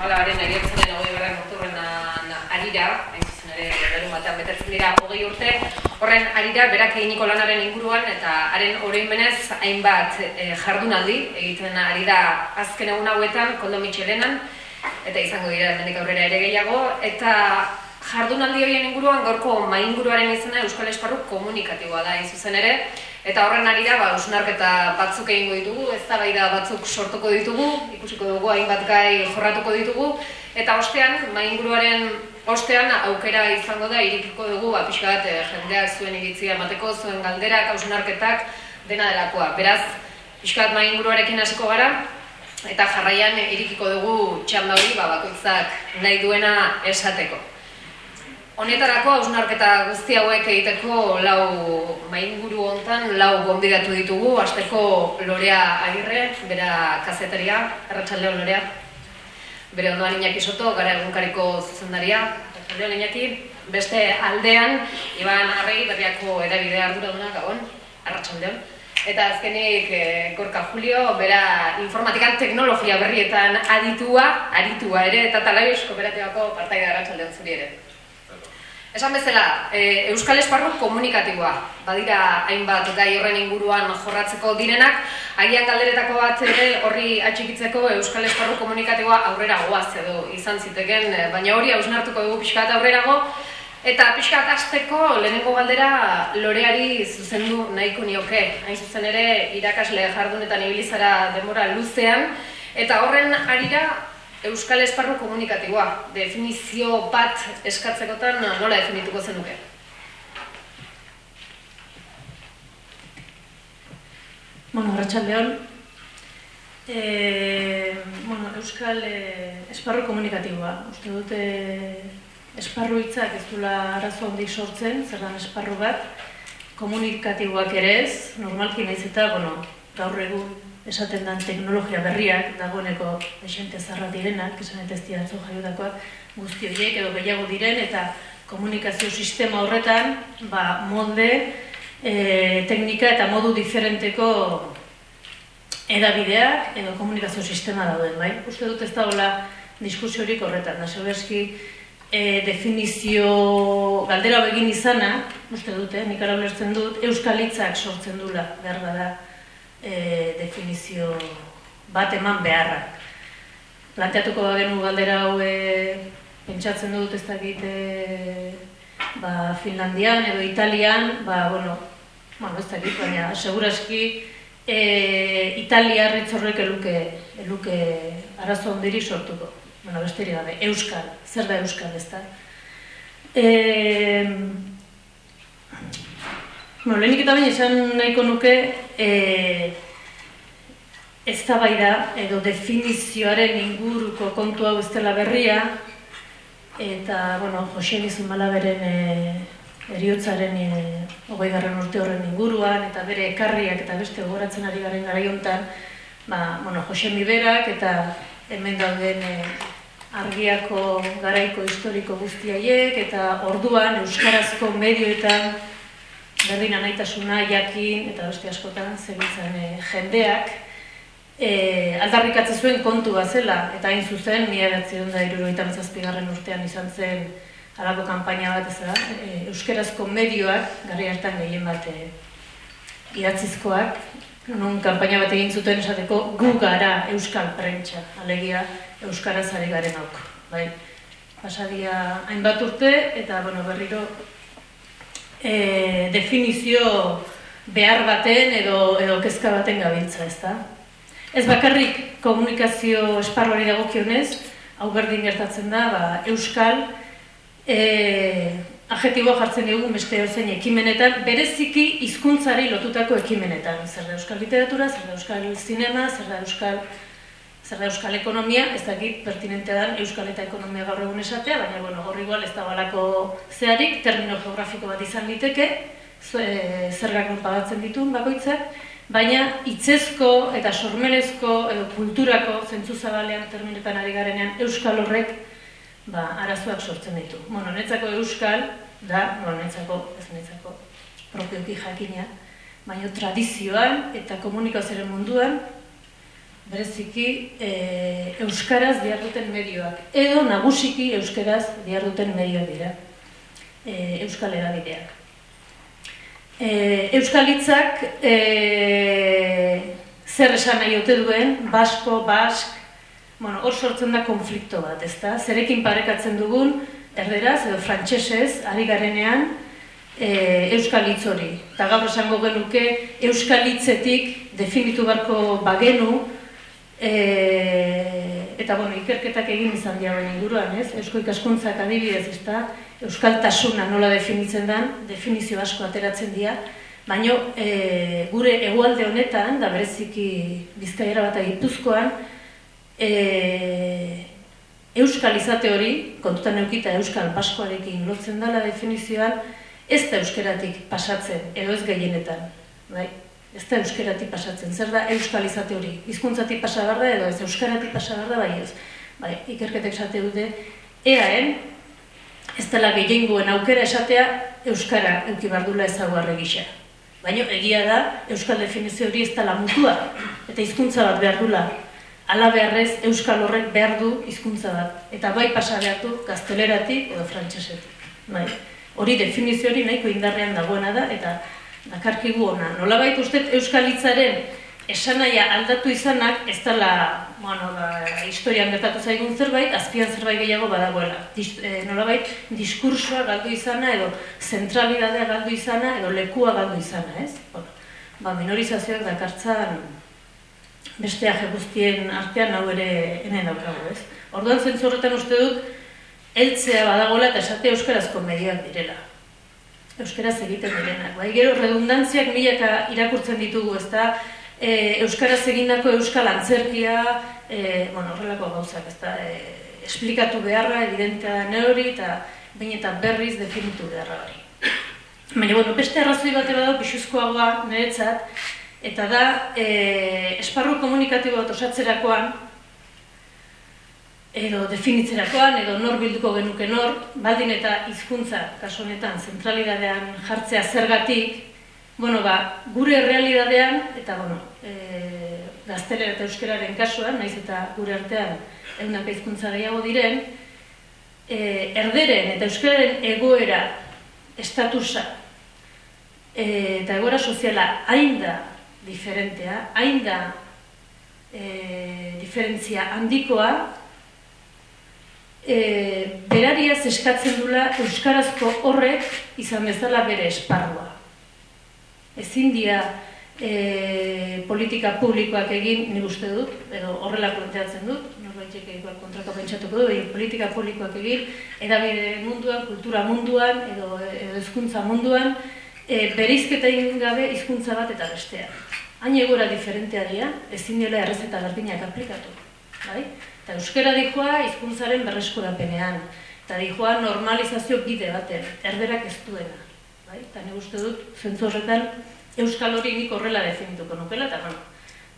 Zamalaren eriotzenen hogei berren urturren arira, hain zuzen ere, larun batean betetzen dira hogei urte, horren arira berak eginiko lanaren inguruan eta haren benez hainbat e, jardunaldi egiten ari da azken egun hauetan Koldo Michelenan eta izango dira hemendik aurrera ere gehiago. Eta jardunaldi horien inguruan gaurko mainguruaren izena Euskal Esparru komunikatiboa da, zuzen ere, Eta horren ari da, ba, usnarketa batzuk egingo ditugu, ez da batzuk sortuko ditugu, ikusiko dugu hainbat gai jorratuko ditugu, eta ostean, mainguruaren ostean aukera izango da, irikiko dugu, ba, pixka bat, eh, jendeak zuen iritzia emateko, zuen galderak, hausnarketak, dena delakoa. Beraz, pixka bat mainguruarekin hasiko gara, eta jarraian irikiko dugu txanda hori, ba, bakoitzak nahi duena esateko. Honetarako hausnarketa guzti hauek egiteko lau mainguru hontan lau gonbidatu ditugu, hasteko Lorea Agirre, bera kazetaria, Arratsaldeon Lorea. Bere ondoan Iñaki Soto, gara egunkariko zuzendaria, Arratsaldeon Iñaki. Beste aldean Iban Arrei berriako edabide arduraduna gabon, Arratsaldeon. Eta azkenik e, Gorka Julio, bera informatikan teknologia berrietan aditua, aritua ere, eta talaios kooperatibako partaida Arratsaldeon zuri ere. Esan bezala, e, Euskal Esparru komunikatiboa, badira hainbat gai horren inguruan jorratzeko direnak, agian galderetako bat ere horri atxikitzeko Euskal Esparru komunikatiboa aurrera goaz edo izan ziteken, e, baina hori hausnartuko dugu pixkat aurrerago, eta pixkat azteko lehenengo galdera loreari zuzendu nahiko nioke, hain zuzen ere irakasle jardunetan ibilizara demora luzean, eta horren arira Euskal Esparru komunikatiboa, definizio bat eskatzekotan nola definituko zenuke? Bueno, Arratxaldeon, e, bueno, Euskal e, Esparru komunikatiboa. Uste dute esparru hitzak ez dula arazo handi sortzen, zer esparru bat, komunikatiboak ere ez, normalki naiz eta, bueno, gaur egun esaten den teknologia berriak, dagoeneko esente zarra direnak, esan ez diatzu jaiodakoak, guzti horiek edo gehiago diren, eta komunikazio sistema horretan, ba, molde, e, teknika eta modu diferenteko edabideak edo komunikazio sistema dauden, bai? Uste dut ez da hola diskusiorik horretan, da seberski e, definizio galdera begin izana, uste dute, nik arablertzen dut, euskalitzak sortzen dula, behar da, e, definizio bat eman beharrak. Planteatuko da genu galdera hau e, pentsatzen dut ez dakit e, ba, Finlandian edo Italian, ba, bueno, bueno ez dakit, baina seguraski e, Italia ritzorrek eluke, eluke arazo ondiri sortuko. Bueno, besteri gabe, Euskal, zer da Euskal, ez da? E, bueno, lehenik eta baina esan nahiko nuke, e, eztabaida edo definizioaren inguruko kontu hau ez dela berria. Eta bueno, Jose Bizumala-beren e, eriotzaren e, hogei garren urte horren inguruan eta bere ekarriak eta beste gogoratzen ari garen gara jontan ba, bueno, Jose Miberak eta hemen dauden e, argiako garaiko historiko guztiaiek eta orduan Euskarazko medioetan berdin anaitasuna jakin eta beste askotan zebitzen e, jendeak e, aldarrikatzen zuen kontu zela. Eta hain zuzen mila edatzen da iruroita garren urtean izan zen alako kanpaina bat ez da e, euskerazko medioak garri hartan gehien bat e, idatzizkoak nun kanpaina bat egin zuten esateko gu gara euskal prentsa. Alegia euskaraz ari garen auk bai. Pasadia hainbat urte eta bueno berriro e, definizio behar baten edo, edo kezka baten gabiltza, ez da? Ez bakarrik komunikazio esparroari dagokionez, hau berdin gertatzen da, ba, Euskal, e, adjetiboa jartzen dugu beste horzein ekimenetan, bereziki hizkuntzari lotutako ekimenetan. Zer da Euskal literatura, zer da Euskal zinema, zer da Euskal zer euskal ekonomia, ez dakit pertinentea da euskal eta ekonomia gaur egun esatea, baina bueno, gaur igual ez da balako zeharik, termino geografiko bat izan liteke, zergak pagatzen ditun bakoitzak, baina hitzezko eta sormelezko edo kulturako zentzu zabalean terminetan ari garenean euskal horrek ba, arazoak sortzen ditu. Bueno, netzako euskal da, bueno, netzako, ez netzako, propioki jakina, baina tradizioan eta komunikazioaren munduan bereziki e, euskaraz diarduten medioak, edo nagusiki euskaraz diarduten medioak dira, e, euskal edabideak. E, euskalitzak e, zer esan nahi ote duen, basko, bask, bueno, hor sortzen da konflikto bat, ezta? Zerekin parekatzen dugun, erderaz edo frantsesez ari garenean e, euskal hitz hori. Eta gaur esango genuke euskal hitzetik definitu barko bagenu e, eta bueno, ikerketak egin izan diagoen inguruan, ez? Eusko ikaskuntzak adibidez, ezta? Euskaltasuna nola definitzen den, definizio asko ateratzen dira, baina e, gure egualde honetan, da bereziki bizkaiera bat egituzkoan, e, euskal izate hori, kontutan eukita euskal paskoarekin lotzen dela definizioan, ez da euskeratik pasatzen, edo ez gehienetan, bai? Ez da euskeratik pasatzen, zer da euskal izate hori? Hizkuntzatik pasa da edo ez euskaratik pasa da bai ez. Bai, ikerketek esate dute, eaen, ez dela gehienguen aukera esatea euskara euki bardula ezaguarre gisa. Baina egia da, euskal definizio hori ez dela mutua, eta hizkuntza bat behar dula ala beharrez euskal horrek behar du hizkuntza bat. Eta bai pasa behar du gazteleratik edo frantsesetik. Bai. Hori definizio hori nahiko indarrean dagoena da, eta dakarkigu ona. Nola baita uste euskal hitzaren esanaia aldatu izanak, ez dela, bueno, ba, historian gertatu zaigun zerbait, azpian zerbait gehiago badagoela. Dis, e, nola baita, diskursoa galdu izana, edo zentralidadea galdu izana, edo lekua galdu izana, ez? Bueno, ba, minorizazioak dakartzan beste aje guztien artean hau ere hemen daukagu, ez? Orduan zentzu horretan uste dut, heltzea badagola eta esate euskarazko medioak direla. Euskaraz egiten direnak. Bai, gero redundantziak milaka irakurtzen ditugu, ez da, e, euskaraz egindako euskal antzerkia, e, bueno, horrelako gauzak, ez da, e, esplikatu beharra, evidentea neori eta bain eta berriz definitu beharra hori. Baina, bueno, beste arrazoi bat eba da, pixuzkoagoa, niretzat, Eta da, e, esparru komunikatibo bat osatzerakoan, edo definitzerakoan, edo nor bilduko genuke nor, baldin eta hizkuntza kasu honetan, zentralidadean jartzea zergatik, bueno, ba, gure realidadean, eta bueno, e, gaztelera eta euskeraren kasuan, naiz eta gure artean egunak hizkuntza gehiago diren, e, erderen eta euskeraren egoera, estatusa, e, eta egoera soziala hain da diferentea, hain da e, diferentzia handikoa, e, berariaz eskatzen dula Euskarazko horrek izan bezala bere esparrua. Ezin dia e, politika publikoak egin, nik uste dut, edo horrela planteatzen dut, norbaitek igual kontrako pentsatuko du, politika publikoak egin, edabide munduan, kultura munduan, edo, edo ezkuntza munduan, e, berizketa egin gabe hizkuntza bat eta bestea hain egora diferentea dira, ezin dela errezeta berdinak aplikatu. Bai? Eta euskera dijoa hizkuntzaren berreskurapenean, eta dijoa normalizazio bide baten, erberak ez duena. Bai? Eta nik uste dut, zentzu horretan, euskal hori nik horrela definituko nukela, eta bueno,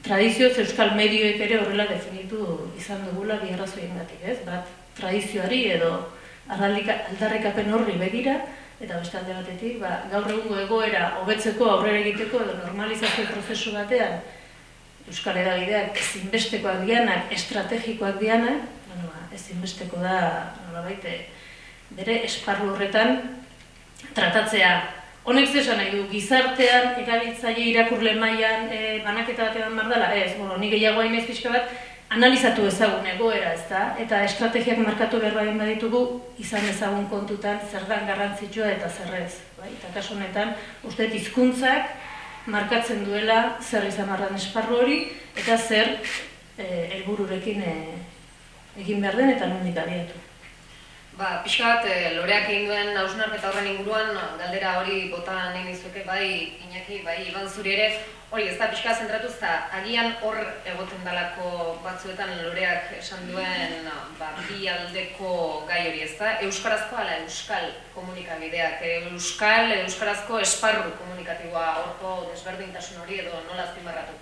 tradizioz euskal medioek ere horrela definitu izan dugula bi arrazoien ez? Bat, tradizioari edo aldarrikapen horri begira, eta beste alde batetik, ba, gaur egungo egoera hobetzeko aurrera egiteko edo normalizazio prozesu batean Euskal Edabideak ezinbestekoak dianak, estrategikoak dianak, bueno, ba, ezinbesteko da, nola baite, bere esparru horretan tratatzea. Honek zesan nahi du, gizartean, erabiltzaile irakurle mailan e, banaketa batean mardala, ez, bueno, ni gehiago hain ez pixka bat, analizatu ezagun egoera, ez da? Eta estrategiak markatu behar baden baditugu, izan ezagun kontutan zer dan garrantzitsua eta zerrez. Bai? Eta kasu honetan, uste hizkuntzak markatzen duela zer izan marran esparru hori, eta zer eh, helbururekin e, egin behar den eta nondik abiatu. Ba, pixka bat, e, loreak egin duen hausnarketa horren inguruan, galdera hori bota nahi nizuke, bai, Iñaki, bai, Iban zuri ere, hori ez da pixka zentratu, eta agian hor egoten dalako batzuetan loreak esan duen ba, bi aldeko gai hori ez da, Euskarazko ala Euskal komunikabideak, Euskal, Euskarazko esparru komunikatiboa horko desberdintasun hori edo nola azpimarratu.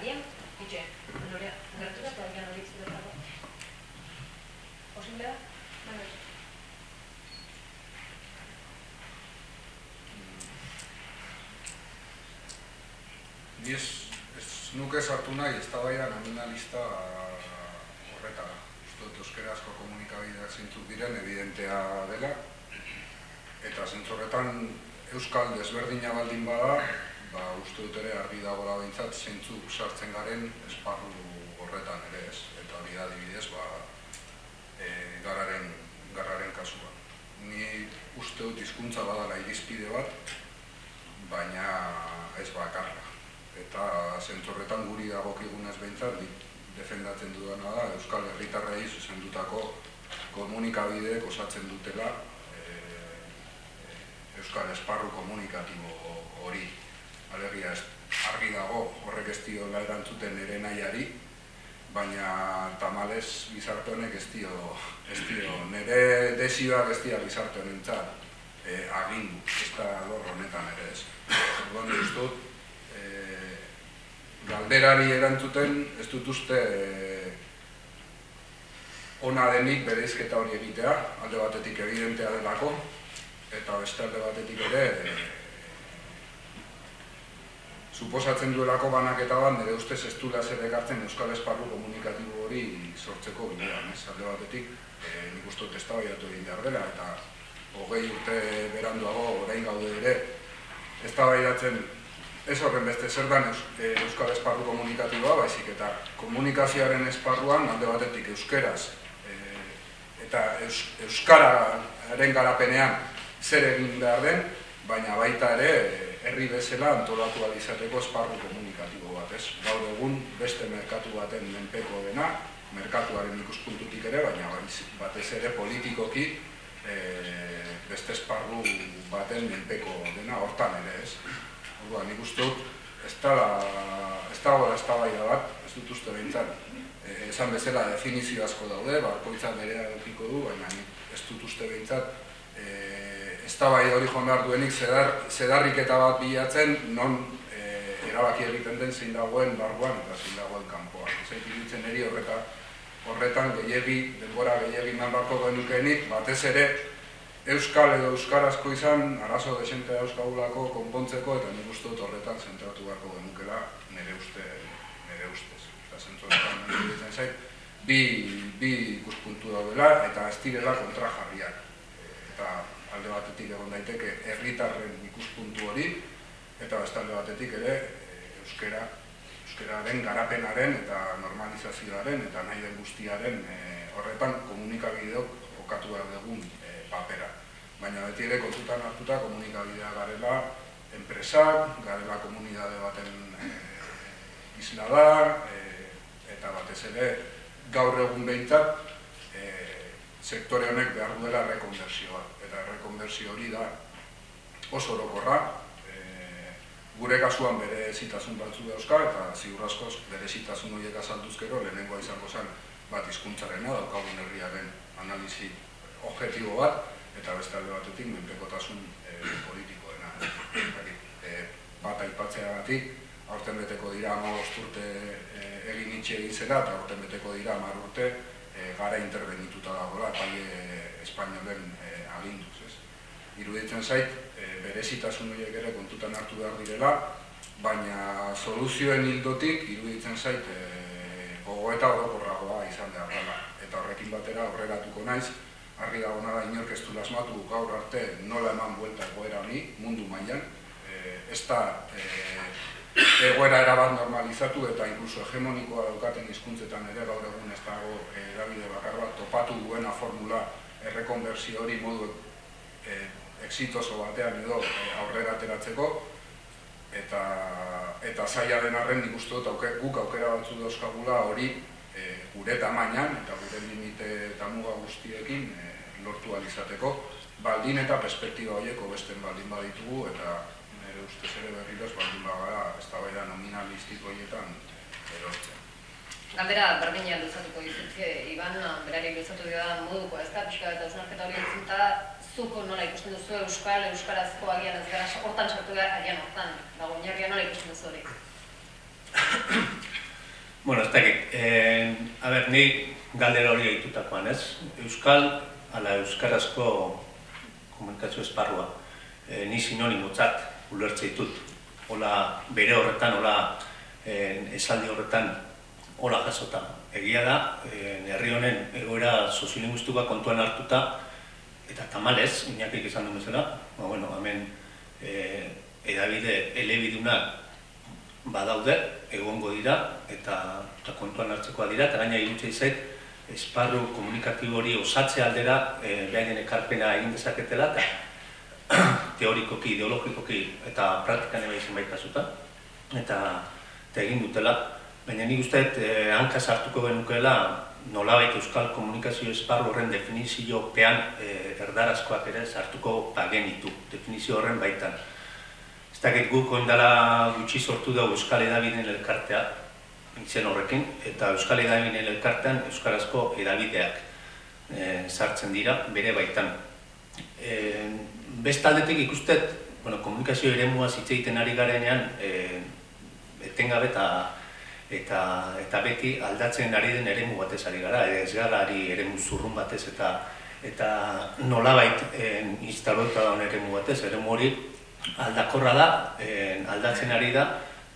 Agian, itxe, lorea, gertu da, agian hori Posible da? Ni ez, ez nuke sartu nahi ez da nominalista horretara. Uste dut euskerazko komunikabideak zintzuk diren, evidentea dela. Eta zintzorretan euskal desberdina baldin bada, ba, uste dut ere argi dagoela behintzat zeintzuk sartzen garen esparru horretan ere ez. Eta hori da dibidez, ba, e, gararen, gararen kasua. Ni uste dut hizkuntza badala irizpide bat, baina ez bakarra. Eta zentzorretan guri dagokigunez behintzat, defendatzen dudana da, Euskal Herritarrei zuzendutako komunikabideek osatzen dutela e, Euskal Esparru komunikatibo hori. Alegia, argi dago horrek ez diola erantzuten ere nahiari, baina tamalez gizarte honek ez dio, ez dio, nire desioak ez dio gizarte honentzat e, agindu, ez da honetan ere ez. Orduan dut, galderari erantzuten, ez dut uste e, ona denik bere izketa hori egitea, alde batetik evidentea delako, eta beste alde batetik ere, e, suposatzen duelako banaketa bat, nire ustez ez du zer ekartzen Euskal Esparru komunikatibo hori sortzeko bidean, ez? Alde batetik, e, nik uste da egin behar dela, eta hogei urte beranduago orain gaude ere, ez da ez horren beste zer dan e, Euskal Esparru komunikatiboa, baizik eta komunikazioaren esparruan alde batetik euskeraz e, eta eus, euskararen garapenean zer egin behar den, baina baita ere herri bezala antolatu izateko esparru komunikatibo bat, ez? Gaur egun beste merkatu baten menpeko dena, merkatuaren ikuspuntutik ere, baina batez ere politikoki e, beste esparru baten menpeko dena hortan ere, ez? Orduan, nik uste dut, ez da ez da ez da bat, ez dut uste behintzat, e, esan bezala definizio asko daude, barkoitza bere edukiko du, baina ez dut uste behintzat, e, ez da hori joan behar duenik zedar, zedarriketa bat bilatzen, non e, erabaki egiten den zein dagoen barruan eta zein dagoen kanpoan. Ez egin eri horretan, horretan gehiagi, denbora gehiagi man barko batez ere, euskal edo euskarazko izan, arazo desente euskagulako konpontzeko eta nik uste dut horretan zentratu beharko genukela nire uste, nire ustez. Eta nire zait, bi, bi ikuspuntu daudela eta ez direla kontra jarriak. Eta alde batetik egon daiteke herritarren ikuspuntu hori, eta beste alde batetik ere euskera, euskeraren garapenaren eta normalizazioaren eta nahi den guztiaren e, horretan komunikabideok okatu behar dugun papera. Baina beti ere kontutan hartuta komunikabidea garela enpresak, garela komunidade baten e, isla da, e, eta batez ere gaur egun behintzat e, sektore honek behar duela rekonversioa. Eta rekonversio hori da oso orokorra, gure kasuan bere zitasun batzu dauzka, eta ziur askoz bere zitasun horiek azalduzkero lehenengoa izango zen bat izkuntzarena, daukagun herriaren analizi objektibo bat, eta beste alde batetik menpekotasun e, politikoena. E, bat aipatzea batik, aurten beteko dira ama urte e, egin itxe egin zela, eta aurten beteko dira amar urte e, gara intervenituta dagoela, epaile e, espainolen e, aginduz. Ez. Iruditzen zait, e, berezitasun horiek ere kontutan hartu behar direla, baina soluzioen hildotik iruditzen zait e, gogoeta orokorragoa izan behar dela. Eta horrekin batera horregatuko naiz, argi dago nada inork ez du lasmatu gaur arte nola eman buelta egoera honi mundu mailan. E, ez da e, egoera erabat normalizatu eta inkluso hegemonikoa daukaten hizkuntzetan ere gaur egun ez dago erabide bakar bat topatu duena formula errekonbersio hori modu e, exitoso batean edo e, aurrera ateratzeko eta eta zaila den arren nik uste dut auke, guk aukera batzu dauzkagula hori e, gure tamainan eta gure limite eta muga guztiekin e, lortu alizateko, baldin eta perspektiba horiek obesten baldin baditugu, eta nire ustez ere berriroz baldin bagara ez da baida nominalistiko horietan erortzen. Galdera, berdinean luzatuko izutze, Iban, berari luzatu dira moduko, ez da, pixka eta osnarketa hori entzuta, zuko nola ikusten duzu Euskal, Euskarazko agian ez gara, hortan sartu gara, agian hortan, dago, nierria nola ikusten duzu hori? bueno, ez dakit, eh, a ber, ni galdera hori egitutakoan, ez? Euskal ala euskarazko komunikazio esparrua e, ni sinonimotzat ulertze ditut. Hola bere horretan hola en, esaldi horretan hola jasota. Egia da, en, herri honen egoera soziolinguistuka kontuan hartuta, eta tamalez, inakik izan duen bezala, ba, bueno, hemen e, edabide elebidunak badaude, egongo dira, eta, eta kontuan hartzekoa dira, eta gaina irutxe izait, esparru komunikatibo hori osatze aldera e, behaien ekarpena egin dezaketela, eta teorikoki, ideologikoki eta praktikan eba izan baita eta, eta egin dutela. Baina nik uste, eh, hanka sartuko genukeela nolabait euskal komunikazio esparru horren definiziopean eh, erdarazkoak ere sartuko bagenitu, definizio horren baitan. Ez dakit guk oindala gutxi sortu dugu euskal edabideen elkartea, izen horrekin, eta euskal edabideen elkartean euskarazko edabideak e, sartzen dira bere baitan. E, bestaldetik ikustet, bueno, komunikazio ere mua egiten ari garenean, e, etengabe eta eta eta beti aldatzen ari den eremu batez ari gara, ez gara ari eremu zurrun batez eta eta nolabait en instalota da eremu batez, eremu hori aldakorra da, en, aldatzen ari da,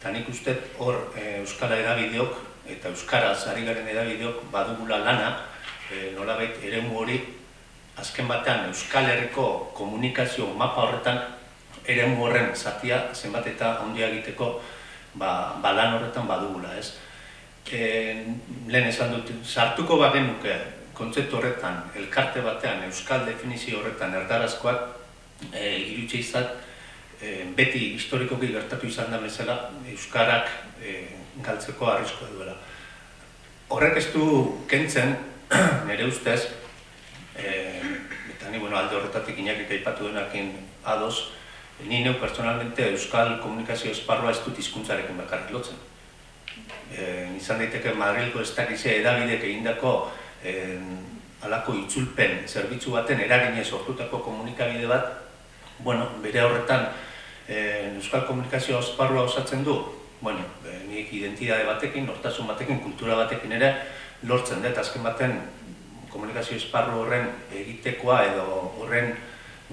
eta nik uste hor e, Euskala edabideok eta Euskaraz ari garen edabideok badugula lana, e, nolabait eremu hori azken batean Euskal Herriko komunikazio mapa horretan eremu horren zatia zenbat eta ondia egiteko ba, ba lan horretan badugula, ez? E, lehen esan dut, sartuko bagen nuke, kontzeptu horretan, elkarte batean, euskal definizio horretan, erdarazkoak, e, irutxe izat, e, beti historikoki gertatu izan da bezala, euskarak e, galtzeko arriskoa duela. Horrek ez du kentzen, nire ustez, e, eta ni bueno, alde horretatik inakik aipatu denakin ados, Ni neu personalmente euskal komunikazio esparroa ez dut izkuntzarekin bakarrik lotzen. E, izan daiteke Madrilko ez dakizia edabidek egindako e, alako itzulpen zerbitzu baten eraginez sortutako komunikabide bat, bueno, bere horretan e, euskal komunikazio esparroa osatzen du, bueno, e, nik identidade batekin, nortasun batekin, kultura batekin ere, lortzen dut, azken baten komunikazio esparru horren egitekoa edo horren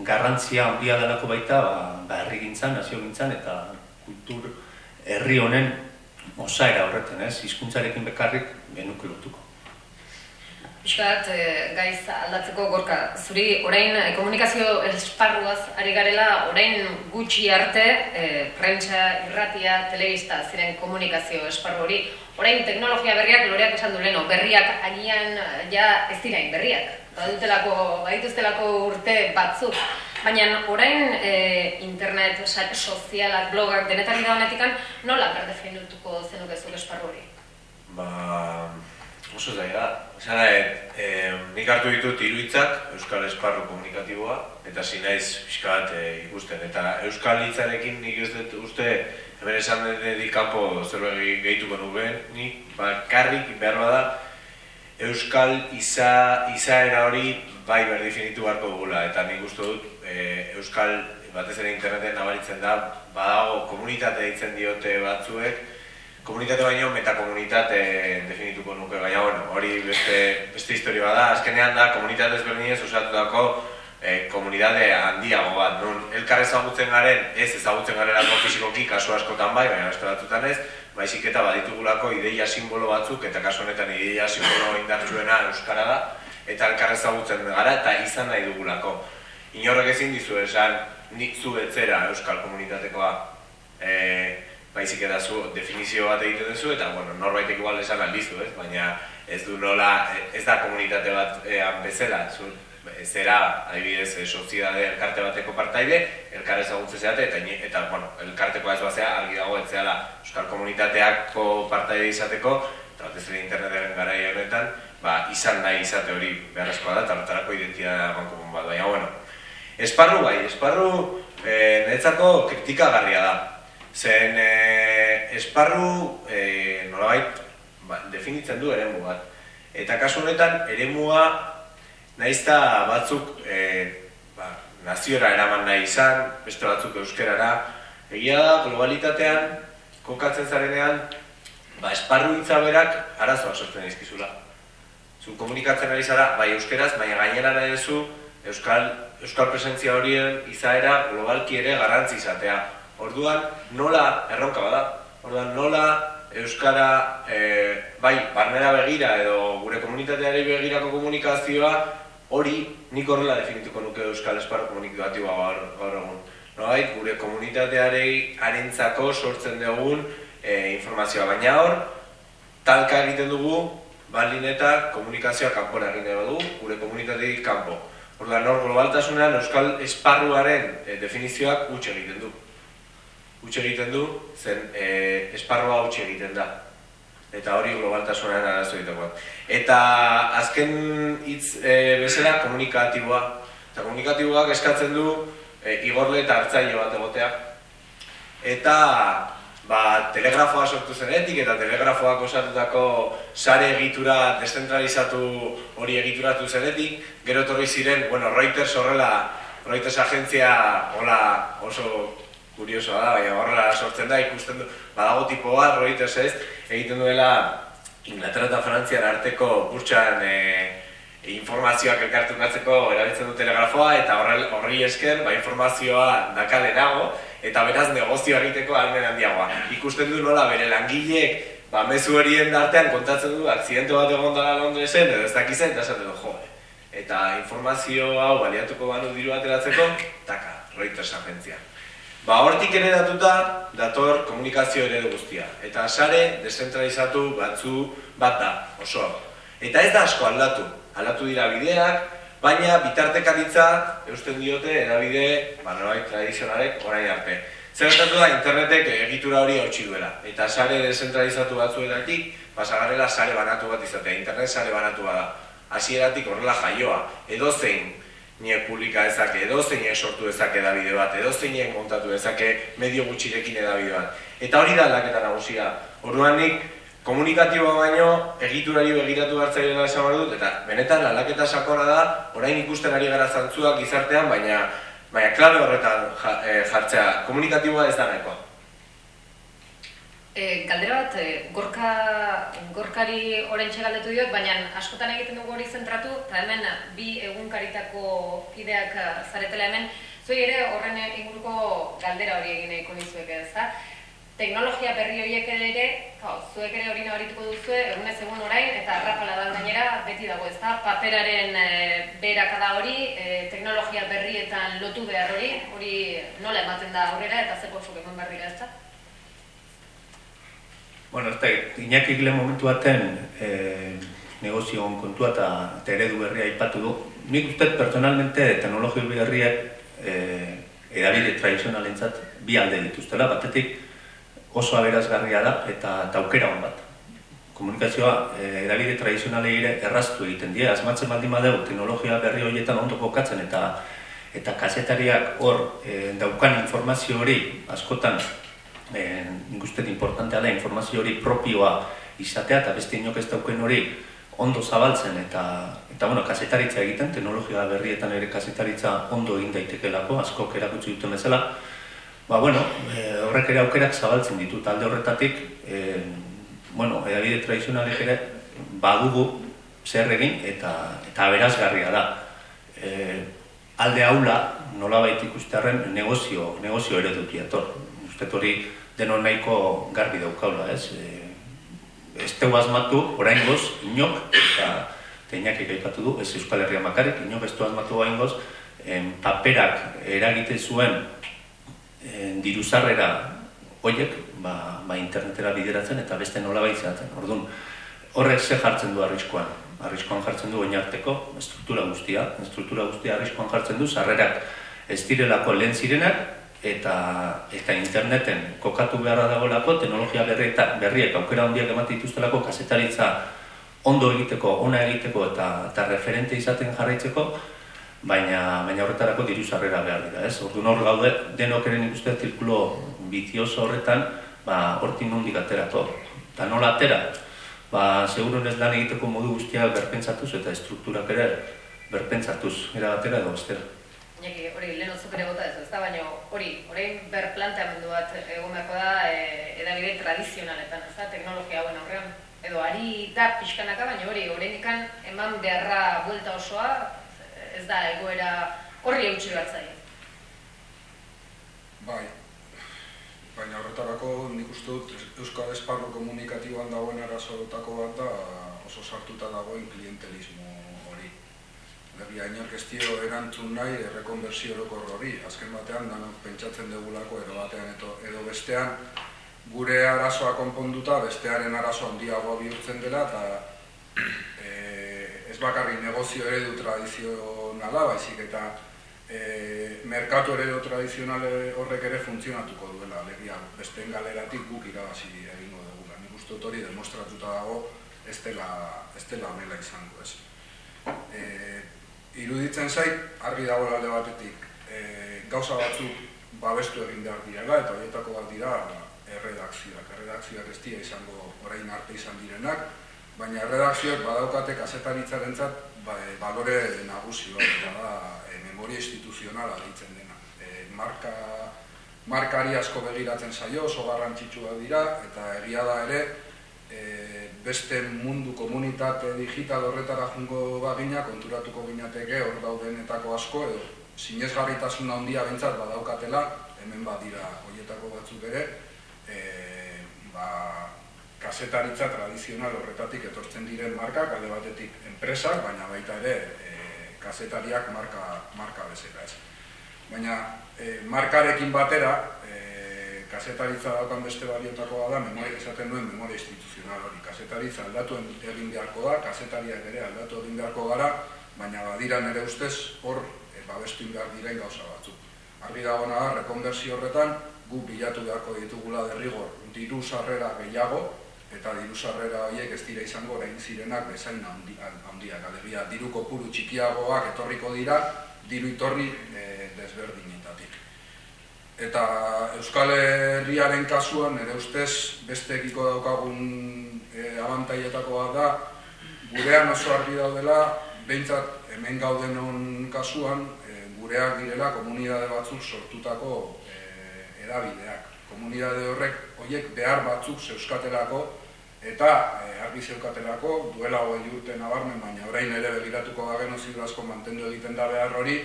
garrantzia handia delako baita ba, ba herri gintzan, nazio gintzan, eta kultur herri honen osaera horretan, ez? Hizkuntzarekin bekarrik genuke lotuko. Piskat, e, eh, gaiz aldatzeko gorka, zuri orain e, komunikazio esparruaz ari garela, orain gutxi arte, e, prentsa, irratia, telebista ziren komunikazio esparru hori, orain teknologia berriak, loreak esan du leno, berriak agian ja ez dirain berriak, badutelako, badituztelako urte batzuk. Baina orain e, internet, sozialak, blogak, denetan da honetikan, nola berdefinituko zenuke zuk esparru hori? Ba, oso da, da. Da, e, nik hartu ditut iruitzak Euskal Esparru komunikatiboa, eta zinaiz fiskat e, ikusten. Eta Euskal hitzarekin nik ez dut uste, hemen esan denetik kanpo zerbait gehituko nuen, nik, ba, karrik behar bada, euskal iza, izaera hori bai berdifinitu beharko dugula, eta nik uste dut e, euskal batez ere interneten nabaritzen da, badago komunitate ditzen diote batzuek, komunitate baino metakomunitate definituko nuke, baina bueno, hori beste, beste historia bada, azkenean da komunitate ezberdinez osatu dako e, komunitate handiago bat, nun elkar ezagutzen garen, ez ezagutzen garen alko fizikoki, kasu askotan bai, baina beste batzutan ez, baizik eta baditugulako ideia simbolo batzuk, eta kasu honetan ideia simbolo indartsuena euskara da, eta elkar ezagutzen gara, eta izan nahi dugulako. Inorrek ezin dizu esan, nik zu etzera euskal komunitatekoa, e, baizik eta zu definizio bat egiten duzu, eta bueno, norbaitek igual esan aldizu, ez? baina ez du nola, ez da komunitate bat e, bezala, zu, zera, adibidez, e, soziedade elkarte bateko partaide, elkar ezagutzen zeate, eta, eta bueno, elkartekoa ez bazea, argi dago ez zehala Euskal Komunitateako partaide izateko, eta batez ere internetaren gara honetan, ba, izan nahi izate hori beharrezkoa da, eta horretarako identitatea banko bat, baina, bueno, esparru bai, esparru e, netzako kritikagarria da. Zen e, esparru e, nolabait ba, definitzen du eremu bat. Eta kasu honetan eremua Naizta batzuk e, ba, naziora eraman nahi izan, beste batzuk euskerara, egia da globalitatean, kokatzen zarenean, ba, esparru berak arazoak sortzen izkizula. Zu komunikatzen ari zara, bai euskeraz, baina gainera nahi duzu, euskal, euskal presentzia horien izaera globalki ere garrantzi izatea. Orduan, nola erronka bada? Orduan, nola Euskara, e, bai, barnera begira edo gure komunitateari begirako komunikazioa, hori nik horrela definituko nuke Euskal Esparro komunikatiboa gaur, gaur egun. No, bai, gure komunitateari arentzako sortzen dugun e, informazioa, baina hor, talka egiten dugu, baldin eta komunikazioa kanpora egin dugu, gure komunitateik kanpo. Orduan, hor, globaltasunean Euskal Esparruaren e, definizioak utxe egiten du utxe egiten du, zen e, esparroa utxe egiten da. Eta hori globaltasunaren arazo egiteko. Eta azken hitz e, bezala komunikatiboa. Eta komunikatiboak eskatzen du e, igorle eta hartzaile bat egotea. Eta ba, telegrafoa sortu zenetik eta telegrafoak osatutako sare egitura dezentralizatu hori egituratu zenetik, gero torri ziren, bueno, Reuters horrela, Reuters agentzia hola oso kuriosoa da, baina horrela sortzen da, ikusten du, badago tipo bat, Reuters ez, egiten duela Inglaterra eta Frantzian arteko burtsan e, informazioak elkartu gatzeko erabiltzen du telegrafoa, eta horri, esker, ba, informazioa dakalenago, eta beraz negozioa egiteko almen handiagoa. Ikusten du nola bere langileek, ba, mezu horien artean kontatzen du, akzidente bat egon dara Londresen, edo ez dakizen, eta esaten du, jo, eta informazio hau baliatuko banu diru bateratzeko, taka, Reuters agentzia. Ba, hortik ere datuta, dator komunikazio ere guztia. Eta sare, dezentralizatu batzu bat da, oso. Eta ez da asko aldatu. Aldatu dira bideak, baina bitartekaritza eusten diote edabide, ba, norai, tradizionalek orain arte. Zer da internetek egitura hori hautsi duela. Eta sare dezentralizatu batzuetatik, pasagarrela sare banatu bat izatea. Internet sare banatu da. Hasieratik horrela jaioa. Edo nik publika ezake, edo zeinek sortu ezake edabide bat, edo zeinek montatu ezake medio gutxirekin edabide bat. Eta hori da aldaketa nagusia. Orduan nik komunikatiboa baino egiturari begiratu hartzaile esan dut, eta benetan aldaketa sakora da, orain ikusten ari gara zantzuak gizartean, baina baina klabe horretan eh, jartzea, komunikatiboa ez da nahikoa. E, galdera bat, e, gorka, gorkari oraintxe galdetu diot, baina askotan egiten dugu hori zentratu, eta hemen bi egunkaritako kideak eh, zaretela hemen, zoi ere horren inguruko galdera hori egin nahiko nizuek ez da? Teknologia berri horiek ere, kao, zuek ere hori nabarituko duzu, egunez egun orain, eta rapala da gainera beti dago ez da? Paperaren e, berakada hori, e, teknologia berrietan lotu behar hori, hori nola ematen da aurrera eta zeko zuk eman berri ez da? Bueno, ez da, inakik lehen momentu baten e, negozio kontua eta, eredu berria aipatu du. Nik uste personalmente teknologio berriak e, edabide tradizionalentzat bi alde dituztela, batetik oso aberazgarria da eta taukera hon bat. Komunikazioa e, edabide tradizionalei ere erraztu egiten dira, asmatzen baldin badeu teknologia berri horietan ondo kokatzen eta eta kasetariak hor e, daukan informazio hori askotan eh, nik importantea da informazio hori propioa izatea eta beste inok ez dauken hori ondo zabaltzen eta eta bueno, kasetaritza egiten, teknologia berrietan ere kasetaritza ondo egin daitekelako, askok erakutsi duten bezala. Ba, bueno, e, horrek ere aukerak zabaltzen ditu talde horretatik, e, bueno, edabide tradizionalek ere badugu zer egin eta eta berazgarria da. E, alde aula, nolabait ikustearen negozio, negozio eredutia etor. Uste hori denon nahiko garbi daukaula, ez? E, ez tegu asmatu, orain goz, inok, eta teinak ikaipatu du, ez Euskal Herria makarik, inok ez du asmatu orain goz, en, paperak eragite zuen en, diruzarrera horiek, ba, ba internetera bideratzen eta beste nola baitzatzen. Orduan, horrek ze jartzen du arriskoan. Arriskoan jartzen du oinarteko estruktura guztia. Estruktura guztia arriskoan jartzen du, sarrerak ez direlako lehen zirenak, eta eta interneten kokatu beharra dagoelako teknologia berri eta berriek aukera handiak ematen dituztelako kasetaritza ondo egiteko, ona egiteko eta eta referente izaten jarraitzeko, baina baina horretarako diru sarrera behar dira, ez? Orduan hor gaude denok ere ikuste zirkulo bizioso horretan, ba hortik nondik aterako. Ta nola atera? Ba, seguro lan egiteko modu guztiak berpentsatuz eta estrukturak ere berpentsatuz, era batera edo bestera. Iñaki, hori lehen otzuk ere bota ez, ez da, baina hori, orain berplanteamendu bat egon beharko da e, edabide tradizionaletan, ez da, teknologia hauen aurrean. Edo ari da pixkanaka, baina hori, orain ikan eman beharra buelta osoa, ez da, egoera horri eutxi bat zain. Bai, baina horretarako nik uste dut Euskal Esparru komunikatiboan dagoen arazoetako bat da oso sartuta dagoen klientelismo. Begia inork ez dio erantzun nahi errekonversio orokor hori. Azken batean danok pentsatzen dugulako edo batean edo, edo bestean gure arazoa konponduta bestearen arazo handiagoa bihurtzen dela eta e, ez bakarri negozio eredu tradizionala baizik eta e, merkatu eredu tradizionale horrek ere funtzionatuko duela, alegia besteen galeratik guk irabazi egingo dugula. Nik uste hori demostratuta dago ez dela, ez dela amela izango ez. E, iruditzen zait, argi dago alde batetik, e, gauza batzuk babestu egin behar direla, eta horietako bat dira erredakzioak. Erredakzioak ez dira izango orain arte izan direnak, baina erredakzioak badaukate kasetaritzaren zat, ba, balore nagusi bat, eta da, memoria instituzionala ditzen dena. E, marka, markari asko begiratzen zaio, oso garrantzitsua dira, eta egia da ere, e, beste mundu komunitate digital horretara jungo bagina, konturatuko ginateke hor daudenetako asko, edo sinezgarritasun handia bentsat badaukatela, hemen badira hoietako batzuk ere, e, ba, kasetaritza tradizional horretatik etortzen diren markak, alde batetik enpresak, baina baita ere kazetariak marka, marka bezala ez. Baina e, markarekin batera, e, kazetaritza daukan beste baliotakoa da, memoria esaten duen memoria instituzional hori. Kazetaritza aldatu egin beharko da, kazetariak ere aldatu egin beharko gara, baina badira nere ustez hor e, babestu behar diren gauza batzuk. Argi dagoena da, rekonversio horretan, gu bilatu beharko ditugula derrigor diru sarrera gehiago, eta diru sarrera horiek ez dira izango orain zirenak bezain handiak. Alegia, diru kopuru txikiagoak etorriko dira, diru itorri e, desberdinetatik. Eta Euskal Herriaren kasuan, ere ustez, beste ekiko daukagun e, abantaietako bat da, gurean oso argi daudela, behintzat hemen gauden kasuan, e, gureak direla komunidade batzuk sortutako e, edabideak. Komunidade horrek, horiek behar batzuk zeuskatelako, eta e, argi zeukatelako, duela hogei urte nabarmen, baina orain ere begiratuko gageno asko mantendu egiten da behar hori,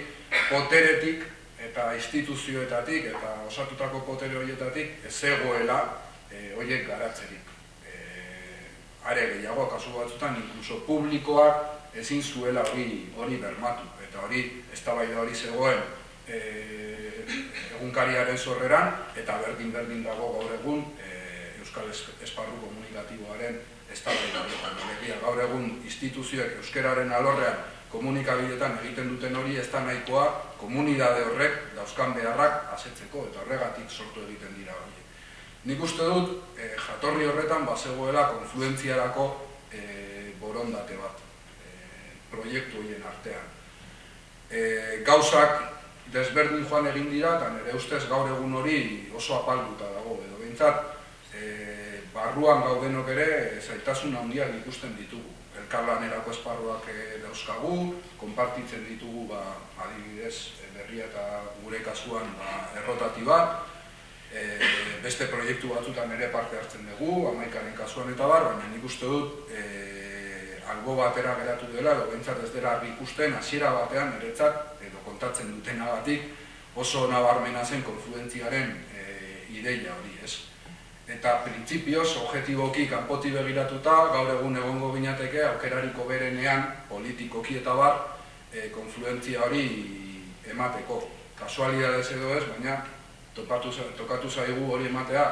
poteretik eta instituzioetatik eta osatutako potere horietatik ez egoela e, horiek garatzerik. E, are gehiago, kasu batzutan, inkluso publikoak ezin zuela hori hori bermatu. Eta hori, ez hori zegoen e, egunkariaren zorreran, eta berdin-berdin dago gaur egun, Euskal Esparru Komunikatiboaren eztabaidaretan. Gaur egun instituzioek euskeraren alorrean komunikabidetan egiten duten hori ez da nahikoa komunidade horrek dauzkan beharrak asetzeko eta horregatik sortu egiten dira hori. Nik uste dut e, jatorri horretan bazegoela konfluentziarako e, borondate bat e, proiektu horien artean. E, gauzak desberdin joan egin dira eta nire ustez gaur egun hori oso apalduta dago edo behintzat e, barruan gaudenok ere zaitasun handiak ikusten ditugu. Elkarlanerako esparruak e, dauzkagu, konpartitzen ditugu ba, adibidez berria eta gure kasuan ba, errotati bat, e, beste proiektu batzutan ere parte hartzen dugu, amaikaren kasuan eta bar, baina nik uste dut e, albo batera geratu dela, edo bentsat ez dela ikusten hasiera batean niretzat, edo kontatzen dutenagatik, oso nabarmena zen konfluentziaren e, ideia hori, ez? Eta printzipioz, objetiboki kanpoti begiratuta, gaur egun egongo binateke, aukerariko berenean, politikoki eta bar, e, konfluentzia hori emateko. Kasualidadez edo ez, baina topatu, tokatu zaigu hori ematea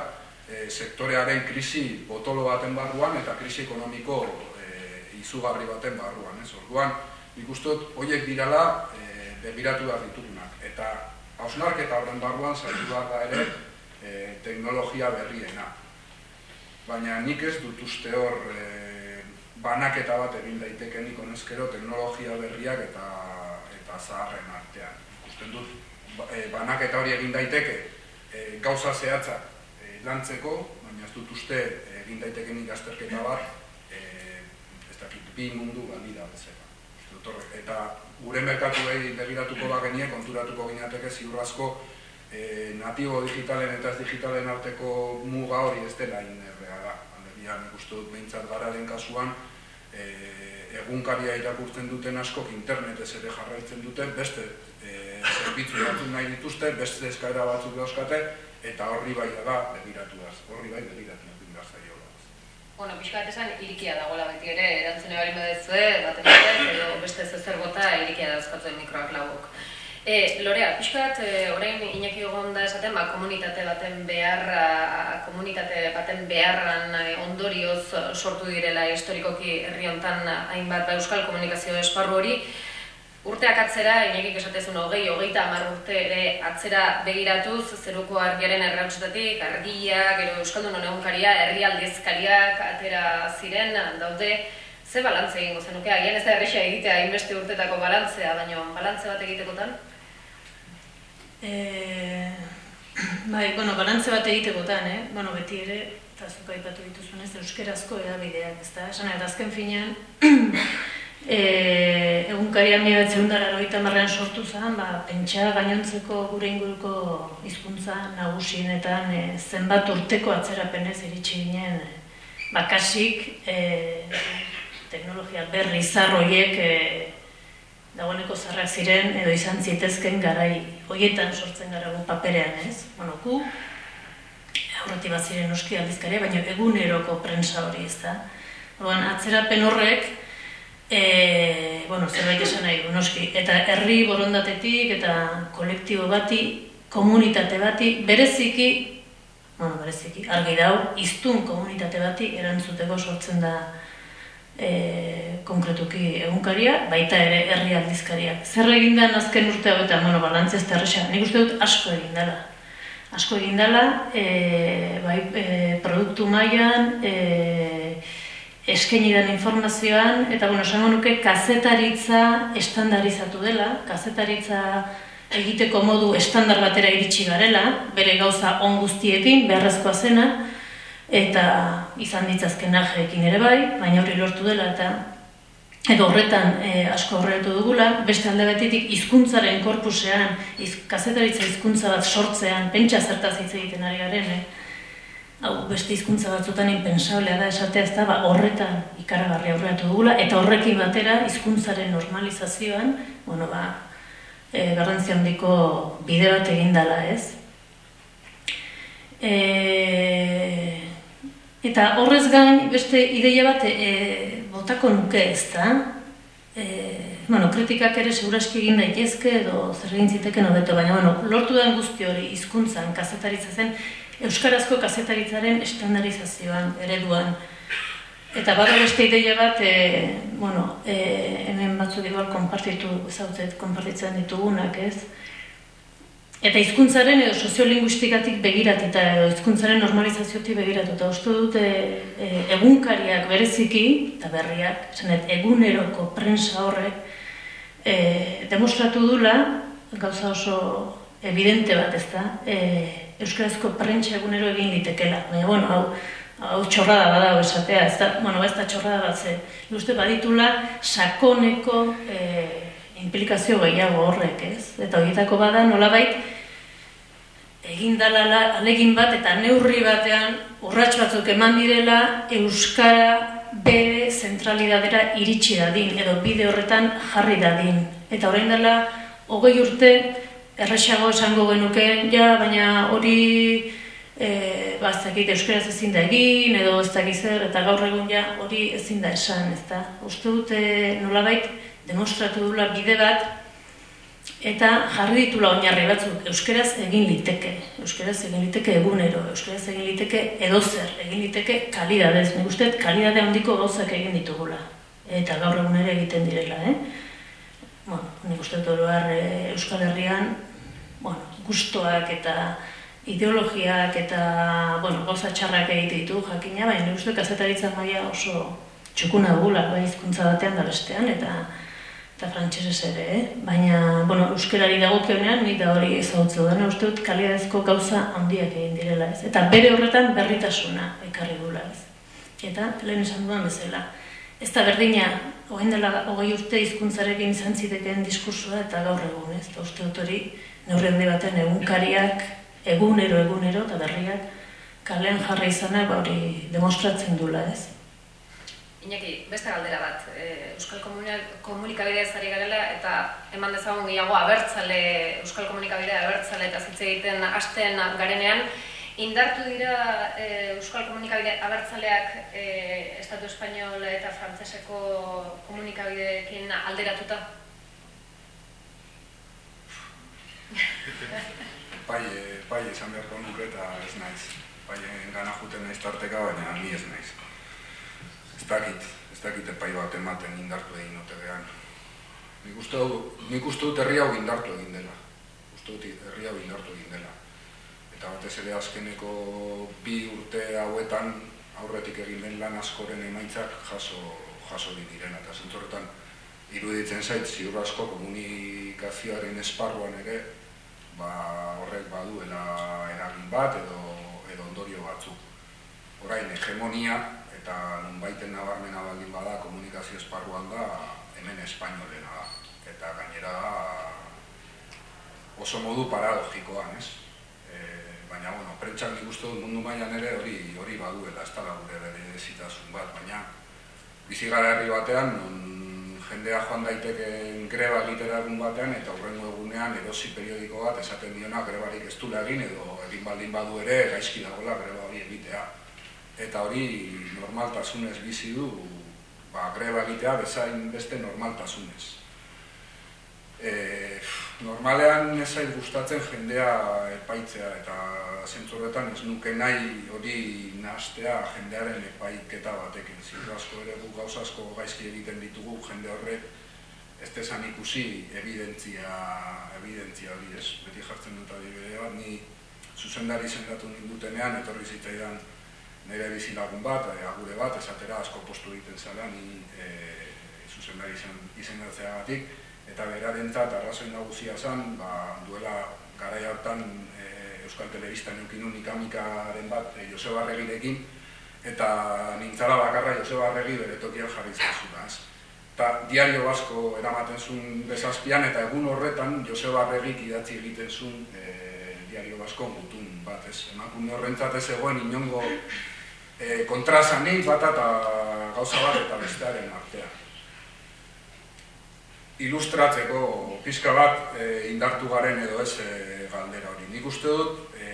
e, sektorearen krisi botolo baten barruan eta krisi ekonomiko e, izugarri baten barruan. Ez? Orduan, ikustut, horiek dirala e, begiratu behar ditugunak. Eta hausnarketa horren barruan, zaitu behar da ere, e, teknologia berriena. Baina nik ez dut uste hor e, banaketa bat egin daitekenik honezkero teknologia berriak eta eta zaharren artean. Ikusten dut e, banaketa hori egin daiteke e, gauza zehatza e, lantzeko, baina ez dut uste egin daitekenik azterketa bat e, ez dakit bi mundu balida bezala. Eta gure merkatu begiratuko bagenie, konturatuko ginateke ziur asko e, natibo digitalen eta ez digitalen arteko muga hori ez dela inerrea da. Alegia, nik uste dut behintzat gararen kasuan, e, egunkaria irakurtzen duten askok internetez ere jarraitzen duten, beste e, zerbitzu batzuk nahi dituzte, beste eskaera batzuk dauzkate, eta horri bai da begiratu horri bai begiratu da zaiola. Bueno, pixka bat esan irikia dagoela beti ere, erantzune bari badezue, batek, edo beste zezer bota irikia dauzkatzen mikroak labuk. E, Lorea, pixka bat, e, orain inaki egon da esaten, ba, komunitate baten beharra, komunitate baten beharran e, ondorioz sortu direla historikoki herri hontan hainbat ba, euskal komunikazio esparru hori, Urteak atzera, inekik esatezun hogei, hogeita hamar urte ere atzera begiratuz, zeruko argiaren errautxetatik, argia, gero Euskaldun honeunkaria, herri aldizkariak atera ziren, daude, ze balantze egingo zenuke, agian ez da errexea egitea inbeste urtetako balantzea, baina balantze bat egitekotan? E, bai, bueno, balantze bat egitekotan, eh? Bueno, beti ere, eta zuka ipatu dituzunez, euskerazko edabideak, ez da? Esan, eta azken finean, e, egun karian mila betzerundara marrean sortu zen, ba, pentsa gainontzeko gure inguruko hizkuntza nagusienetan e, zenbat urteko atzerapenez iritsi ginen, bakasik e, teknologia berri zarroiek e, dagoeneko zarrak ziren edo izan zitezken garai hoietan sortzen gara gu paperean ez. Bueno, gu aurreti bat ziren noski aldizkaria, baina eguneroko prensa hori ez da. Oan, atzerapen horrek, e, bueno, zerbait esan nahi noski, eta herri borondatetik eta kolektibo bati, komunitate bati, bereziki, bueno, bereziki, argi dau, iztun komunitate bati erantzuteko sortzen da e, konkretuki egunkaria, baita ere herri aldizkaria. Zer egin da azken urte hau eta bueno, balantzez terresa, nik uste dut asko egin dela. Asko egin dela, e, bai, e, produktu mailan, e, eskaini den informazioan, eta bueno, esango nuke kazetaritza estandarizatu dela, kazetaritza egiteko modu estandar batera iritsi garela, bere gauza on guztiekin, beharrezkoa zena, eta izan ditzazken najeekin ere bai, baina hori lortu dela eta edo horretan e, asko horretu dugula, beste alde betetik hizkuntzaren korpusean, iz, kazetaritza hizkuntza bat sortzean, pentsa zertaz hitz egiten ari garen, eh? hau beste hizkuntza batzutan inpensablea da esatea ez da, ba, horretan ikaragarri aurreatu dugula, eta horrekin batera hizkuntzaren normalizazioan, bueno, ba, e, garrantzi handiko bide bat egin dela, ez? E, Eta horrez gain beste ideia bat e, botako nuke ez da. E, bueno, kritikak ere seguraski egin daitezke edo zer egin ziteken hobeto, baina bueno, lortu den guzti hori hizkuntzan kazetaritza zen euskarazko kazetaritzaren estandarizazioan, ereduan. Eta bada beste ideia bat, e, bueno, e, hemen batzuk igual konpartitu, zautzet, konpartitzen ditugunak, ez? Eta hizkuntzaren edo soziolinguistikatik begiratuta edo hizkuntzaren normalizaziotik begiratuta uste dute e, egunkariak bereziki eta berriak, esanet eguneroko prensa horrek e, demostratu dula gauza oso evidente bat ez da e, euskarazko prentsa egunero egin litekela. Baina, bueno, hau, hau txorrada bada esatea, ez da, bueno, ez da txorrada bat ze, uste baditula sakoneko e, implikazio gehiago horrek, ez? Eta horietako bada nolabait egin dala alegin bat eta neurri batean urrats batzuk eman direla euskara bere zentralidadera iritsi dadin edo bide horretan jarri dadin. Eta orain dela hogei urte erresago esango genuke, ja, baina hori e, ba, euskaraz ezin da egin edo ez dakiz eta gaur egun ja hori ezin da esan, ezta? Uste dute nolabait demostratu dula bide bat, eta jarri ditula oinarri batzuk, euskeraz egin liteke, euskeraz egin liteke egunero, euskeraz egin liteke edozer, egin liteke kalidadez, nik uste kalidade handiko gauzak egin ditugula, eta gaur egun ere egiten direla, eh? Bueno, nik uste dut e, Euskal Herrian, bueno, gustoak eta ideologiak eta, bueno, gauza txarrak egite ditu jakina, baina nik uste kazetaritzan maia oso txukuna dugula, bai hizkuntza batean da bestean, eta eta frantsesez ere, eh? baina, bueno, euskerari dagokionean, nik da hori ezagutzen dena, uste dut kalidadezko gauza handiak egin direla, ez? Eta bere horretan berritasuna ekarri dula, ez? Eta, lehen esan duan bezala, ez da berdina, hogein dela, hogei urte hizkuntzarekin izan ziteken diskursua eta gaur egun, ez? Eta uste dut hori, neurri handi baten egunkariak, egunero, egunero, eta berriak, kalean jarri izanak, ba hori, demostratzen dula, ez? Iñaki, beste galdera bat, e, Euskal Komunikabideaz ari garela eta eman dezagun gehiago abertzale, Euskal Komunikabidea abertzale eta zitze egiten hasten garenean, indartu dira e, Euskal Komunikabide abertzaleak e, Estatu Espainol eta Frantseseko komunikabideekin alderatuta? Bai, bai, esan beharko nuke eta ez naiz. Bai, gana juten naiz tarteka, baina ni ez naiz. Ez dakit, ez dakit epai bat ematen indartu egin ote. Nik uste nik uste dut herri hau indartu egin dela. Uste dut herri hau indartu egin dela. Eta batez ere azkeneko bi urte hauetan aurretik egin den lan askoren emaitzak jaso, jaso direna. Eta zentzorretan iruditzen zait ziur asko komunikazioaren esparruan ere ba, horrek baduela eragin bat edo, edo ondorio batzuk. Orain, hegemonia eta nunbaiten nabarmena baldin bada komunikazio esparruan da hemen espainolena da. Eta gainera oso modu paradogikoan, ez? E, baina, bueno, prentsak nik dut mundu mailan ere hori hori baduela, ez dela gure berezitasun bat, baina bizi gara herri batean, non jendea joan daitekeen greba literarun batean eta hurrengo egunean erosi periodiko bat esaten diona grebarik ez dula egin edo egin baldin badu ere gaizki dagoela greba hori egitea. Eta hori normaltasunez bizi du ba, greba egitea bezain beste normaltasunez. E, normalean ez zait gustatzen jendea epaitzea eta zentzorretan ez nuke nahi hori nahastea jendearen epaiketa batekin. Ziur asko ere gu gauza asko gaizki egiten ditugu jende horrek ez desan ikusi evidentzia, evidentzia hori ez. Beti jartzen dut adibide bat, ni zuzendari sendatu nindutenean, etorri zitzaidan nire bizilagun bat, e, agure bat, esatera asko postu egiten zela, ni e, zuzendari izendatzeagatik, eta berarentzat arrazoi nagusia zen, ba, duela garai hartan e, Euskal Telebistan eukinun ikamikaren bat e, Joseba Arregirekin, eta nintzala bakarra Joseba Arregi bere tokian jarri zazula, ez. Eta diario basko eramaten zuen bezazpian, eta egun horretan Joseba Arregik idatzi egiten zuen e, diario basko gutun bat, ez. Emakume horrentzat ez egoen inongo e, kontrasanik bat eta gauza bat eta bestearen artean ilustratzeko pizka bat e, indartu garen edo ez e, galdera hori. Nik uste dut e,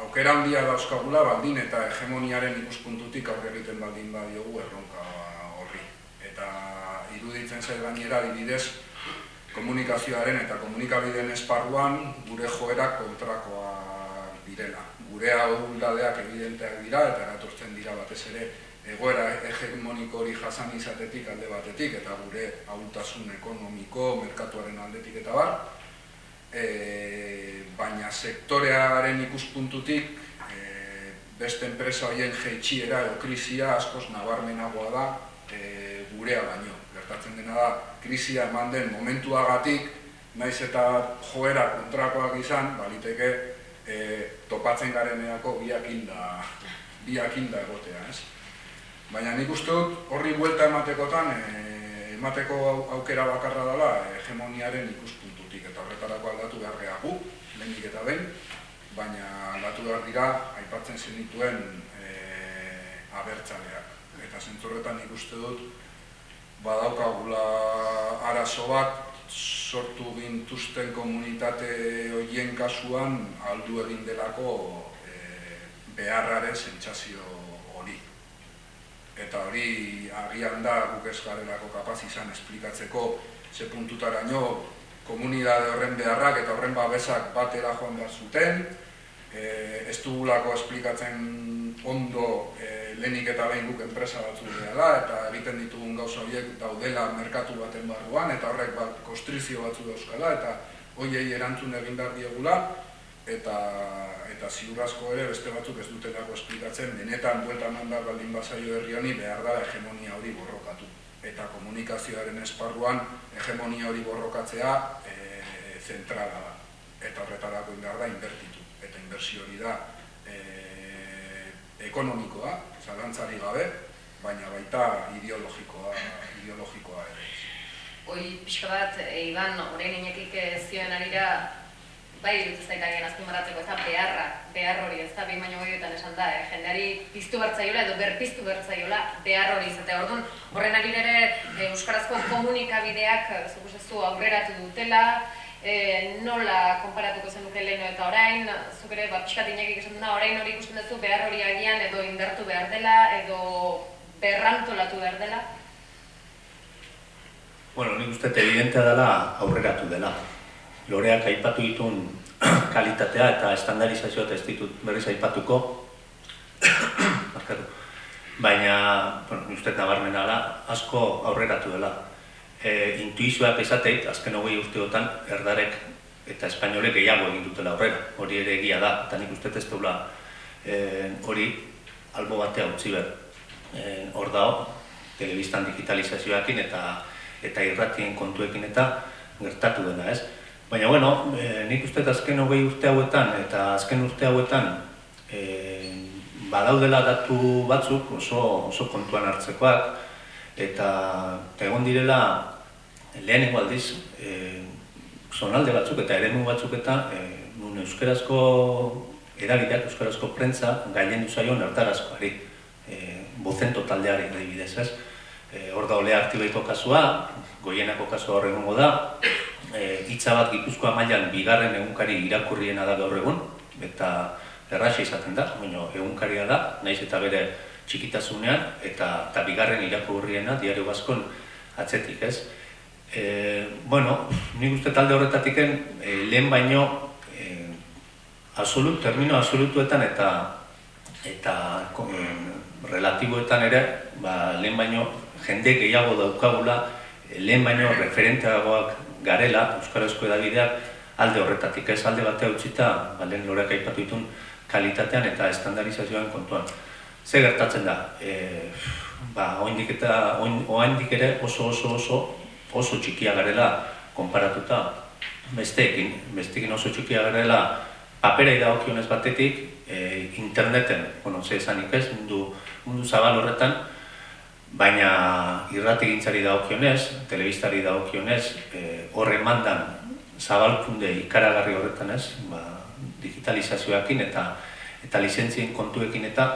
aukera handia dauzkagula baldin eta hegemoniaren ikuspuntutik aurre egiten baldin badiogu erronka horri. Eta iruditzen zait gainera adibidez komunikazioaren eta komunikabideen esparruan gure joerak kontrakoa direla. Gure ahuldadeak evidenteak dira eta eratortzen dira batez ere egoera hegemoniko hori jasan izatetik alde batetik eta gure ahultasun ekonomiko, merkatuaren aldetik eta bar. E, baina sektorearen ikuspuntutik e, beste enpresa horien jeitxiera edo krisia askoz nabarmenagoa da e, gurea baino. Gertatzen dena da, krisia eman den momentuagatik, naiz eta joera kontrakoak izan, baliteke e, topatzen gareneako biak inda, biak inda egotea, ez? Baina nik uste dut horri buelta ematekotan e, emateko aukera bakarra dela hegemoniaren ikuspuntutik eta horretarako aldatu behar gehagu, lehenik eta behin, baina aldatu behar dira aipatzen zenituen e, abertzaleak. Eta zentzorretan nik uste dut badaukagula arazo bat sortu gintuzten komunitate horien kasuan aldu egin delako e, beharraren sentsazio eta hori agian da guk ez garelako kapaz izan esplikatzeko ze puntutaraino komunidade horren beharrak eta horren babesak batera joan behar zuten, e, ez dugulako esplikatzen ondo e, lehenik eta behin guk enpresa batzu dela eta egiten ditugun gauza horiek daudela merkatu baten barruan eta horrek bat kostrizio batzu dauzkala eta hoiei erantzun egin behar diegula eta eta ziurrasko ere beste batzuk ez dutelako esplikatzen benetan buelta mandar baldin bazaio herri honi behar da hegemonia hori borrokatu. Eta komunikazioaren esparruan hegemonia hori borrokatzea e, zentrala da. Eta horretarako indar da inbertitu. Eta inbertsio hori da e, ekonomikoa, zalantzari gabe, baina baita ideologikoa, ideologikoa ere. Hoi pixka bat, e, Iban, orain inekik zioen arira bai iruditzen zait agian azpimarratzeko ez da beharra, behar hori ez da behin baino gehiotan esan da, eh? jendeari piztu bertzaiola edo berpiztu bertzaiola behar hori izatea. Orduan, horren ari ere eh, euskarazko komunikabideak eh, zuk esazu aurreratu dutela, eh, nola konparatuko zenuke leheno eta orain, zuk ere ba pixkat inakik esan duna, orain hori ikusten duzu behar hori agian edo indartu behar dela edo berrantolatu behar dela. Bueno, nik uste evidentea dela aurreratu dela. Loreak aipatu ditun kalitatea eta estandarizazioa eta ez ditut berriz aipatuko. Baina, bueno, uste nabarmena dela, asko aurreratu dela. E, intuizioak esateit, azken hogei urteotan, erdarek eta espainolek gehiago egin dutela aurrera. Hori ere egia da, eta nik uste ez deula e, hori albo batea utzi behar. E, hor dago, telebistan digitalizazioakin eta eta irratien kontuekin eta gertatu dena, ez? Baina, bueno, e, nik uste azken hogei urte hauetan eta azken urte hauetan e, badaudela datu batzuk oso, oso kontuan hartzekoak eta egon direla lehenengo aldiz e, zonalde batzuk eta eremu batzuk eta e, nun euskarazko edagideak, euskarazko prentza gainen duzaion hartarazkoari e, bozento taldeari adibidez, ez? E, hor da olea artibaiko kasua, goienako kasua horre da, e, hitza bat gipuzkoa mailan bigarren egunkari irakurriena da gaur egun, eta erraxa izaten da, baina egunkaria da, naiz eta bere txikitasunean, eta, eta bigarren irakurriena diario baskon atzetik ez. E, bueno, nik uste talde horretatik e, lehen baino e, absolut, termino absolutuetan eta eta e, relatiboetan ere, ba, lehen baino jende gehiago daukagula lehen baino referenteagoak garela, Euskarazko edabideak, alde horretatik, ez alde batea utzita, ba, lehen lorak aipatu ditun, kalitatean eta estandarizazioan kontuan. Ze gertatzen da, e, ba, oindik eta oindik ere oso oso oso oso txikia garela konparatuta. Besteekin, besteekin oso txikia garela papera idagokionez batetik, e, interneten, bueno, ze esanik ez, mundu, mundu zabal horretan, baina irrati gintzari dagokionez, telebistari dagokionez, e, horre mandan zabalkunde ikaragarri horretan ez, ba, digitalizazioakin eta eta lizentzien kontuekin eta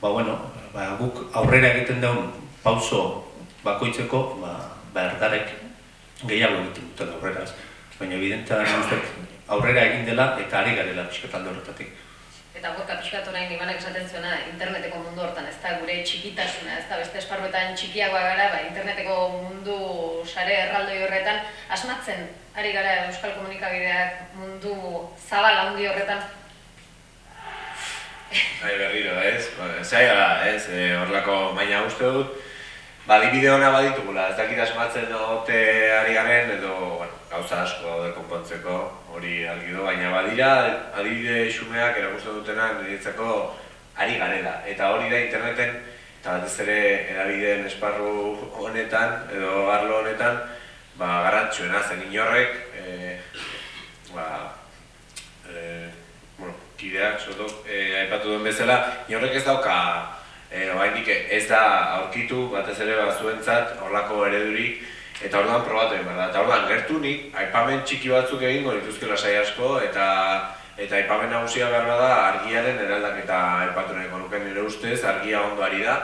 ba, bueno, ba, guk aurrera egiten daun pauso bakoitzeko ba, ba erdarek gehiago egiten dutela aurrera. Baina evidentea aurrera egin dela eta ari garela pixketalde horretatik eta gorka pixkat orain imanak esaten zuena interneteko mundu hortan, ez da gure txikitasuna, ez da beste esparruetan txikiagoa gara, ba, interneteko mundu sare erraldoi horretan, asmatzen ari gara Euskal Komunikabideak mundu zabal handi horretan? Hai berriro, ez? Zaila da, ez? E, horlako baina uste dut, ba, dibide hona baditugula, ez dakit asmatzen ote ari garen, edo, bueno, gauza asko daude konpontzeko, hori algido, baina badira adibide xumeak erakusten dutena niretzako ari garela. Eta hori da interneten, eta batez ere edabideen esparru honetan, edo arlo honetan, ba, garantxuena zen inorrek, e, ba, e, kideak, soto, e, aipatu duen bezala, inorrek ez dauka, e, ez da aurkitu, batez ere bazuentzat, horlako eredurik, Eta orduan probatu egin behar da. Eta orduan gertu nik, aipamen txiki batzuk egingo dituzke lasai asko, eta eta aipamen nagusia behar da argiaren eraldak eta aipatu nahiko nuken nire ustez, argia ondo ari da.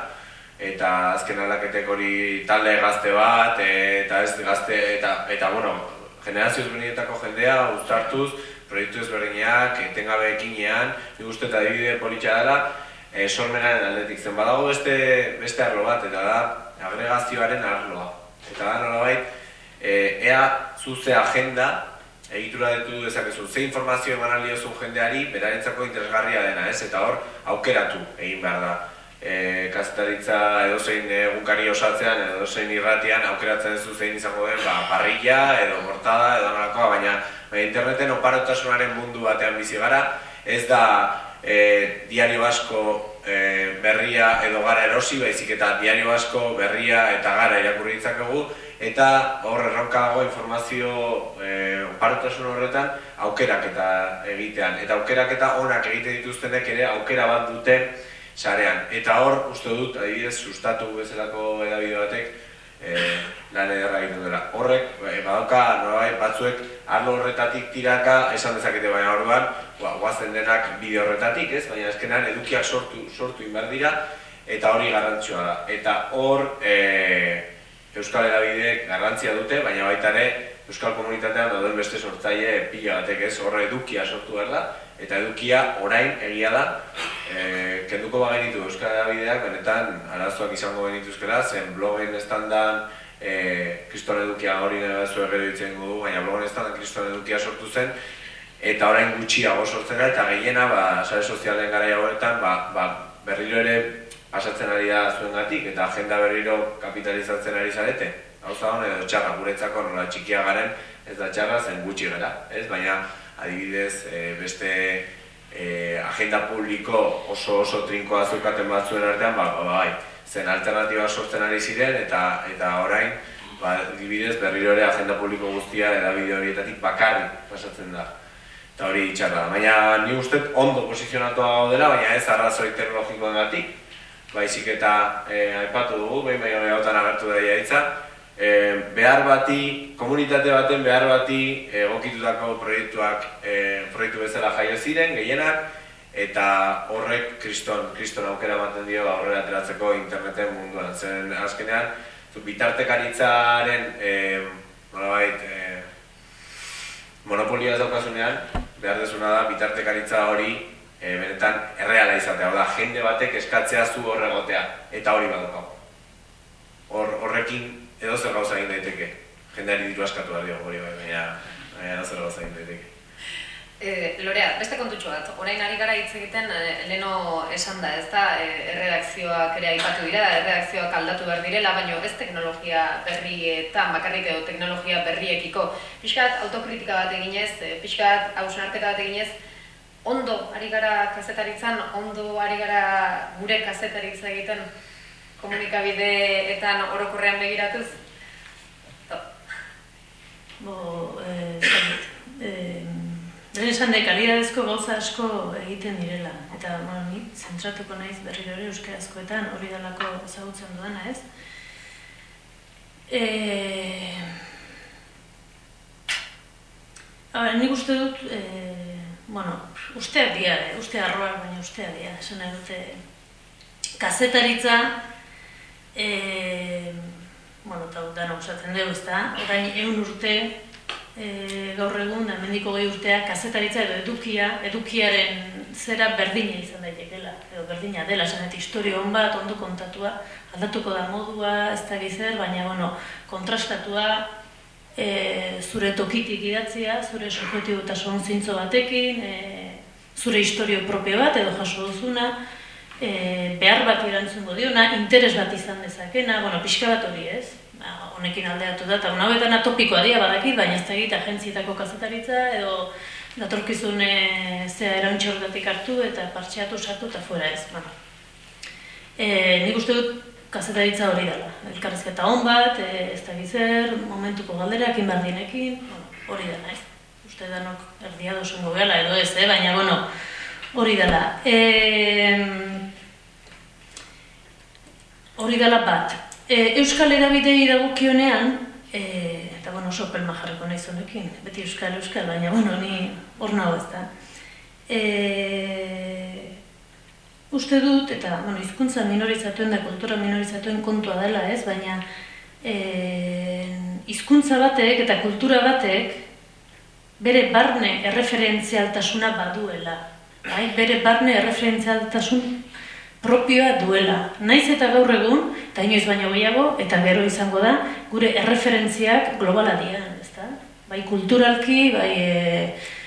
Eta azken aldaketek hori talde gazte bat, eta ez gazte, eta, eta bueno, generazio ezberdinetako jendea, uztartuz, proiektu ezberdinak, etengabe ekinean, nik uste eta dibide politxa dela, e, sormenaren aldetik zen badago beste, beste arlo bat, eta da agregazioaren arloa. Eta da nolabait, e, ea zuze agenda, egitura ditu dezakezu, ze informazio eman aliozun jendeari, berarentzako interesgarria dena, ez? Eta hor, aukeratu egin behar da. E, kazetaritza edozein egunkari osatzean, edozein irratian, aukeratzen zu zein izango den, ba, parrilla, edo mortada, edo nolakoa, baina, interneten oparotasunaren mundu batean bizi gara, ez da e, diario asko e, berria edo gara erosi, baizik eta diario asko berria eta gara irakurri ditzakegu, eta hor erronka dago informazio e, oparotasun horretan aukerak eta egitean. Eta aukerak eta onak egite dituztenek ere aukera bat duten sarean. Eta hor, uste dut, adibidez, sustatu bezalako edabide batek, e, lan ederra egiten dela. Horrek, e, badauka, norai, batzuek arlo horretatik tiraka esan dezakete baina orduan, ba, guazen denak bide horretatik, ez? Baina eskenan edukiak sortu, sortu inbar dira, eta hori garrantzioa da. Eta hor, e, Euskal Erabideek garrantzia dute, baina baita ere, Euskal Komunitatean dauden beste sortzaile pila batek ez, horre edukia sortu behar da, eta edukia orain egia da, e, kenduko bagenitu Euskal Erabideak, benetan arazoak izango benituzkera, zen blogen estandan, e, kriston edukia hori nire zu gero ditzen du, baina blogen estandan kriston edukia sortu zen, eta orain gutxiago sortzen da, eta gehiena, ba, sare sozialen gara horretan, ba, ba, berriro ere pasatzen ari da zuengatik eta agenda berriro kapitalizatzen ari zarete. Hauza hon edo txarra guretzako nola txikia garen ez da txarra zen gutxi gara, ez? Baina adibidez e, beste e, agenda publiko oso oso trinkoa zukaten batzuen artean, ba, ba, bai, zen alternatiba sortzen ari ziren eta eta orain ba, adibidez berriro ere agenda publiko guztia edabide horietatik bakarri pasatzen da. Eta hori txarra, baina ni uste ondo posizionatua dela, baina ez arrazoi teknologikoengatik, baizik eta e, aipatu dugu, behin baino agertu da iaitza, e, behar bati, komunitate baten behar bati egokitutako proiektuak e, proiektu bezala jaio ziren, gehienak, eta horrek kriston, kriston aukera ematen dio aurrera ateratzeko interneten munduan. Zen azkenean, bitartekaritzaren e, nolabait, e, monopolia ez daukasunean, behar desuna da bitartekaritza hori e, benetan erreala izatea, da, jende batek eskatzea zu horregotea, eta hori badukau. Hor, horrekin edo zer gauza egin daiteke, jendeari diru askatu da dio, hori bai, baina edo zer gauza egin daiteke. E, Lorea, beste kontutxo bat, orain ari gara hitz egiten e, leno esan da, ez da, e, erredakzioak ere aipatu dira, erredakzioak aldatu behar direla, baina ez teknologia berri eta makarrik edo teknologia berriekiko. Piskat autokritika bat eginez, piskat hausnarketa bat eginez, ondo ari gara kazetaritzan, ondo ari gara gure kazetaritza egiten komunikabideetan orokorrean begiratuz? Bo, eh, eh, esan da, kalidadezko gauza asko egiten direla. Eta, bueno, ni zentratuko naiz berri hori euskarazkoetan hori dalako ezagutzen duena, ez? Eh, nik uste dut, eh, bueno, usteak dira, eh? uste arroak, baina usteak dira, esan nahi dute, kazetaritza, e, bueno, eta dano usatzen dugu, ez da, orain egun urte, e, gaur egun, da mendiko gehi urtea, kazetaritza edo edukia, edukiaren zera berdina izan daitekela, edo berdina dela, esan eta historio hon bat, ondo kontatua, aldatuko da modua, ez da gizer, baina, bueno, kontrastatua, e, zure tokitik idatzia, zure subjetibo eta zintzo batekin, e, zure historio propio bat edo jaso duzuna, e, behar bat irantzungo diona, interes bat izan dezakena, bueno, pixka bat hori ez, ba, honekin aldeatu da, eta una atopikoa dira badaki, baina ez da egita agentzietako kazetaritza edo datorkizun e, zea erantxordatik hartu eta partxeatu sartu eta fuera ez, bueno. E, nik uste dut kazetaritza hori dela. Elkarrezketa hon bat, e, ez da gizer, momentuko galderak inbardienekin, hori dela, ez. Uste danok erdia dozengo gela edo ez, eh? baina, bueno, hori dela. E, hori dela bat. E, Euskal Erabidei dagokionean, e, eta bueno, oso pelma jarriko nahi zonekin, beti Euskal Euskal, baina, bueno, ni hor nago ez da. E, uste dut, eta bueno, izkuntza minorizatuen da kultura minorizatuen kontua dela, ez? Baina e, hizkuntza batek eta kultura batek bere barne erreferentzialtasuna baduela. Bai? Bere barne erreferentzialtasun propioa duela. Naiz eta gaur egun, eta inoiz baino gehiago, eta gero izango da, gure erreferentziak globala dian, ezta? Bai kulturalki, bai e,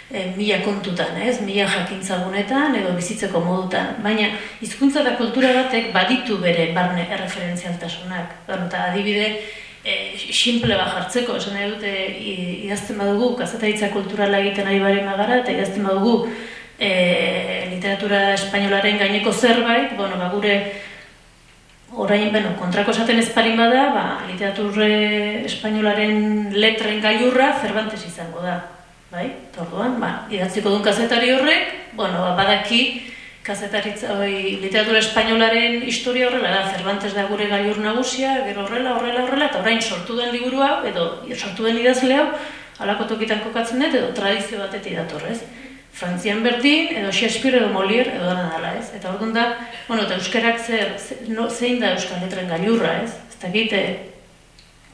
e, mila kontutan, ez? Mila jakintzagunetan edo bizitzeko modutan. Baina hizkuntza eta kultura batek baditu bere barne erreferentzialtasunak. Eta adibide, e, simple bat jartzeko, esan nahi dute idazten badugu, kazetaritza kulturala egiten ari bari magara, eta idazten badugu e, literatura espainolaren gaineko zerbait, bueno, ba, gure orain, bueno, kontrako esaten ez bada, ba, literaturre espainolaren letren gailurra Cervantes izango da bai? Orduan, ba, idatziko duen kazetari horrek, bueno, ba, badaki kazetaritza, oi, literatura espainolaren historia horrela da, Cervantes da gure gailur nagusia, gero horrela, horrela, horrela, eta orain sortu den liburu hau, edo sortu den idazle hau, alako tokitan kokatzen dut, edo tradizio batetik dator, ez? Frantzian berdin, edo Shakespeare, edo Molière, edo dana dala, ez? Eta orduan da, bueno, eta euskerak zer, ze- no, zein da euskal letren gailurra, ez? Ez eh,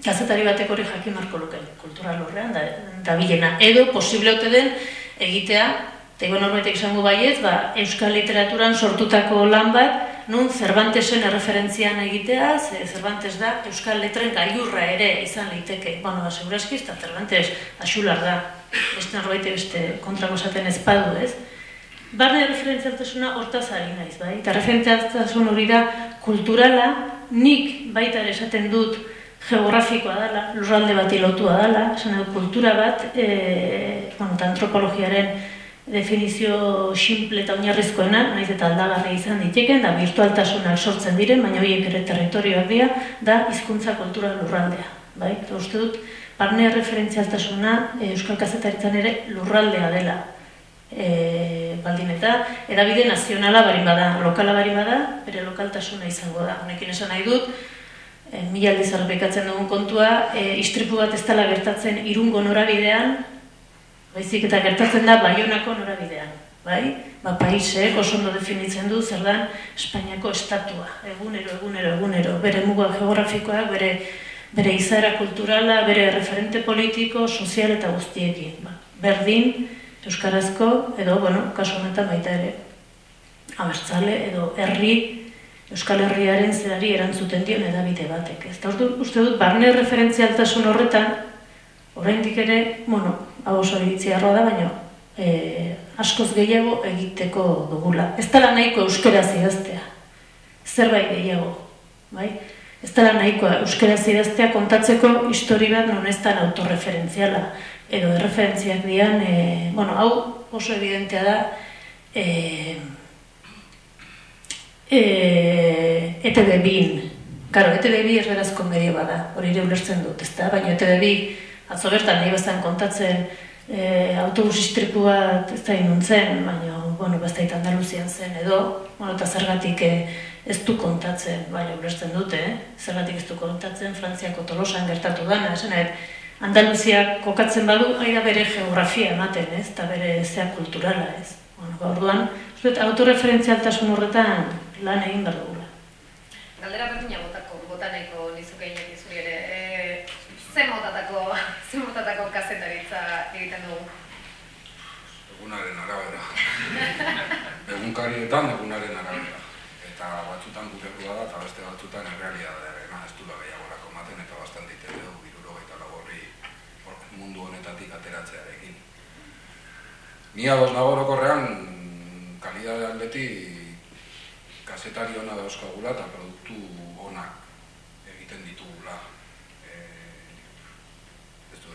kazetari batek hori jakin marko luke, kultural horrean, da, da bilena. Edo, posible ote den, egitea, eta igual norbaitek izango baietz, ba, euskal literaturan sortutako lan bat, nun Cervantesen erreferentzian egitea, ze Cervantes da, euskal letren gailurra ere izan liteke. Bueno, seguraski, eta Cervantes asular da, beste norbait beste kontrako esaten ez ez? Barne referentzialtasuna hortaz ari naiz, bai? Eta referentzialtasun hori da kulturala, nik baita ere esaten dut geografikoa dela, lurralde bati lotua dela, esan dut kultura bat, e, bueno, antropologiaren definizio simple eta oinarrizkoena, naiz eta aldagarri izan diteken, da virtualtasunak sortzen diren, baina horiek ere territorioak dira, da hizkuntza kultura lurraldea. Bai? Eta uste dut, barne referentzialtasuna e, Euskal Kazetaritzan ere lurraldea dela e, baldin eta edabide nazionala barin bada, lokala barin bada, bere lokaltasuna izango da. Honekin esan nahi dut, e, mila aldiz dugun kontua, e, istripu bat ez dela gertatzen irungo norabidean, baizik eta gertatzen da Baionako norabidean. Bai? Ba, paisek oso ondo definitzen du zer dan Espainiako estatua, egunero, egunero, egunero, bere muga geografikoak, bere, bere izaera kulturala, bere referente politiko, sozial eta guztiekin. Ba, berdin, euskarazko, edo, bueno, kasu honetan baita ere, abertzale, edo herri, Euskal Herriaren zerari erantzuten dion edabide batek. Ez da uste dut, barne referentzialtasun horretan, oraindik ere, bueno, hau oso iritzia da, baina e, askoz gehiago egiteko dugula. Ez dela nahiko euskaraz idaztea, zerbait gehiago, bai? Ez dela nahiko euskaraz idaztea kontatzeko histori bat non ez da autorreferentziala, edo erreferentziak dian, e, bueno, hau oso evidentea da, e, e, ETV bin, Karo, ETV bi erberazko medio bada, hori ere ulertzen dut, ez? Baina ETV bi atzo bertan nahi bazan kontatzen e, autobus istripu bat ez da inuntzen, baina, bueno, baztait Andaluzian zen edo, bueno, eta zergatik e, ez du kontatzen, baina ulertzen dute, eh? zergatik ez du kontatzen, Frantziako tolosan gertatu dana, esan nahi, Andaluzia kokatzen badu, aida bere geografia ematen, ez, eta bere zea kulturala, ez. Bueno, orduan, zuet, autoreferentzialtasun horretan lan egin behar dugula. Galdera berdina botako, botaneko nizuke inaki zuri ere. E, ze motatako, ze motatako kazetaritza egiten dugu? Egunaren arabera. Egunkarietan egunaren arabera. Eta batzutan gutekua da, eta beste batzutan errealitatearena ez dula gehiagorako ematen, eta bastan ditzen dugu biruro eta laborri mundu honetatik ateratzearekin. Ni ados nago orokorrean, kalidade aldetik kazetari ona dauzkagula eta produktu onak egiten ditugula. E, ez du,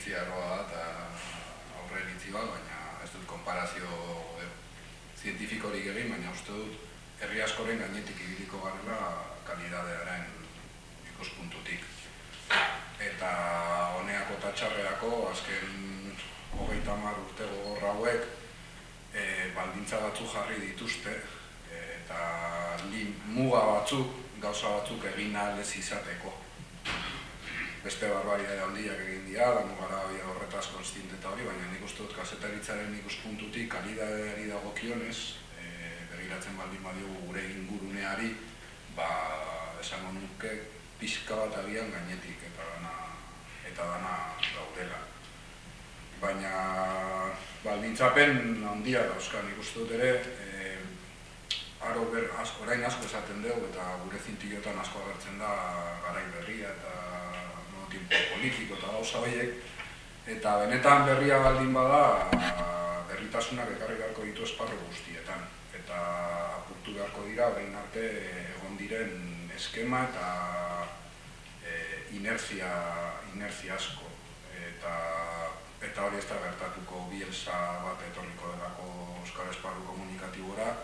e, iritzi da eta aurre iritzi baina ez dut konparazio e, zientifikorik egin, baina uste dut herri askoren gainetik ibiliko garela kalidadearen ikuspuntutik. Eta honeako eta txarreako azken hogeita hamar urte gogor hauek e, baldintza batzuk jarri dituzte eta li muga batzuk, gauza batzuk egin ahal ez izateko. Beste barbaria handiak egin dira, da mugara horretaz konstinte eta hori, baina nik uste dut kasetaritzaren ikuspuntutik kalidadeari dagokionez, e, begiratzen baldin badiogu gure inguruneari, ba, esango nuke pixka bat agian gainetik eta dana, eta dana gaudela. Baina baldintzapen handia dauzkan ikustu dut ere, e, aro ber, asko, orain asko esaten dugu eta gure zintillotan asko agertzen da garai berria eta politiko eta gauza horiek. Eta benetan berria baldin bada, berritasunak ekarri beharko ditu esparru guztietan. Eta apurtu beharko dira, orain arte egon diren eskema eta e, inertzia, inertzia asko. Eta, eta hori ez da gertatuko bielsa bat etorriko delako Euskal Esparru komunikatibora,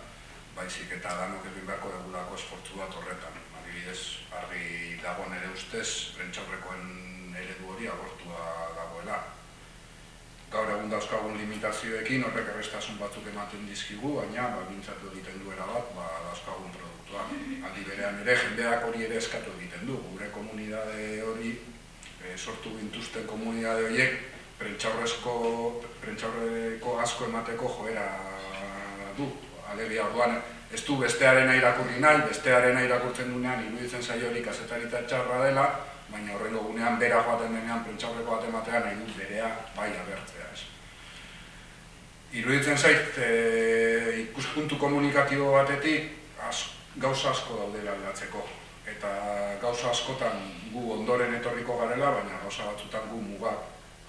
baizik eta danok egin beharko dugulako esfortzu bat horretan. Adibidez, argi dago nere ustez, prentxaurrekoen eredu hori agortua dagoela. Gaur egun dauzkagun limitazio aplikazioekin horrek errestasun batzuk ematen dizkigu, baina ba, bintzatu egiten duera bat, ba, dauzkagun produktua. Aldi berean ere, jendeak hori ere eskatu egiten du, gure komunidade hori, e, sortu gintuzten komunidade horiek, prentxaurrezko, prentxaurreko asko emateko joera du. Alegia orduan, ez du bestearen irakurri nahi, bestearen irakurtzen dunean, iruditzen zaio hori kasetarita txarra dela, baina horrengo gunean bera joaten denean prentxaurreko bat ematean nahi dut berea bai abertzea. Ez. Iruditzen zait, e, ikuspuntu komunikatibo batetik az, gauza asko daudela aldatzeko. Eta gauza askotan gu ondoren etorriko garela, baina gauza batzutan gu muga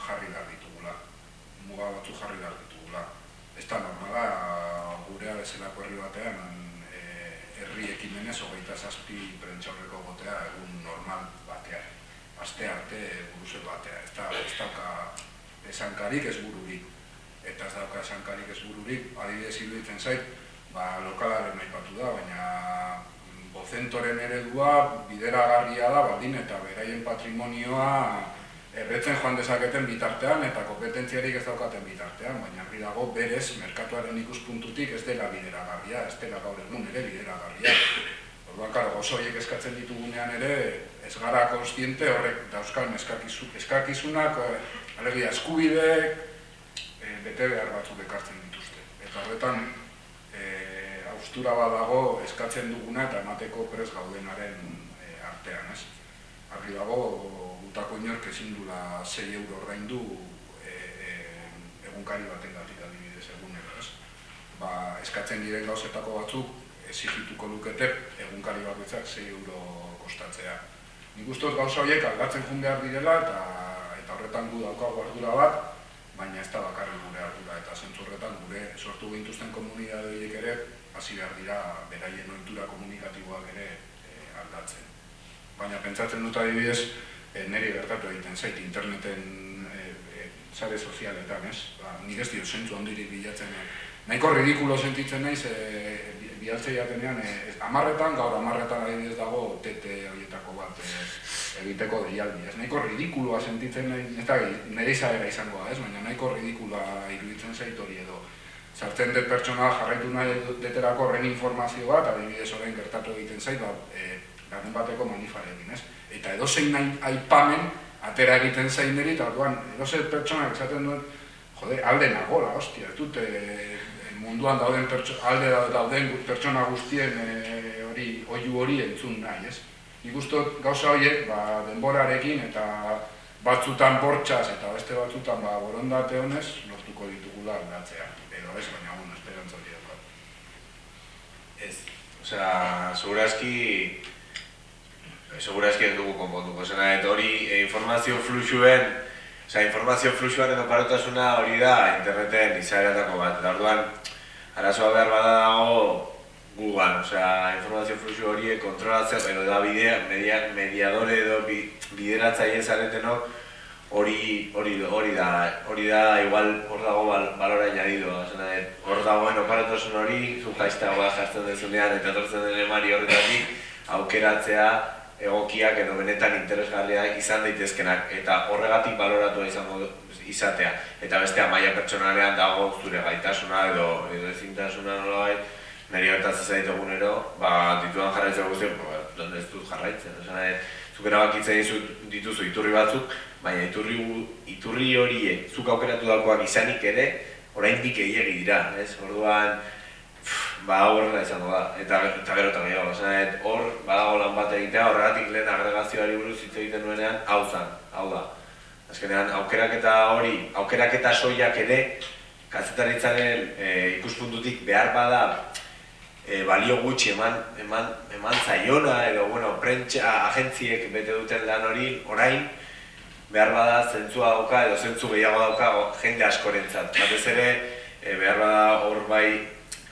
jarri behar ditugula. Muga batzu jarri behar. Da normala, gurea bezalako herri batean, e, herri ekimenez, hogeita zazpi prentxaurreko gotea egun normal batean aste arte buruz batea. Ez da, ez dauka esankarik ez bururik. Eta ez dauka esankarik ez bururik, adibidez iruditzen zait, ba, lokalaren nahi da, baina bozentoren eredua bideragarria da, baldin eta beraien patrimonioa erretzen joan dezaketen bitartean eta kompetentziarik ez daukaten bitartean, baina argi dago berez merkatuaren ikuspuntutik ez dela bideragarria, ez dela gaur egun ere bideragarria. Orduan, karo, oso horiek eskatzen ditugunean ere, ez gara konstiente horrek dauzkan eskakizunak, eh, alegia eskubideek, e, bete behar batzuk ekartzen dituzte. Eta horretan, e, austura badago eskatzen duguna eta emateko prez gaudenaren e, artean, ez? Arri dago, gutako inork ezin dula 6 euro ordaindu e, e, egunkari baten gatik adibidez egunero, ez? Ba, eskatzen diren gauzetako batzuk, exigituko lukete egunkari bakoitzak 6 euro kostatzea. Nik uste gauza horiek aldatzen jun behar direla eta eta horretan gu daukago ardura bat, baina ez da bakarri gure ardura eta zentzu horretan gure sortu gintuzten komunidade horiek ere hasi behar dira beraien ointura komunikatiboak ere e, aldatzen. Baina pentsatzen dut adibidez, e, niri gertatu egiten zait interneten e, e, sare sozialetan, ez? Ba, nik ez dio zentzu ondirik bilatzen, e, nahiko ridikulo sentitzen naiz, e, bialtze jatenean, e, amarretan, gaur amarretan adibidez dago tete horietako bat e, egiteko deialdi, ez nahiko ridikuloa sentitzen nahi, ez da, nire izagera izango ez, baina nahiko ridikuloa iruditzen zait hori edo. Zartzen dut pertsona jarraitu nahi deterako horren informazio bat, adibidez horrein gertatu egiten zait, ba, e, garen bateko manifarekin, ez? Eta edo zein nahi aipamen, atera egiten zain niri, eta orduan, edo zein pertsona esaten duen, jode, alde nagola, hostia, ez dut, e, munduan dauden alde dauden pertsona guztien e, hori oihu hori entzun nahi, ez? Nik ustot gauza horiek ba, denborarekin eta batzutan bortxaz eta beste batzutan ba, borondate honez lortuko ditugula aldatzea. Edo ez, baina hon, esperantza hori. Ez, osea, segurazki segurazki ez dugu konpontuko, zena, eta hori e, informazio fluxuen Osea, informazio fluxuan edo parotasuna hori da interneten izaeratako bat. Eta orduan, arazoa behar bada dago gugan, osea, informazio fluxu horiek kontrolatzea, pero da bidea, media, mediadore edo bi, bideratzaile zaretenok hori hori hori da, hori da igual hor dago bal, balora añadido, osea, hor dagoen oparatosun hori zu jaiztagoa jartzen dezunean eta etortzen den emari horretatik aukeratzea egokiak edo benetan interesgarriak izan daitezkenak eta horregatik baloratua izango izatea. Eta bestea maila pertsonalean dago zure gaitasuna edo edo ezintasuna nola bai, niri gertatzen zaitu egunero, ba, dituan jarraitzen guztien, ba, donde ez dut jarraitzen. Osea, e, zuk erabakitzen dituzu iturri batzuk, baina iturri, iturri horiek zuk aukeratu dagoak izanik ere, oraindik egiegi dira, ez? Orduan, ba, horrela izango da, eta, eta gero eta gehiago, osea, hor, badago lan bat egitea, horregatik lehen agregazioari buruz hitz egiten duenean, hau zan, hau da, Azkenean, aukeraketa hori, aukeraketa soiak ere, kazetaritzaren e, ikuspuntutik behar bada e, balio gutxi eman, eman, eman zaiona, edo, bueno, prentsa agentziek bete duten lan hori, orain, behar bada zentzua dauka, edo zentzu gehiago dauka jende askorentzat. Batez ere, e, behar bada hor bai,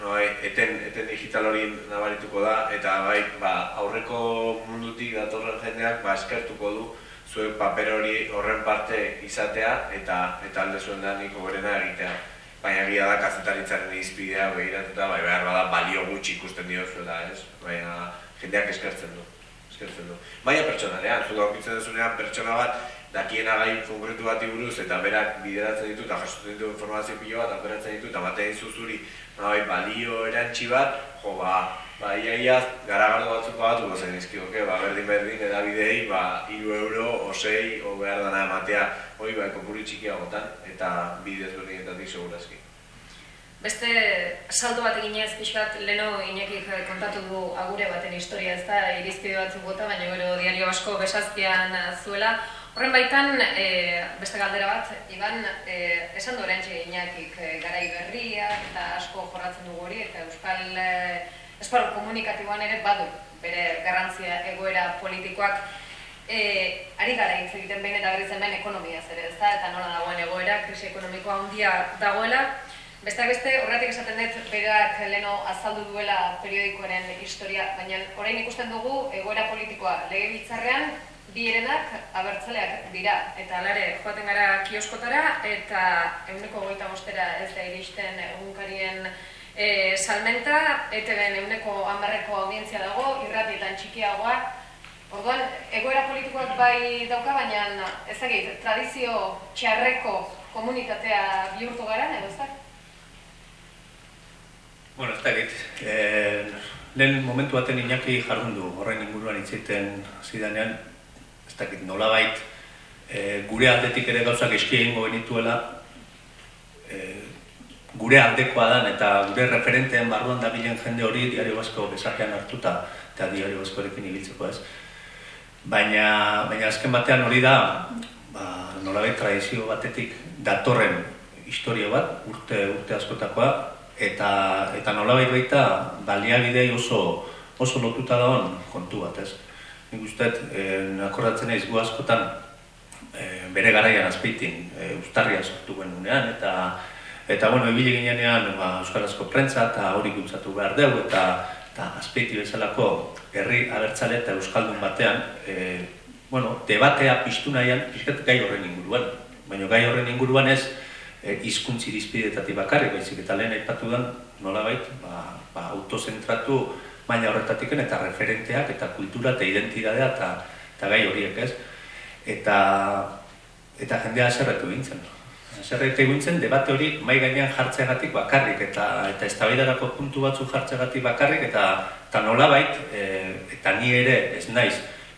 no, eten, eten digital hori nabarituko da, eta bai, ba, aurreko mundutik datorren jendeak, ba, eskertuko du, zuek paper hori horren parte izatea eta eta alde zuen da niko gorena egitea. Baina gira da kazetaritzaren izpidea behiratuta, bai behar bada balio gutxi ikusten dio zuela, ez? Baina jendeak eskertzen du. Eskertzen du. Baina pertsonalean, zu daukitzen dezunean pertsona bat dakiena gai konkretu bati buruz eta berak bideratzen ditu eta jasotzen ditu informazio pilo bat ateratzen ditu eta batean zuzuri bai, balio erantzi bat, jo ba, ba ia ia garagardo batzuk batu zen izkioke, ba berdin berdin edabidei, ba 3 euro o 6 o behar dana ematea, hori bai kopuru txikiagotan eta bidez berdinetatik segurazki. Beste salto bat eginez, pixkat, leno inekik kontatu du agure baten historia ez da, irizpide batzuk bota, baina gero diario asko besazkian zuela. Horren baitan, e, beste galdera bat, Iban, e, esan du erantxe inakik e, garai berria eta asko jorratzen dugu hori, eta Euskal e, Esparru komunikatiboan ere badu bere garrantzia egoera politikoak e, ari gara hitz egiten behin eta berrizen behin ekonomia ere, ez da, eta nola dagoen egoera, krisi ekonomikoa handia dagoela, Besteak beste, horretik esaten dut, berak leno azaldu duela periodikoaren historia, baina orain ikusten dugu egoera politikoa lege bi erenak abertzaleak dira. Eta alare, joaten gara kioskotara, eta eguneko goita bostera ez da iristen egunkarien e, salmenta, ETV-en eguneko amarreko audientzia dago, irratietan txikiagoa. Orduan, egoera politikoak bai dauka, baina ezagit, tradizio txarreko komunitatea bihurtu gara, edo ez da? Bueno, ez da eh, lehen momentu baten inaki jardun du, horrein inguruan itzaiten zidanean, ez dakit nolabait e, gure aldetik ere gauzak eski egingo genituela e, gure aldekoa dan eta gure referenteen barruan da bilen jende hori diario basko besakean hartuta eta diario baskorekin ibiltzeko ez. Baina, baina azken batean hori da ba, nolabait tradizio batetik datorren historia bat, urte, urte askotakoa, eta, eta nolabait baita baliabidei oso, oso lotuta dagoen kontu bat ez. Nik uste, eh, akordatzen ez gu askotan eh, bere garaian azpeitin eh, ustarria sortu genunean, eta eta bueno, ibili ginean ba, Euskarazko prentza eta hori gutzatu behar dugu, eta, eta azpeiti bezalako herri abertzale eta Euskaldun batean eh, bueno, debatea piztu nahian, pizkat gai horren inguruan, baina gai horren inguruan ez eh, izkuntzi dizpidetatik bakarrik, baizik eta lehen aipatu den, nolabait, ba, ba, autozentratu baina horretatik eta referenteak eta kultura eta identidadea eta, eta gai horiek ez. Eta, eta jendea zerretu gintzen. Zerretu gintzen, debate hori mai gainean jartzeagatik bakarrik eta eta eztabaidarako puntu batzu jartzeagatik bakarrik eta, eta nolabait e, eta ni ere ez naiz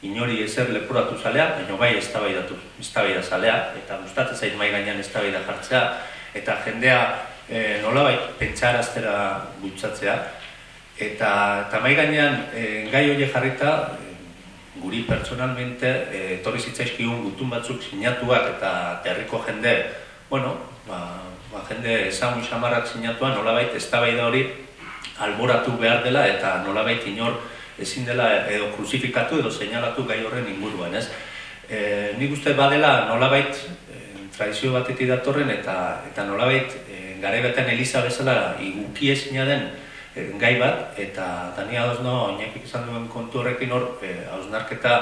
inori ezer lepuratu zalea, baina bai eztabaidatu, eztabaida zalea eta gustatzen zait mai gainean eztabaida jartzea eta jendea e, nolabait pentsaraztera bultzatzea Eta, eta mai gainean e, gai hori jarrita, e, guri personalmente, e, etorri zitzaizkigun gutun batzuk sinatuak eta terriko jende, bueno, ba, ba jende esamu xamarrak sinatua nolabait ez da hori alboratu behar dela eta nolabait inor ezin dela edo kruzifikatu edo seinalatu gai horren inguruan, ez? E, nik uste badela nolabait e, tradizio batetik datorren eta eta nolabait e, gare Eliza bezala iguki ezina den Eh, gai bat, eta Dani Adosno, inakik izan duen kontu horrekin hor, e, hausnarketa,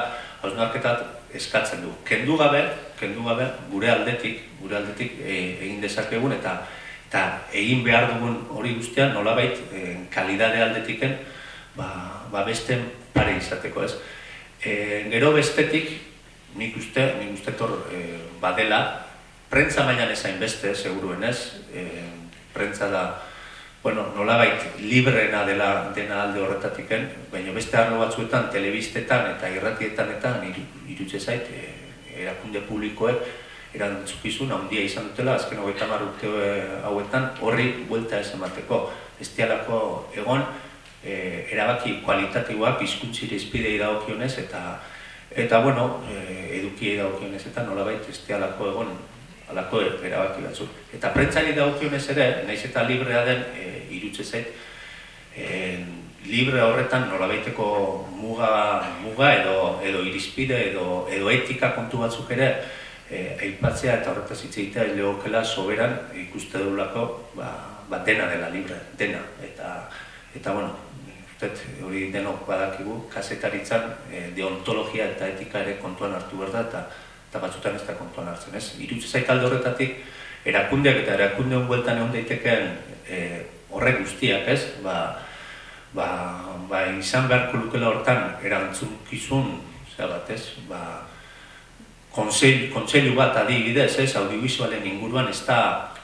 hausnarketat eskatzen du. Kendu gabe, kendu gabe, gure aldetik, gure aldetik e, egin dezakegun, eta eta egin behar dugun hori guztian, nolabait, e, kalidade aldetiken, ba, ba besten pare izateko ez. E, gero bestetik, nik uste, nik uste tor, e, badela, prentza mailan ezain beste, seguruen ez, e, prentza da, bueno, nolabait librena dela dena alde horretatiken, baina beste arlo batzuetan, telebistetan eta irratietan eta irutze zait, e, erakunde publikoek erantzukizun handia izan dutela, azken hogeita urte e, hauetan, horri buelta ez emateko. Ez egon, e, erabaki kualitatiboak izkuntzire izpidei daokionez eta eta bueno, e, edukiei daokionez eta nolabait ez egon alako erabaki batzuk. Eta prentzari daukionez ere, naiz eta librea den, e, irutze zait, e, libre horretan nolabaiteko muga, muga edo, edo irizpide edo, edo etika kontu batzuk ere e, aipatzea eta horretaz hitz egitea leokela soberan ikuste dugulako ba, ba dena dela libre, dena. Eta, eta bueno, hori denok badakigu, kasetaritzan e, deontologia eta etika ere kontuan hartu behar da, eta eta batzutan ez da kontuan hartzen, ez? Irutze zait alde horretatik, erakundeak eta erakundeon bueltan egon daitekeen e, horre guztiak, ez? Ba, ba, ba izan beharko lukela hortan erantzun kizun, zera bat, ez? Ba, kontseilu, kontseilu bat adibidez, ez, audiovisualen inguruan ez da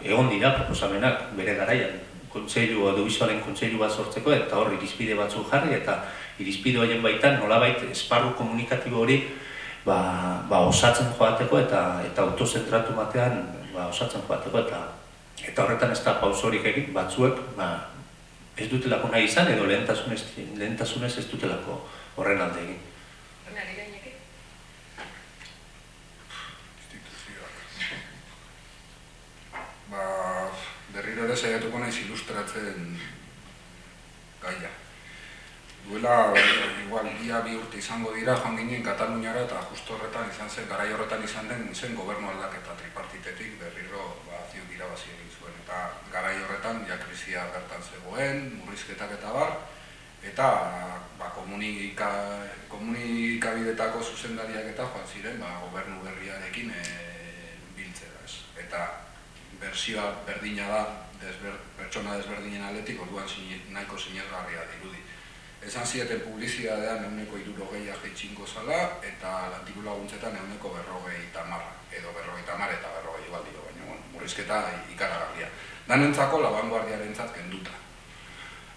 egon dira proposamenak bere garaian. Kontseilu, audiovisualen kontseilu bat sortzeko eta hor irizpide batzu jarri eta irizpide horien baitan nolabait esparru komunikatibo hori ba, ba osatzen joateko eta eta autozentratu batean ba, osatzen joateko eta eta horretan ez da pausorik egin batzuek ba, ez dutelako nahi izan edo lehentasunez, lehentasunez ez dutelako horren alde egin. Ba, berriro ere saiatuko naiz ilustratzen gaia. Duela, igual, ia bi urte izango dira, joan ginen Kataluniara eta justo horretan izan zen, garai horretan izan den, zen gobernu aldaketa tripartitetik berriro ba, ziu irabazi egin zuen. Eta garai horretan, ja krisia bertan zegoen, murrizketak eta bar, eta ba, komunika, komunikabidetako zuzendariak eta joan ziren ba, gobernu berriarekin e, biltzera. Ez. Eta bersioa berdina da, desber, pertsona desberdinen aldetik, orduan nahiko sinesgarria dirudi esan zieten publizidadean euneko irurogei ahetxingo zala, eta lantiku laguntzetan euneko berrogei tamarra, edo berrogei tamar eta berrogei igual diro, baina bueno, murrizketa ikaragarria. Danentzako labanguardiaren kenduta.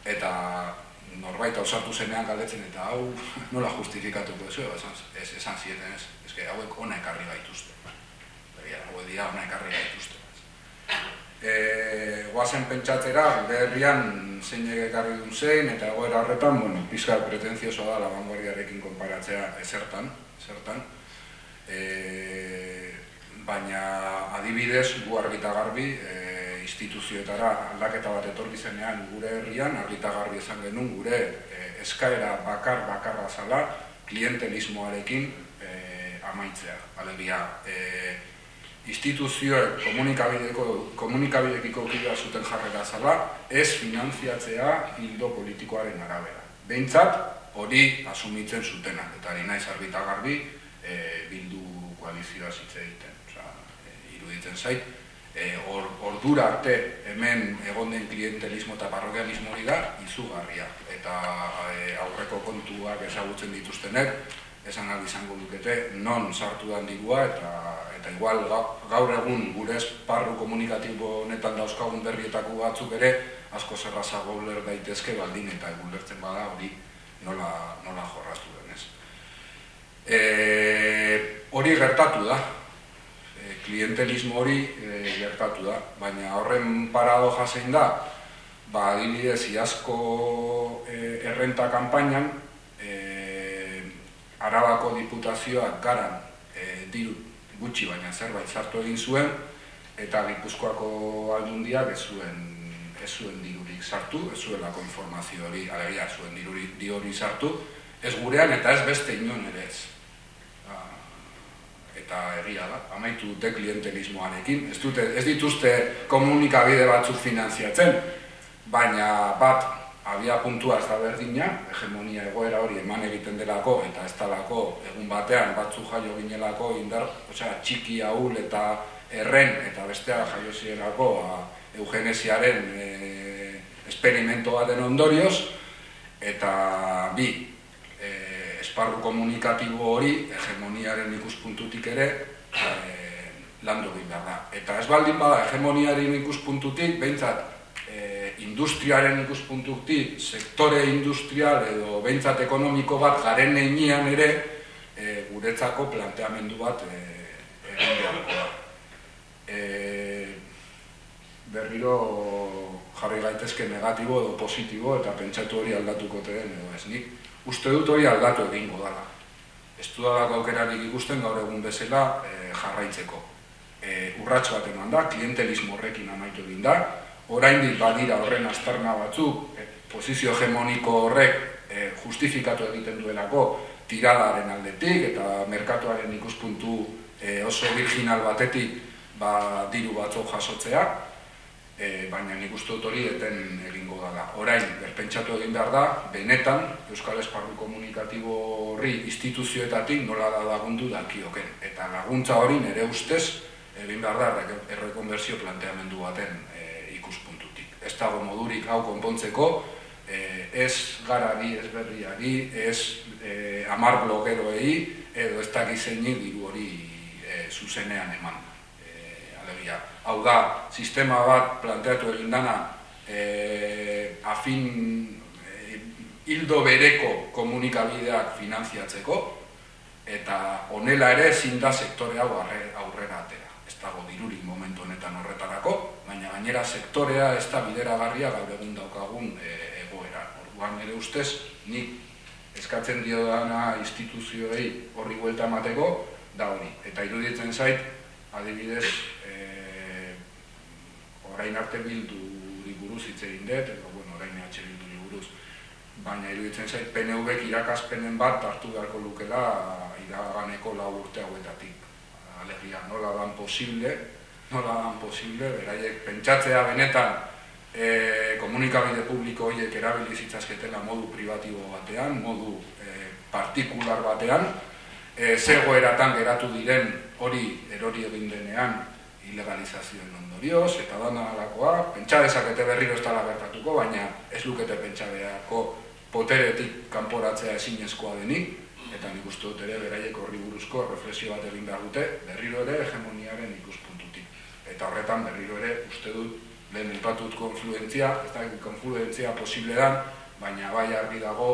Eta norbait ausartu zenean galdetzen eta hau nola justifikatuko ez, esan, ez esan zieten ez, ez hauek ona ekarri gaituzte. Begia, hauek dira ona ekarri gaituzte. E, guazen pentsatzera, gure herrian zein egekarri duen zein, eta egoera horretan, bueno, pizka pretenzioso da labanguardiarekin konparatzea ezertan, ezertan. E, baina adibidez, gu argita garbi, e, instituzioetara aldaketa bat etorri zenean gure herrian, argita garbi esan genuen gure e, eskaera bakar bakarra zala, klientelismoarekin e, amaitzea. Alegia, e, instituzioek komunikabideko komunikabidekiko kidea zuten jarrera zala, ez finantziatzea hildo politikoaren arabera. Beintzat hori asumitzen zutenak eta ari naiz arbita garbi e, bildu koalizioa hitz egiten, e, iruditzen zait e, or, ordura arte hemen egon den klientelismo eta parrokialismo hori da izugarria eta e, aurreko kontuak ezagutzen dituztenek esan aldi izango dukete non sartu dan dirua eta eta igual gaur egun gure esparru komunikatibo honetan dauzkagun berrietako batzuk ere asko zerrazago uler daitezke baldin eta ulertzen bada hori nola, nola jorratu denez. E, hori gertatu da, e, klientelismo hori e, gertatu da, baina horren paradoja zein da, ba, adibidez, iazko e, errenta kanpainan, Arabako diputazioak garan e, diru gutxi baina zerbait sartu egin zuen eta Gipuzkoako aldundiak ez zuen ez zuen dirurik sartu, ez zuelako informazio hori, alegia zuen dirurik di hori sartu, ez gurean eta ez beste inon ere ez. Ba, eta egia da, amaitu dute klientelismoarekin, ez, dute, ez dituzte komunikabide batzuk finanziatzen, baina bat abia puntua ez da berdina, hegemonia egoera hori eman egiten delako eta ez talako egun batean batzu jaio ginelako indar, osea, txiki ahul eta erren eta bestea jaio zirelako a, eugenesiaren e, esperimentoa den ondorioz eta bi, e, esparru komunikatibo hori hegemoniaren ikuspuntutik ere e, landu egin behar da. Eta ez baldin bada hegemoniaren ikuspuntutik, behintzat industriaren ikuspuntukti, sektore industrial edo behintzat ekonomiko bat garen neinean ere e, guretzako planteamendu bat e, egin beharko da. E, berriro jarri gaitezke negatibo edo positibo eta pentsatu hori aldatuko den edo ez nik. Uste dut hori aldatu egingo dala. Ez du aukerarik ikusten gaur egun bezala e, jarraitzeko. E, urratx bat eman da, klientelismo horrekin amaitu egin da, oraindik badira horren astarna batzuk, e, posizio hegemoniko horrek e, justifikatu egiten duelako tiradaren aldetik eta merkatuaren ikuspuntu e, oso virginal batetik ba, diru batzuk jasotzea, e, baina nik uste dut hori eten egingo dela. Orain, berpentsatu egin behar da, benetan, Euskal Esparru Komunikatibo horri instituzioetatik nola da lagundu dakioken. Eta laguntza hori nire ustez, egin behar da, errekonversio planteamendu baten ez dago modurik hau konpontzeko, e, ez garari, ez berriari, ez e, amar blogeroei, edo ez dakiz zeinik diru hori zuzenean eman. E, alegia, hau da, sistema bat planteatu egin dana e, afin e, hildo bereko komunikabideak finanziatzeko, eta honela ere ezin sektore hau aurrera atera. Dago dirurik momentu honetan horretarako, baina gainera sektorea ez da bideragarria gaur egun daukagun e, egoera. Orduan ere ustez, nik eskatzen dio dana instituzioei horri buelta emateko, da hori. Eta iruditzen zait, adibidez, e, orain arte bildu buruz hitz egin dut, edo, bueno, orain EH bildu buruz, baina iruditzen zait, PNV-ek irakazpenen bat hartu beharko lukela iraganeko lau urte hauetatik. Alegia, nola dan posible, nola dan posible, beraiek pentsatzea benetan, e, komunikabide publiko horiek erabili zitzazketela modu privatibo batean, modu e, partikular batean, e, zegoeratan geratu diren hori erori egin denean ilegalizazioen ondorioz, eta dana alakoa, pentsa dezakete berriro ez dala gertatuko, baina ez lukete pentsa beharko poteretik kanporatzea ezinezkoa denik, eta nik uste dut ere beraiek horri buruzko reflexio bat egin behar dute, berriro ere hegemoniaren ikuspuntutik. Eta horretan berriro ere uste dut lehen ipatut konfluentzia, ez da konfluentzia posible da, baina bai argi dago,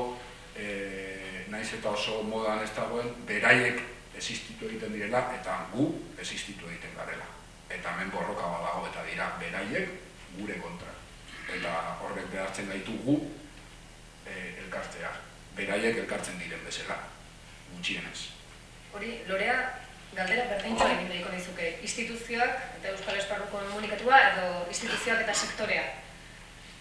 e, naiz eta oso modan ez dagoen, beraiek existitu egiten direla, eta gu existitu egiten garela. Eta hemen borroka badago eta dira beraiek gure kontra. Eta horrek behartzen gaitu gu e, elkartzea. Beraiek elkartzen diren bezala, gutxienez. Hori, Lorea, galdera berdintxo egin behiko nizuke, instituzioak eta Euskal Esparruko komunikatua edo instituzioak eta sektorea.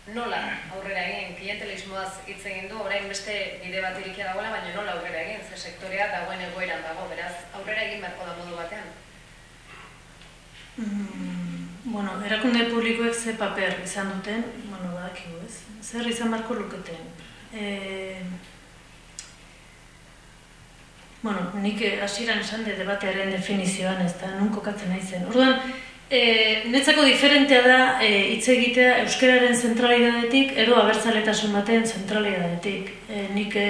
Nola aurrera egin, klientelismoaz hitz egin du, orain beste bide bat irikia dagoela, baina nola aurrera egin, ze sektorea dagoen egoeran dago, beraz, aurrera egin beharko da modu batean. Mm, bueno, erakunde publikoek ze paper izan duten, bueno, badakigu ez, zer izan beharko luketen. Eh, Bueno, nik eh, hasieran esan de debatearen definizioan ez da, nun kokatzen nahi zen. Orduan, e, netzako diferentea da e, hitz egitea euskararen zentralidadetik edo abertzaletasun baten zentralidadetik. E, nik e,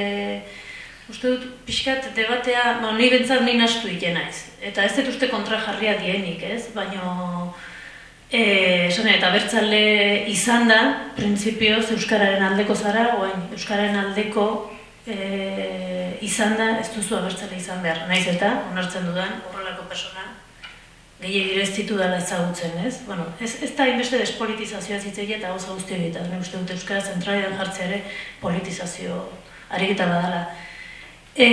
uste dut pixkat debatea, ba, ni bentzat ni nastu iten naiz. Eta ez dut uste kontra jarria dienik, ez? Baina, e, esan eta abertzale izan da, prinsipioz euskararen aldeko zara, oain, euskararen aldeko e, izan da, ez duzu abertzale izan behar. Naiz eta, onartzen dudan, horrelako persona, gehiagire ez ditu dela ezagutzen, ez? Bueno, ez, ez da inbeste despolitizazioa zitzegi eta gauza guzti egita. Ne uste dut Euskara zentralidan jartzea ere politizazio ariketa badala. E,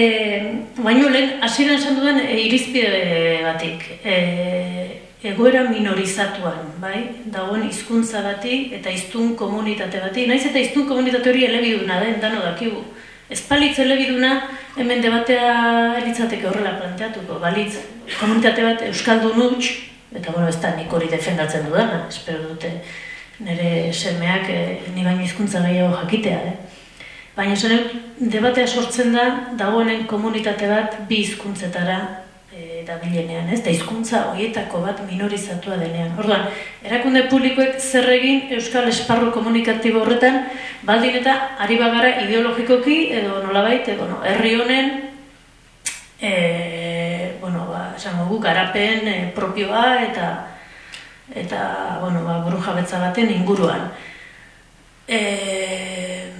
baino lehen, hasieran esan duen e, irizpide batik. E, egoera minorizatuan, bai? Dagoen hizkuntza bati eta hiztun komunitate bati. Naiz eta hiztun komunitate hori elebiduna den, dano dakigu. Ez palitz elebiduna, hemen debatea elitzateke horrela planteatuko. Balitz, komunitate bat Euskaldun huts, eta bueno, ez da nik hori defendatzen dudana, espero dute nire semeak e, ni baino hizkuntza gehiago jakitea. Eh? Baina zen, debatea sortzen da, dagoenen komunitate bat bi hizkuntzetara da bilenean, ez? Da hizkuntza hoietako bat minorizatua denean. Orduan, erakunde publikoek zer egin euskal esparru komunikatibo horretan, baldin eta ari bagara ideologikoki edo nolabait edo no, herri honen e, bueno, ba, esango gu garapen e, propioa eta eta bueno, ba burujabetza baten inguruan. Eh,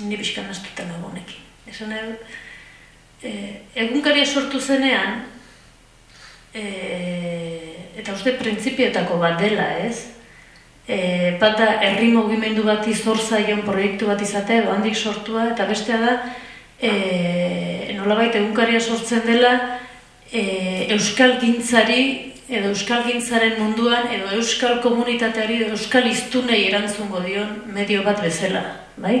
ni bizkan astutan nago honekin. Esan e, egunkaria sortu zenean, e, eta uste printzipietako bat dela, ez? E, bat da, herri mugimendu bat izor zaion proiektu bat izatea, edo handik sortua, eta bestea da, e, nolabait egunkaria sortzen dela, e, euskal gintzari, edo euskal gintzaren munduan, edo euskal komunitateari, edo euskal iztunei erantzungo dion medio bat bezala, bai?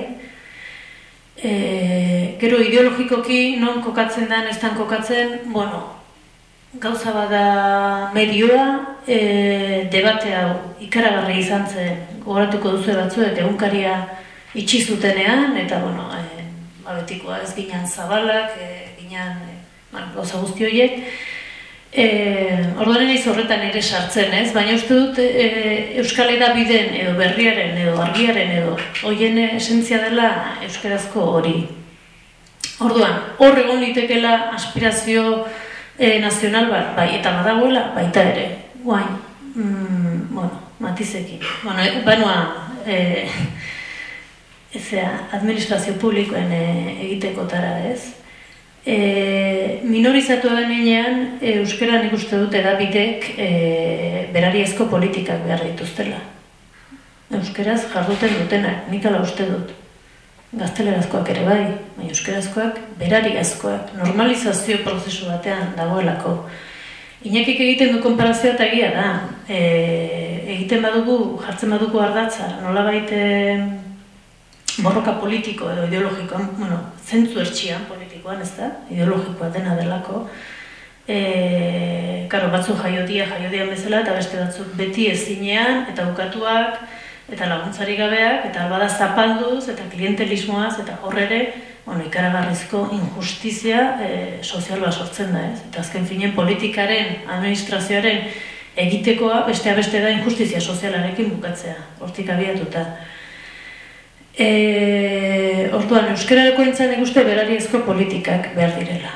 E, gero ideologikoki non kokatzen da, ez kokatzen, bueno, gauza bada medioa, e, debate hau ikaragarri izan zen, gogoratuko duzu batzuek egunkaria itxi zutenean, eta, bueno, e, abetikoa ez ginen zabalak, e, ginen, e, bueno, gauza guzti horiek, E, Orduan ez horretan ere sartzen, ez? Baina uste dut e, Euskal Edabideen edo berriaren edo argiaren edo hoien esentzia dela euskarazko hori. Orduan, hor egon litekela aspirazio e, nazional bat, bai, eta badagoela, baita ere, guain, mm, bueno, matizekin. Bueno, e, banua, e, ezea, administrazio publikoen e, egitekotara ez. E, minorizatu denean, e, euskera nik uste dut edabidek e, berariezko politikak behar dituztela. Euskeraz jarduten dutenak, nik ala uste dut. Gaztelerazkoak ere bai, baina euskerazkoak berariazkoak, normalizazio prozesu batean dagoelako. Inekik egiten du konparazioa eta egia da. E, egiten badugu, jartzen badugu ardatza, nola baite borroka politiko edo ideologikoan, bueno, zentzu ertxian politikoan, ez da, ideologikoa dena delako, e, karo, batzu jaiotia, jaiodian bezala, eta beste batzuk beti ezinean, eta bukatuak, eta laguntzari gabeak, eta albada zapalduz, eta klientelismoaz, eta horrere, bueno, ikaragarrizko injustizia e, sozial sortzen da, ez? Eta azken finen politikaren, administrazioaren egitekoa, bestea beste da injustizia sozialarekin bukatzea, hortik abiatuta. E, orduan, euskararako entzan ikuste berariezko politikak behar direla.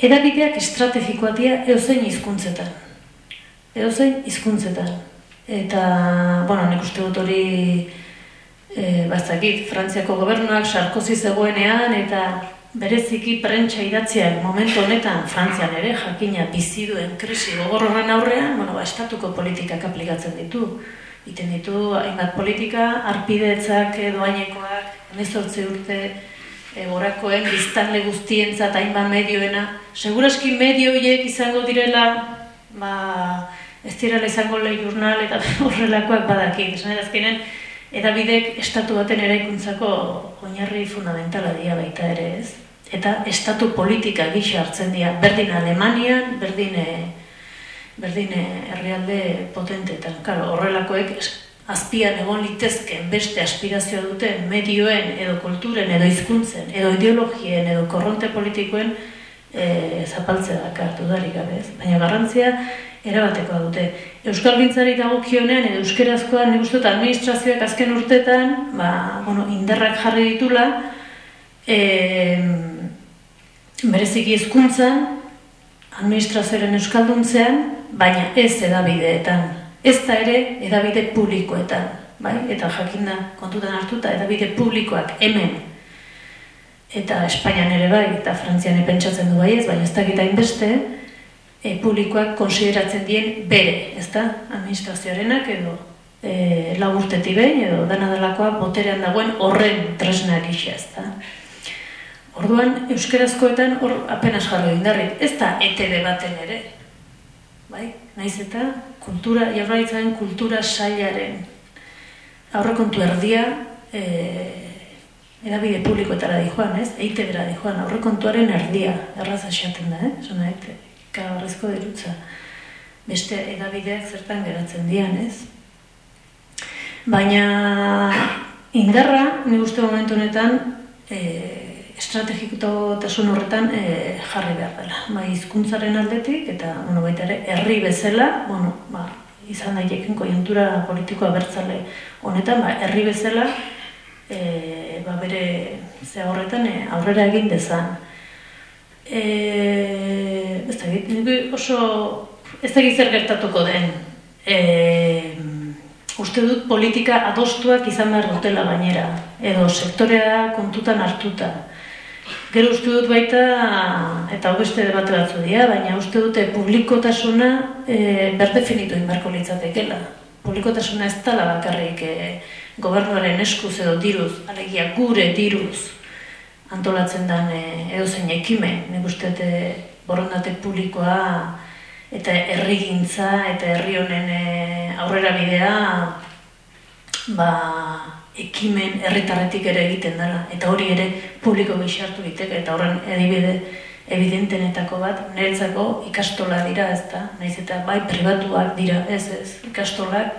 Edabideak estrategikoa dira eozein hizkuntzetan. Eozein hizkuntzetan. Eta, bueno, nik uste dut hori e, bazakit, Frantziako gobernuak sarkozi zegoenean eta bereziki prentsa idatziak momentu honetan Frantzian ere jakina bizi duen krisi gogor horren aurrean, bueno, ba, estatuko politikak aplikatzen ditu iten ditu hainbat politika, arpidetzak doainekoak, emezortze urte e, gorakoen biztanle guztientzat hainbat medioena. Seguraski medio horiek izango direla, ba, ez direla izango lehi jurnal eta horrelakoak badaki. Esan edazkenen, edabidek estatu baten eraikuntzako oinarri fundamentala dira baita ere ez. Eta estatu politika gisa hartzen dira, berdin Alemanian, berdin eh, berdin herrialde potenteetan. Claro, horrelakoek azpian egon litezken beste aspirazioa duten medioen edo kulturen edo hizkuntzen edo ideologien edo korronte politikoen e, zapaltzea dakar dudarik gabe, Baina garrantzia erabatekoa dute. Euskal Gintzari dagokionean edo euskerazkoan nik uste administrazioak azken urtetan, ba, bueno, indarrak jarri ditula, e, bereziki hizkuntzan administrazioaren euskalduntzean, baina ez edabideetan, ez da ere edabide publikoetan, bai? eta jakinda kontutan hartuta edabide publikoak hemen, eta Espainian ere bai, eta Frantzian pentsatzen du bai ez, baina ez da gita inbeste, e, publikoak konsideratzen dien bere, ez da, administrazioarenak edo e, laburtetik behin, edo dana delakoa boterean dagoen horren tresnak isa, ez da. Orduan, euskerazkoetan hor apenas jarro indarrik, ez da ETD baten ere, bai? Naiz eta kultura jaurlaritzaren kultura sailaren aurrekontu erdia eh edabide publikoetara di joan, ez? EITBera di joan aurrekontuaren erdia erraz esaten da, eh? Sona ete kabarrezko dirutza. Beste edabideak zertan geratzen dian, ez? Baina indarra, ni uste momentu honetan, eh estrategikotasun horretan e, jarri behar dela. Bai, hizkuntzaren aldetik eta bueno, baita ere herri bezala, bueno, ba, izan daiteken koiuntura politikoa bertzale honetan, ba, herri bezala e, ba, bere ze horretan e, aurrera egin dezan. Eh, ez da, oso ez da zer gertatuko den. Eh, uste dut politika adostuak izan behar dutela gainera, edo sektorea kontutan hartuta. Gero uste dut baita, eta beste debate batzu dira, baina uste dute publikotasuna e, berdefinitu inbarko litzatekela. Publikotasuna ez tala bakarrik e, gobernuaren eskuz edo diruz, alegia gure diruz antolatzen den e, edo zein ekimen, nik uste dute borondate publikoa eta herrigintza eta herri honen e, aurrera bidea ba, ekimen herritarretik ere egiten dela. Eta hori ere publiko gixartu diteke eta horren edibide evidentenetako bat niretzako ikastola dira ez da naiz eta bai pribatuak dira ez ez. Ikastolak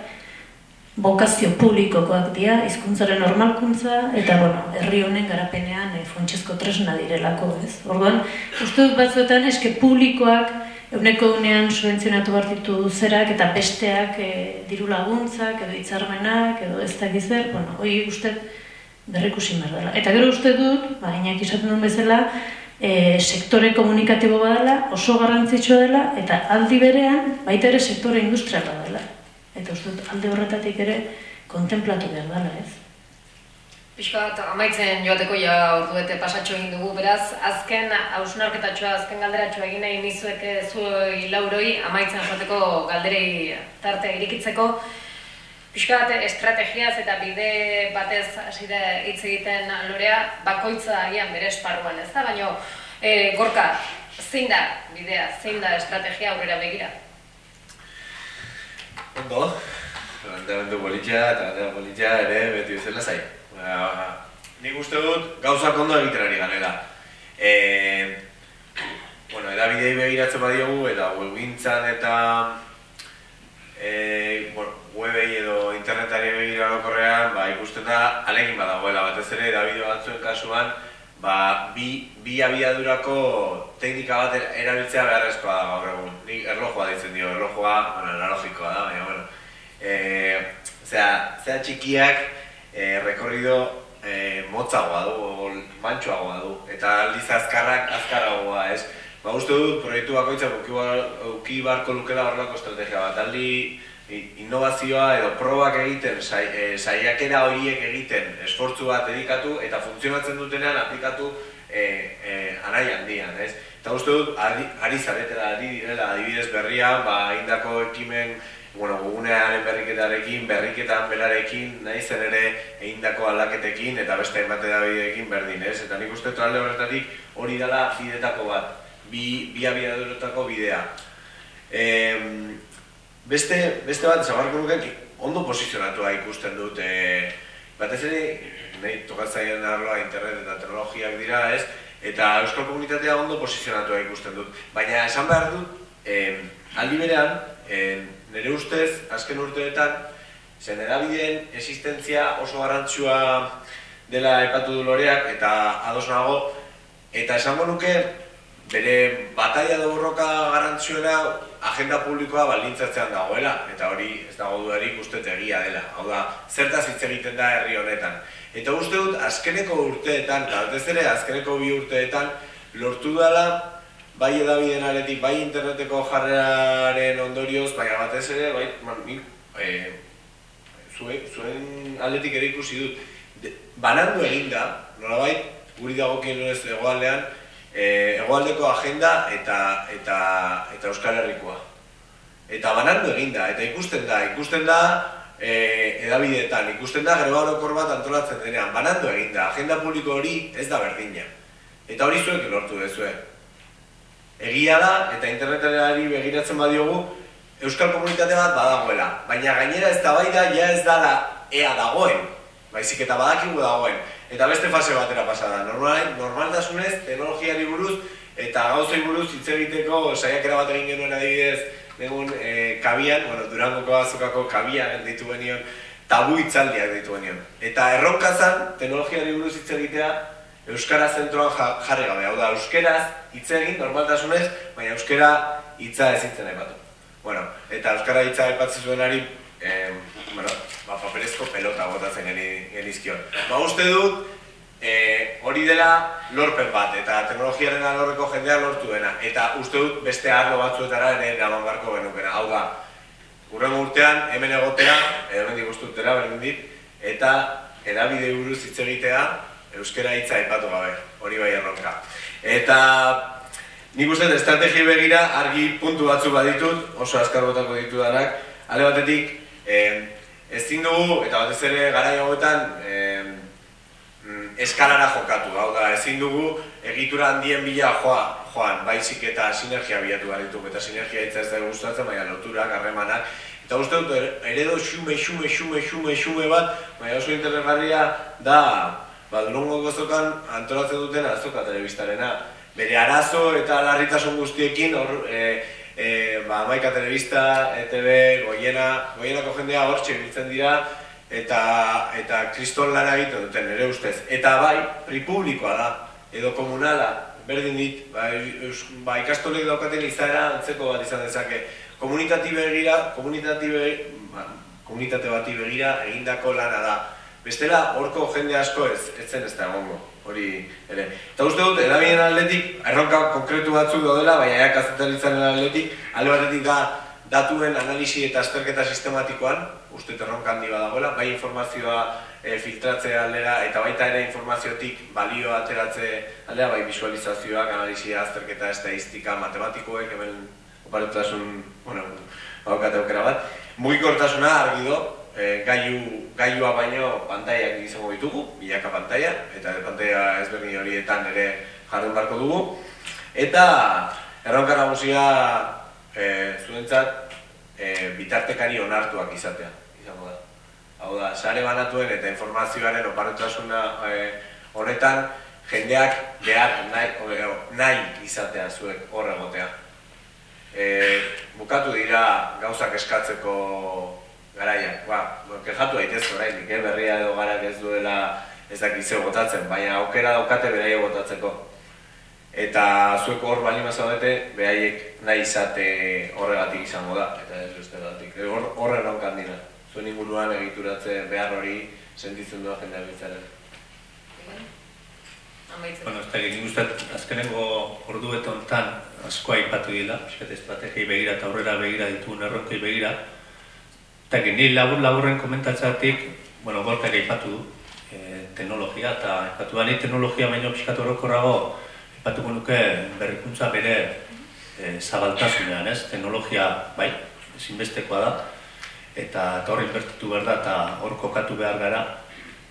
bokazio publikokoak dira hizkuntzaren normalkuntza eta bueno herri honen garapenean e, tresna direlako ez? Orduan uste dut batzuetan eske publikoak Euneko unean subentzionatu behar ditu zerak eta besteak e, diru laguntzak edo hitzarmenak edo ez da gizer, bueno, hoi uste berrikusi behar dela. Eta gero uste dut, ba, inak izaten duen bezala, e, sektore komunikatibo badala, oso garrantzitsua dela, eta aldi berean, baita ere sektore industriala dela. Eta uste dut, alde horretatik ere kontemplatu behar dela, ez? Pixka bat, amaitzen joateko ja orduete pasatxo egin dugu, beraz, azken hausnarketatxoa, azken galderatxoa egin nahi nizueke zuei lauroi, amaitzen joateko galderei tarte irikitzeko, pixka bat estrategiaz eta bide batez hasi da hitz egiten lorea, bakoitza agian bere esparruan, ez da? Baina, e, gorka, zein da bidea, zein da estrategia aurrera begira? Ondo, planteamendu politia eta planteamendu politia ere beti bezala zai. Ba, nik uste dut gauzak ondo egiten ari garela. E, bueno, edabidei begiratzen badiogu eta webgintzan eta e, bueno, webei edo internetari begira lokorrean, ba, ikusten da, alegin badagoela batez ere, edabide batzuen kasuan, ba, bi, bi abiadurako teknika bat erabiltzea beharrezkoa da gaur egun. Nik erlojoa ditzen dio, erlojoa, bueno, analogikoa da, baina, bueno, e, zera, zera txikiak, e, rekorrido e, motzagoa du, mantxoagoa du, eta aldiz azkarrak azkarragoa, ez? Ba, uste dut, proiektu bakoitza uki barko lukela horrelako estrategia bat, aldi innovazioa edo probak egiten, saiakera horiek egiten, esfortzu bat dedikatu eta funtzionatzen dutenean aplikatu e, e, anai handian, ez? Eta uste dut, ari, ari zaretela, ari direla, adibidez berrian, ba, indako ekimen bueno, gugunearen berriketarekin, berriketan belarekin, nahi ere egindako aldaketekin eta beste hainbat edabideekin berdin, ez? Eta nik uste talde horretatik hori dela bidetako bat, bi, bi abiadurotako bidea. E, beste, beste bat, zabarko ondo posizionatua ikusten dut, e, batez ere, nahi tokatzaien arloa internet eta teknologiak dira, ez? Eta euskal komunitatea ondo posizionatua ikusten dut. Baina esan behar dut, e, aldi berean, e, nire ustez, azken urteetan, zen edabideen existentzia oso garrantzua dela epatu du loreak, eta ados nago, eta esango nuke, bere bataia da borroka garrantzuena agenda publikoa baldintzatzean dagoela, eta hori ez dago dudarik uste egia dela. Hau da, zertaz hitz egiten da herri honetan. Eta uste dut, azkeneko urteetan, eta ere azkeneko bi urteetan, lortu dela bai edabideen aletik, bai interneteko jarrearen ondorioz, bai batez ere, bai, man, mi, e, zuen, zuen aletik ere ikusi dut, de, banandu eginda, nola bai, guri dagokien ez egoaldean, e, egoaldeko agenda eta, eta, eta Euskal Herrikoa. Eta banandu eginda, eta ikusten da, ikusten da, e, edabideetan, ikusten da greba orokor bat antolatzen denean, banandu eginda, agenda publiko hori ez da berdina. Eta hori zuek lortu dezue egia da, eta internetenari begiratzen badiogu, Euskal Komunitate bat badagoela. Baina gainera ez da bai da, ja ez dala ea dagoen. Baizik eta badakigu dagoen. Eta beste fase batera pasada. Normal, normaltasunez, teknologiari buruz, eta gauzei buruz hitz egiteko saiakera bat egin genuen adibidez, negun e, kabian, bueno, durangoko azokako kabian ditu benion, tabu itzaldiak ditu benion. Eta erronkazan, teknologiari buruz hitz egitea, Euskara zentroan jarri gabe, hau da, euskeraz hitz egin normaltasunez, baina euskera hitza ezitzen aipatu. Bueno, eta euskara hitza aipatzen zuenari, eh, bueno, ba, paperezko pelota botatzen genizkion. Ba, uste dut, eh, hori dela lorpen bat, eta teknologiaren alorreko jendea lortu dena. Eta uste dut beste arlo batzuetara ere eraman barko genukena. Hau da, urren urtean, hemen egotea, edo mendik berdin dit, eta edabide buruz hitz egitea, euskera hitza aipatu gabe, hori bai erronka. Eta nik uste estrategi begira argi puntu batzu baditut, oso azkar botako ditudanak, ale batetik eh, ezin dugu, eta batez ere gara hauetan eh, eskalara jokatu, hau da, ezin dugu egitura handien bila joa, joan, baizik eta sinergia bilatu behar ditugu, eta sinergia hitza ez da gustatzen, baina loturak, harremanak, eta uste dut, eredo xume, xume, xume, xume, xume bat, baina oso interesgarria da, ba, durungo gozokan antolatzen duten azoka telebistarena. Bere arazo eta larritasun guztiekin, hor, e, e, ba, maika telebista, ETV, goiena, goienako jendea hor txebiltzen dira, eta, eta kriston lara egiten duten, ere ustez. Eta bai, pripublikoa da, edo komunala, berdin dit, ba, eus, ba, ikastolek daukaten izaera antzeko bat izan dezake. Komunitati begira, komunitati begira, ba, komunitate bati begira egindako lana da Bestela, horko jende asko ez, ez zen ez da egongo, hori ere. Eta uste dut, edabien atletik, erronka konkretu batzuk daudela, baina ea kazetaritzaren atletik, alde batetik da datuen analisi eta azterketa sistematikoan, uste erronka handi badagoela, bai informazioa e, filtratzea aldera, eta baita ere informaziotik balio ateratze aldera, bai visualizazioak, analisia, azterketa, estadistika, matematikoek, hemen oparetasun, bueno, baukate aukera bat. Mugikortasuna argi do, e, gaiu, gaiua baino pantaiak izango ditugu, bilaka pantaia, eta pantaia ezberdin horietan ere jardun barko dugu. Eta erronka nagusia e, zuentzat e, bitartekari onartuak izatea, izango da. Hau da, sare banatuen eta informazioaren oparotasuna e, honetan, jendeak behar nahi, nahi izatea zuek horregotea. E, bukatu dira gauzak eskatzeko garaiak, ba, kejatu daitez orain, eh? berria edo garak ez duela ez dakizeo botatzen, baina aukera daukate beraia botatzeko. Eta zuek hor bali mazaudete, behaiek nahi izate horregatik izango da, eta ez beste datik. Hor, horre erronkan dira. Zuen inguruan egituratze behar hori sentitzen duak jendea bitzaren. Bueno, ez da egin azkenengo ordu eta ontan askoa ipatu dira, estrategiai begira eta aurrera begira ditugun erronkei begira, Eta ni labur laburren komentatzeatik, bueno, gorka ipatu du, e, teknologia, eta ipatu da teknologia baino pixkatu orokorrago, ipatuko nuke berrikuntza bere e, zabaltasunean, ez? Teknologia, bai, ezinbestekoa da, eta horri inbertitu behar da, eta hor kokatu behar gara,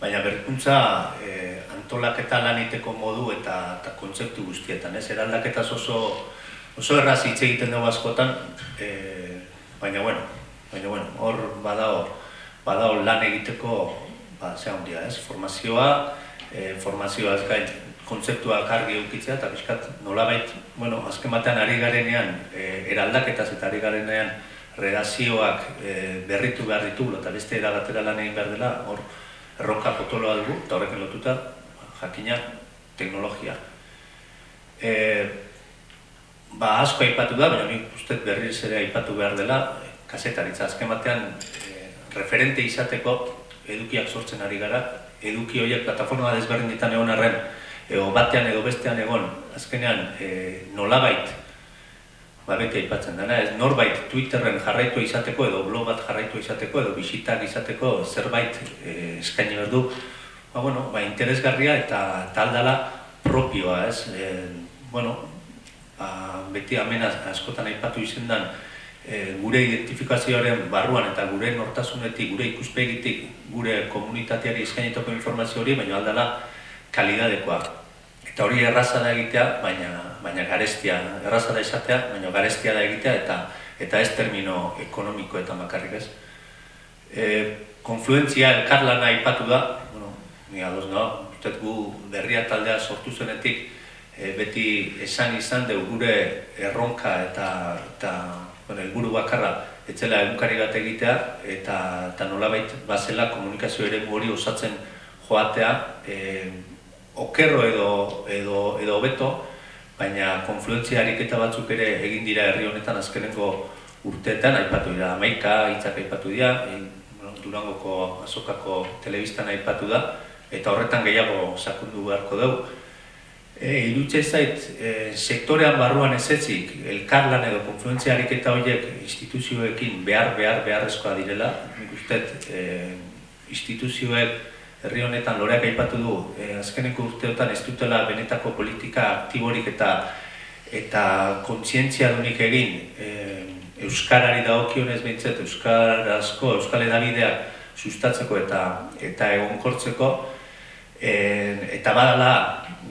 baina berrikuntza e, antolaketa laniteko modu eta, eta kontzeptu guztietan, ez? Eraldaketa oso, oso erraz hitz egiten dugu askotan, e, baina, bueno, Baina, bueno, hor badao, badao lan egiteko, ba, ze handia, ez? Formazioa, e, formazioa ez gain, kontzeptua kargi eukitzea, eta bizkat nolabait, bueno, azken ari garenean, e, eraldaketaz eta ari garenean, redazioak e, berritu behar ditugu, eta beste eragatera lan egin behar dela, hor, erronka potoloa dugu, eta horrekin lotuta, jakina, teknologia. E, ba, asko aipatu da, baina nik uste berriz ere aipatu behar dela, kasetaritza azken batean e, referente izateko edukiak sortzen ari gara, eduki horiek plataforma desberdinetan egon arren, edo batean edo bestean egon, azkenean e, nolabait, ba aipatzen dena, ez norbait Twitterren jarraitu izateko edo blog bat jarraitu izateko edo bisitak izateko zerbait e, eskaini berdu, ba bueno, ba interesgarria eta taldala propioa, ez? E, bueno, ba, beti amena askotan aipatu izendan, e, gure identifikazioaren barruan eta gure nortasunetik, gure ikuspegitik, gure komunitateari eskainetako informazio hori, baina aldala kalidadekoa. Eta hori erraza da egitea, baina, baina garestia, erraza da izatea, baina garestia da egitea eta eta ez termino ekonomiko eta makarrik ez. E, konfluentzia elkarlana aipatu da, bueno, ni ados no, uste gu berria taldea sortu zenetik, e, beti esan izan dugu gure erronka eta, eta bueno, elburu bakarra etzela egunkari bat egitea eta, eta nolabait bazela komunikazio ere hori osatzen joatea e, okerro edo, edo, edo beto, baina konfluentzia ariketa batzuk ere egin dira herri honetan azkenengo urteetan, aipatu dira Amaika, hitzak aipatu dira, e, Durangoko azokako telebistan aipatu da, eta horretan gehiago sakundu beharko dugu. E, Irutxe zait, e, sektorean barruan ez etzik, elkarlan edo konfluentzia ariketa horiek instituzioekin behar, behar, beharrezkoa direla. Nik uste, e, instituzioek herri honetan loreak aipatu du, e, azkeneko urteotan ez dutela benetako politika aktiborik eta eta kontzientzia dunik egin e, Euskarari dagokionez behintzet, Euskarazko, Euskal Edabideak sustatzeko eta eta egonkortzeko, e, eta badala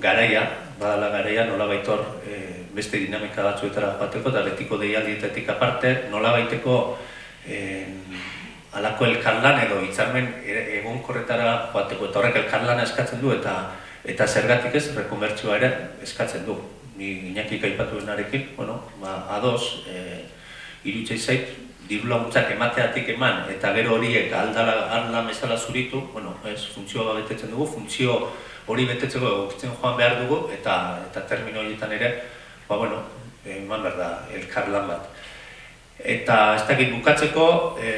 garaia, badala garaia nola baitor e, beste dinamika batzuetara joateko eta betiko deialdietetik aparte nola baiteko e, alako elkarlan edo hitzarmen egon korretara joateko eta horrek elkarlana eskatzen du eta eta zergatik ez rekonbertsioa ere eskatzen du. Ni inakik aipatu bueno, ba, ados, e, irutxe zait, diru laguntzak emateatik eman eta gero horiek aldala, aldala mesala zuritu, bueno, ez, funtzioa betetzen dugu, funtzio hori betetzeko egokitzen joan behar dugu, eta eta termino horietan ere, ba, bueno, eman behar da, elkar lan bat. Eta ez dakit bukatzeko, e,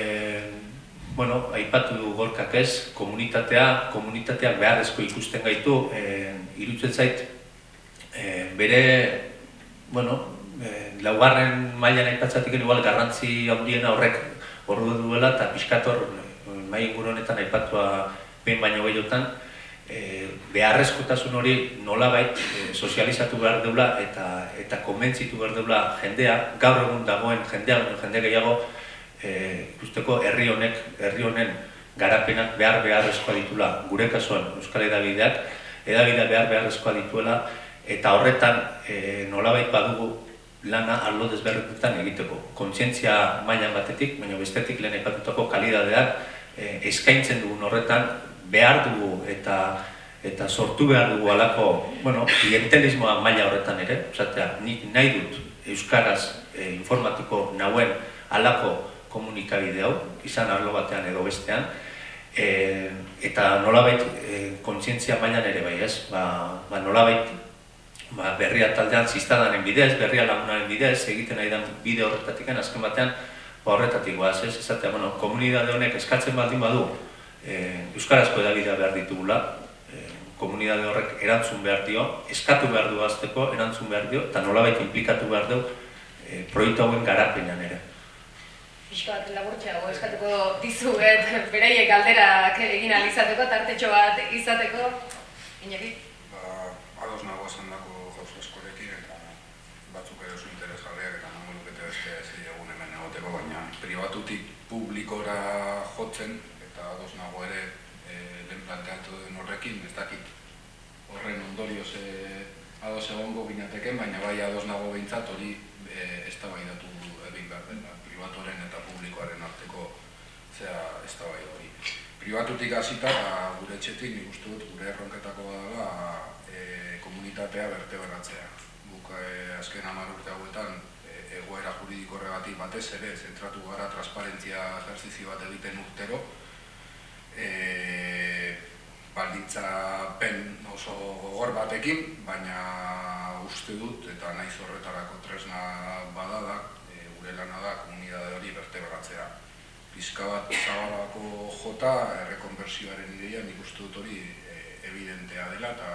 bueno, aipatu du gorkak ez, komunitatea, komunitateak beharrezko ikusten gaitu, e, irutzen zait, e, bere, bueno, e, laugarren mailan aipatzatik igual garrantzi handiena horrek ordu duela eta pixkator mai honetan aipatua behin baino gehiotan, e, beharrezkotasun hori nolabait e, sozializatu behar deula eta eta konbentzitu behar deula jendea, gaur egun dagoen jendea, jende gehiago, e, ikusteko herri honek, herri honen garapenak behar beharrezkoa ditula, gure kasuan Euskal Edabideak, edabidea behar beharrezkoa dituela, eta horretan e, nolabait badugu lana arlo desberretetan egiteko. Kontzientzia mailan batetik, baina bestetik lehen epatutako kalidadeak e, eskaintzen dugun horretan behar dugu eta eta sortu behar dugu alako, bueno, klientelismoa maila horretan ere, osatea, nik nahi dut Euskaraz e, informatiko nauen alako komunikabide hau, izan arlo batean edo bestean, e, eta nolabait e, kontzientzia mailan ere bai, ez? Ba, ba nolabait ba, berria taldean ziztadanen bidez, berria lagunaren bidez, egiten nahi den bide horretatik, azken batean, ba, horretatik guaz, ez? Ezatea, bueno, komunidade honek eskatzen baldin badu, e, Euskarazko edabidea behar ditugula, e, komunidade horrek erantzun behar dio, eskatu behar du azteko, erantzun behar dio, eta nolabait implikatu behar du e, proiektu hauen garapenean ere. Pixka bat laburtxeago eskatuko dizuet beraiek galderak egin alizateko, tartetxo bat izateko, Iñaki? Ba, ados nago esan dako jauzu eskorekin eta batzuk ere oso interesgarriak eta nango lukete beste zei egun hemen egoteko, baina pribatutik publikora jotzen ados nago ere e, lehen planteatu den horrekin, ez dakit horren ondorioz e, ados egongo binateken, baina bai ados nago behintzat hori e, ez da bai datu egin behar dena, privatoren eta publikoaren arteko zera ez da bai hori. Pribatutik hasita ba, gure txetik nik uste dut gure erronketako dela e, komunitatea berteberatzea. Guk e, azken hamar urte hauetan egoera juridiko horregatik batez ere, zentratu gara transparentzia ejerzizio bat egiten urtero, e, baldintza pen oso gogor batekin, baina uste dut eta naiz horretarako tresna badada, e, gure lana da komunidade hori bertebratzea. Pizka bat zabalako jota, errekonversioaren ideia nik uste dut hori e, evidentea dela eta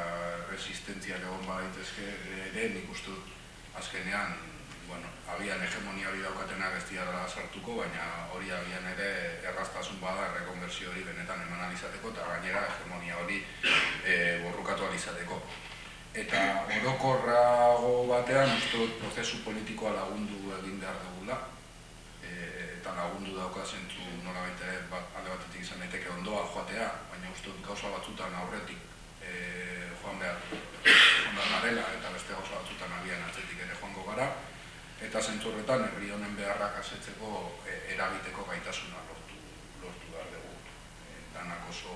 resistentzia egon badaitezke ere nik uste dut azkenean bueno, agian hegemonia hori daukatenak ez dira sartuko, baina hori agian ere erraztasun bada rekonversio hori benetan eman alizateko eta gainera hegemonia hori e, borrukatu alizateko. Eta orokorrago batean, uste prozesu politikoa lagundu egin behar dugula, e, eta lagundu dauka zentzu nola ere bat, alde batetik izan daiteke ondoa joatea, baina uste gauza batzutan aurretik e, joan behar, joan behar garela, eta beste gauza batzutan agian atzetik ere joango gara, eta zentzurretan herri honen beharrak asetzeko e, eragiteko gaitasuna lortu, lortu behar dugu. E, danak oso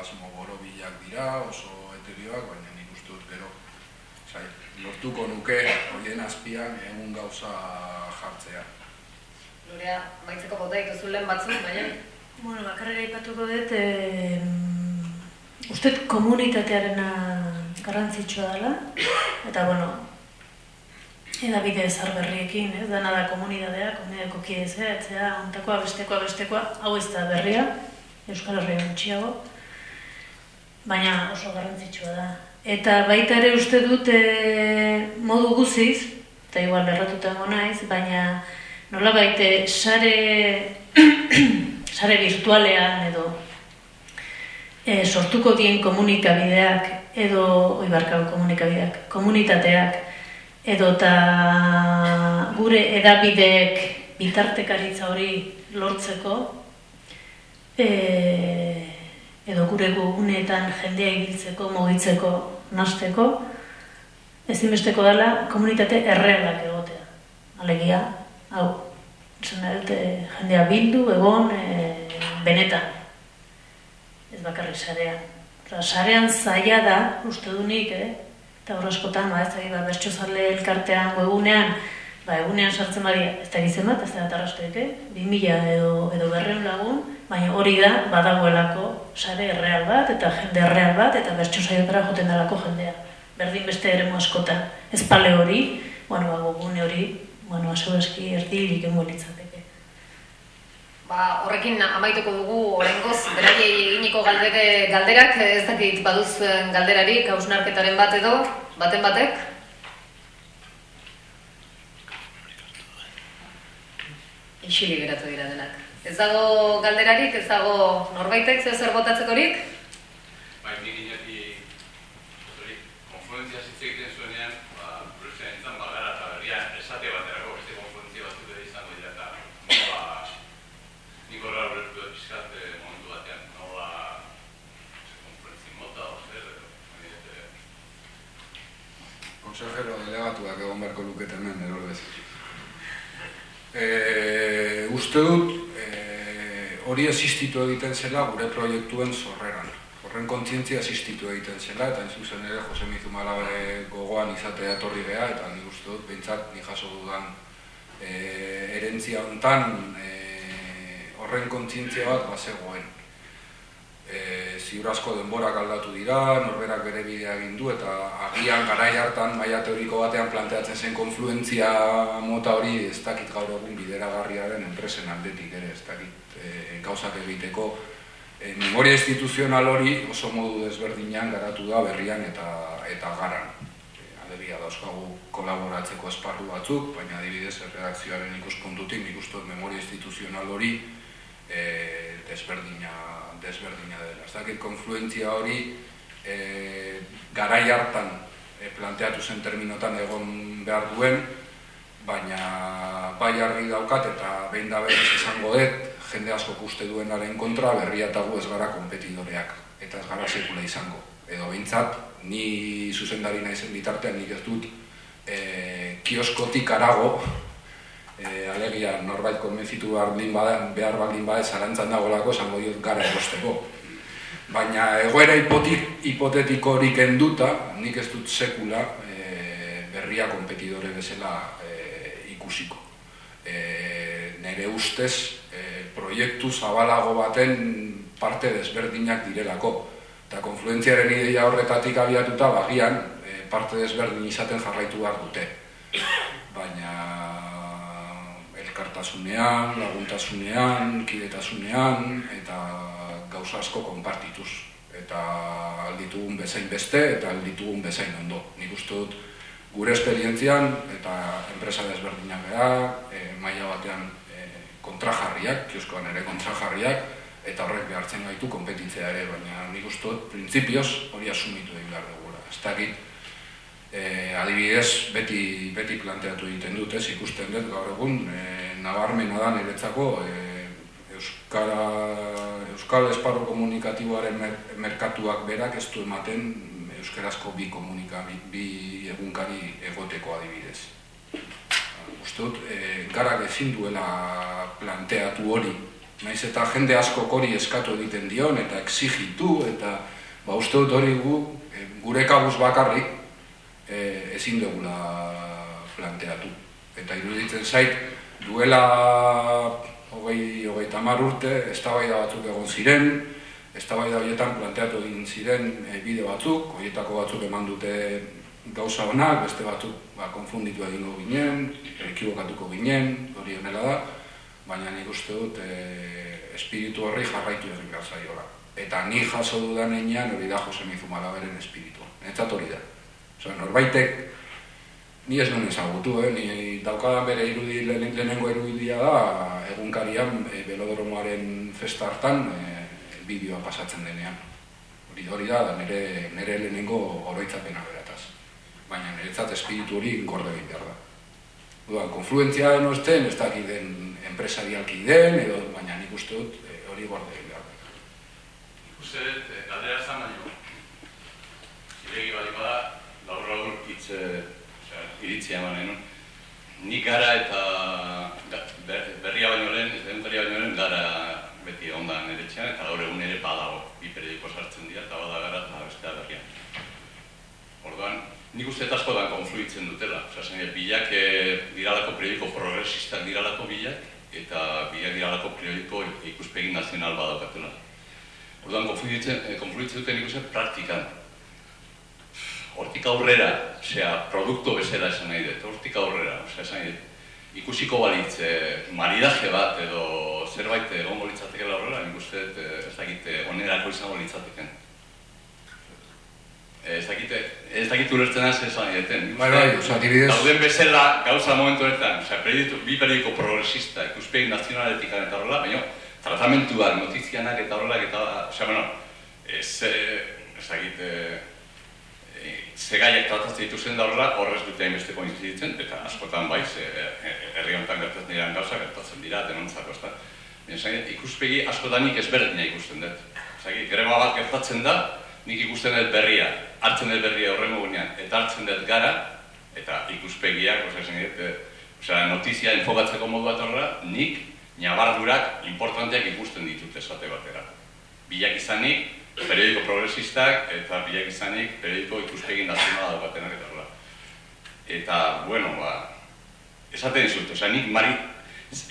asmo borobilak dira, oso eterioak, baina nik uste dut gero zai, lortuko nuke horien azpian egun gauza jartzea. Lorea, maitzeko bota dituzu lehen batzuk, baina? Bueno, bakarrera ipatuko dut, e, uste komunitatearena garrantzitsua dela, eta bueno, edabide ezar berriekin, ez? Dana da komunidadea, komunidadeko kidezea, etzea, ontakoa, bestekoa, bestekoa, hau ez da berria, Euskal Herria gutxiago, baina oso garrantzitsua da. Eta baita ere uste dut e, modu guziz, eta igual erratuta naiz, baina nola baite sare, sare virtualean edo e, sortuko dien komunikabideak edo oibarkau komunikabideak, komunitateak, edo eta gure edabideek bitartekaritza hori lortzeko e, edo gure gugunetan jendea ibiltzeko, mogitzeko, nasteko ezinbesteko dela komunitate errealak egotea. Alegia, hau, zena dute jendea bildu, egon, e, benetan. Ez bakarrik sarean. sarean zaila da, uste du nik, eh? Eta hor askotan, ba, ez da, ba, bertxozale elkartean, egunean, ba, egunean sartzen badia, ez da gizen bat, ez da atarrastoek, eh? Bi mila edo, edo berreun lagun, baina hori da, badagoelako sare erreal bat, eta jende erreal bat, eta bertxozaietara joten dalako jendea. Berdin beste ere askotan. Ez pale hori, bueno, ba, gogune hori, bueno, aso eski erdi litzateke. Ba, horrekin amaituko dugu oraingoz beraiei eginiko galdere galderak ez dakit baduzuen galderarik hausnarketaren bat edo baten batek. Isili geratu dira denak. Ez dago galderarik, ez dago norbaitek zeo zer botatzekorik? Bai, nik hori, konfluentzia hitz egiten zuenean, ba, Brusia entzan bagara eta berria esate baterako beste konfluentzia batzuk ere izango dira eta nola, nik horra horretu dut pixkat eh, momentu batean, nola, konfluentzia mota, o zer, edo, nahi dut, eh, Konsejero delegatuak egon beharko lukete hemen, erordez. E, uste dut, e, hori existitu egiten zela gure proiektuen sorreran. Horren kontzientzia existitu egiten zela, eta zuzen ere Jose bere gogoan izatea etorri geha, eta nik uste dut, behintzat, nik jaso dudan e, erentzia hontan e, horren kontzientzia bat bazegoen. E, ziur asko denborak aldatu dira, norberak bere bidea egin du eta agian garai hartan maila teoriko batean planteatzen zen konfluentzia mota hori ez dakit gaur egun bideragarriaren enpresen aldetik ere, ez dakit e, gauzak egiteko e, memoria instituzional hori oso modu desberdinean garatu da berrian eta eta garan. E, alegia dauzkagu kolaboratzeko esparru batzuk, baina adibidez erredakzioaren ikuspuntutik nik uste memoria instituzional hori e, desberdina, desberdina dela. Ez dakit konfluentzia hori e, garai hartan e, planteatu zen terminotan egon behar duen, baina bai argi daukat eta behin da berriz esango dut, jende asko uste duenaren kontra berria eta gu ez gara kompetidoreak, eta ez gara sekula izango. Edo behintzat, ni zuzendari naizen bitartean nik ez dut e, kioskotik arago, e, alegia norbait konbentzitu behar baldin bada, behar baldin bada zarantzan dagoelako esango diot gara erosteko. Baina egoera hipotik, hipotetiko hori kenduta, nik ez dut sekula e, berria kompetidore bezala e, ikusiko. E, nere ustez, e, proiektu zabalago baten parte desberdinak direlako. Eta konfluentziaren ideia horretatik abiatuta bagian e, parte desberdin izaten jarraitu behar dute. Baina elkartasunean, laguntasunean, kidetasunean eta gauza asko konpartituz. Eta alditugun bezain beste eta alditugun bezain ondo. Nik uste dut gure esperientzian eta enpresa desberdinak gara, e, maila batean e, kontrajarriak, kioskoan ere kontrajarriak, eta horrek behartzen gaitu konpetitzea ere, baina nik uste dut printzipioz hori asumitu egin behar dugula. Ez dakit, e, adibidez, beti, beti planteatu egiten dut, ez ikusten dut gaur egun, e, nabarmena da niretzako e, Euskara, Euskal Esparro Komunikatiboaren mer, merkatuak berak ez du ematen Euskarazko bi komunika, bi, bi egunkari egoteko adibidez. Uste dut, e, garak ezin duela planteatu hori, Naiz eta jende asko hori eskatu egiten dion eta exigitu eta ba uste dut hori gu, e, gure kabuz bakarrik e, ezin dugula planteatu. Eta iruditzen zait duela hogei, hogei tamar urte, eztabaida batzuk egon ziren, eztabaida horietan planteatu egin ziren e, bide batzuk, horietako batzuk eman dute gauza honak, beste batzuk ba, konfunditu egingo ginen, ekibokatuko ginen, hori honela da, baina nik uste dut e, espiritu horri jarraitu egin behar zaiola. Eta ni jaso dudan hori da Jose Mizumala beren espiritua. Netzat hori da. Osa, norbaitek, ni ez nuen ezagutu, eh? ni daukadan bere irudi lehenengo irudia da, egunkarian e, belodromoaren festa hartan e, bideoa pasatzen denean. Hori hori da, nire, nire lehenengo oroitzapena berataz. Baina niretzat espiritu hori gorde egin behar da. Duan, konfluentzia den osten, ez dakit den enpresarialki den, edo, baina nik uste dut e, hori gorde egin behar da. Uste dut, eh, galdera zan baino, zilegi bali bada, laur hitz eh, iritzia eman nun. Nik gara eta berria baino lehen, ez den berria baino lehen, gara beti ondan nire etxean, eta gaur egun ere badago, bi periodiko sartzen dira, eta bada gara eta bestea berria. Orduan, nik uste eta askotan konfluitzen dutela. Osea, zen, bilak eh, diralako periodiko progresistak diralako bilak, eta bilak diralako periodiko ikuspegi nazional badaukatela. Orduan, konfluitzen, eh, konfluitzen duten nik uste praktikan. Hortik aurrera, osea, produktu bezala esan nahi dut, hortik aurrera, osea, esan nahi dut, ikusiko balitz, eh, maridaje bat edo zerbait egongo litzatekela horrela, nik uste dut, eh, ez dakit, eh, onerako izango litzateken. Eh, Ez dakit, ez dakit ulertzen az esan. Nik Bai, bai, osea, adibidez- Dauden bezala gauza momentu honetan, osea, periodiko, bi periodiko progresista, ikuspegi nazionaletik eta horrela, baina tratamentuak, notizianak eta horrelak eta, osea, bueno, ez, ez dakit, eh, eh, ze gaiak tratatzen dituzten da horrela, horrez dute hainbeste koinziditzen, eta askotan bai, ze eh, herri honetan gertatzen diren gauza, gertatzen dira, denontzako, ez da. Dut, ikuspegi askotanik ezberdina ikusten dut. Zagi, greba bat gertatzen da, nik ikusten dut berria, hartzen dut berria horrengo gunean, eta hartzen dut gara, eta ikuspegiak, oza, esan dut, eh, osea, notizia enfokatzeko modu bat horrela, nik nabardurak importanteak ikusten ditut esate batera. Bilak izanik, periodiko progresistak, eta bilak izanik, periodiko ikuspegi nazionala daukatenak eta horrela. Eta, bueno, ba, esaten dizut, osea, nik mari,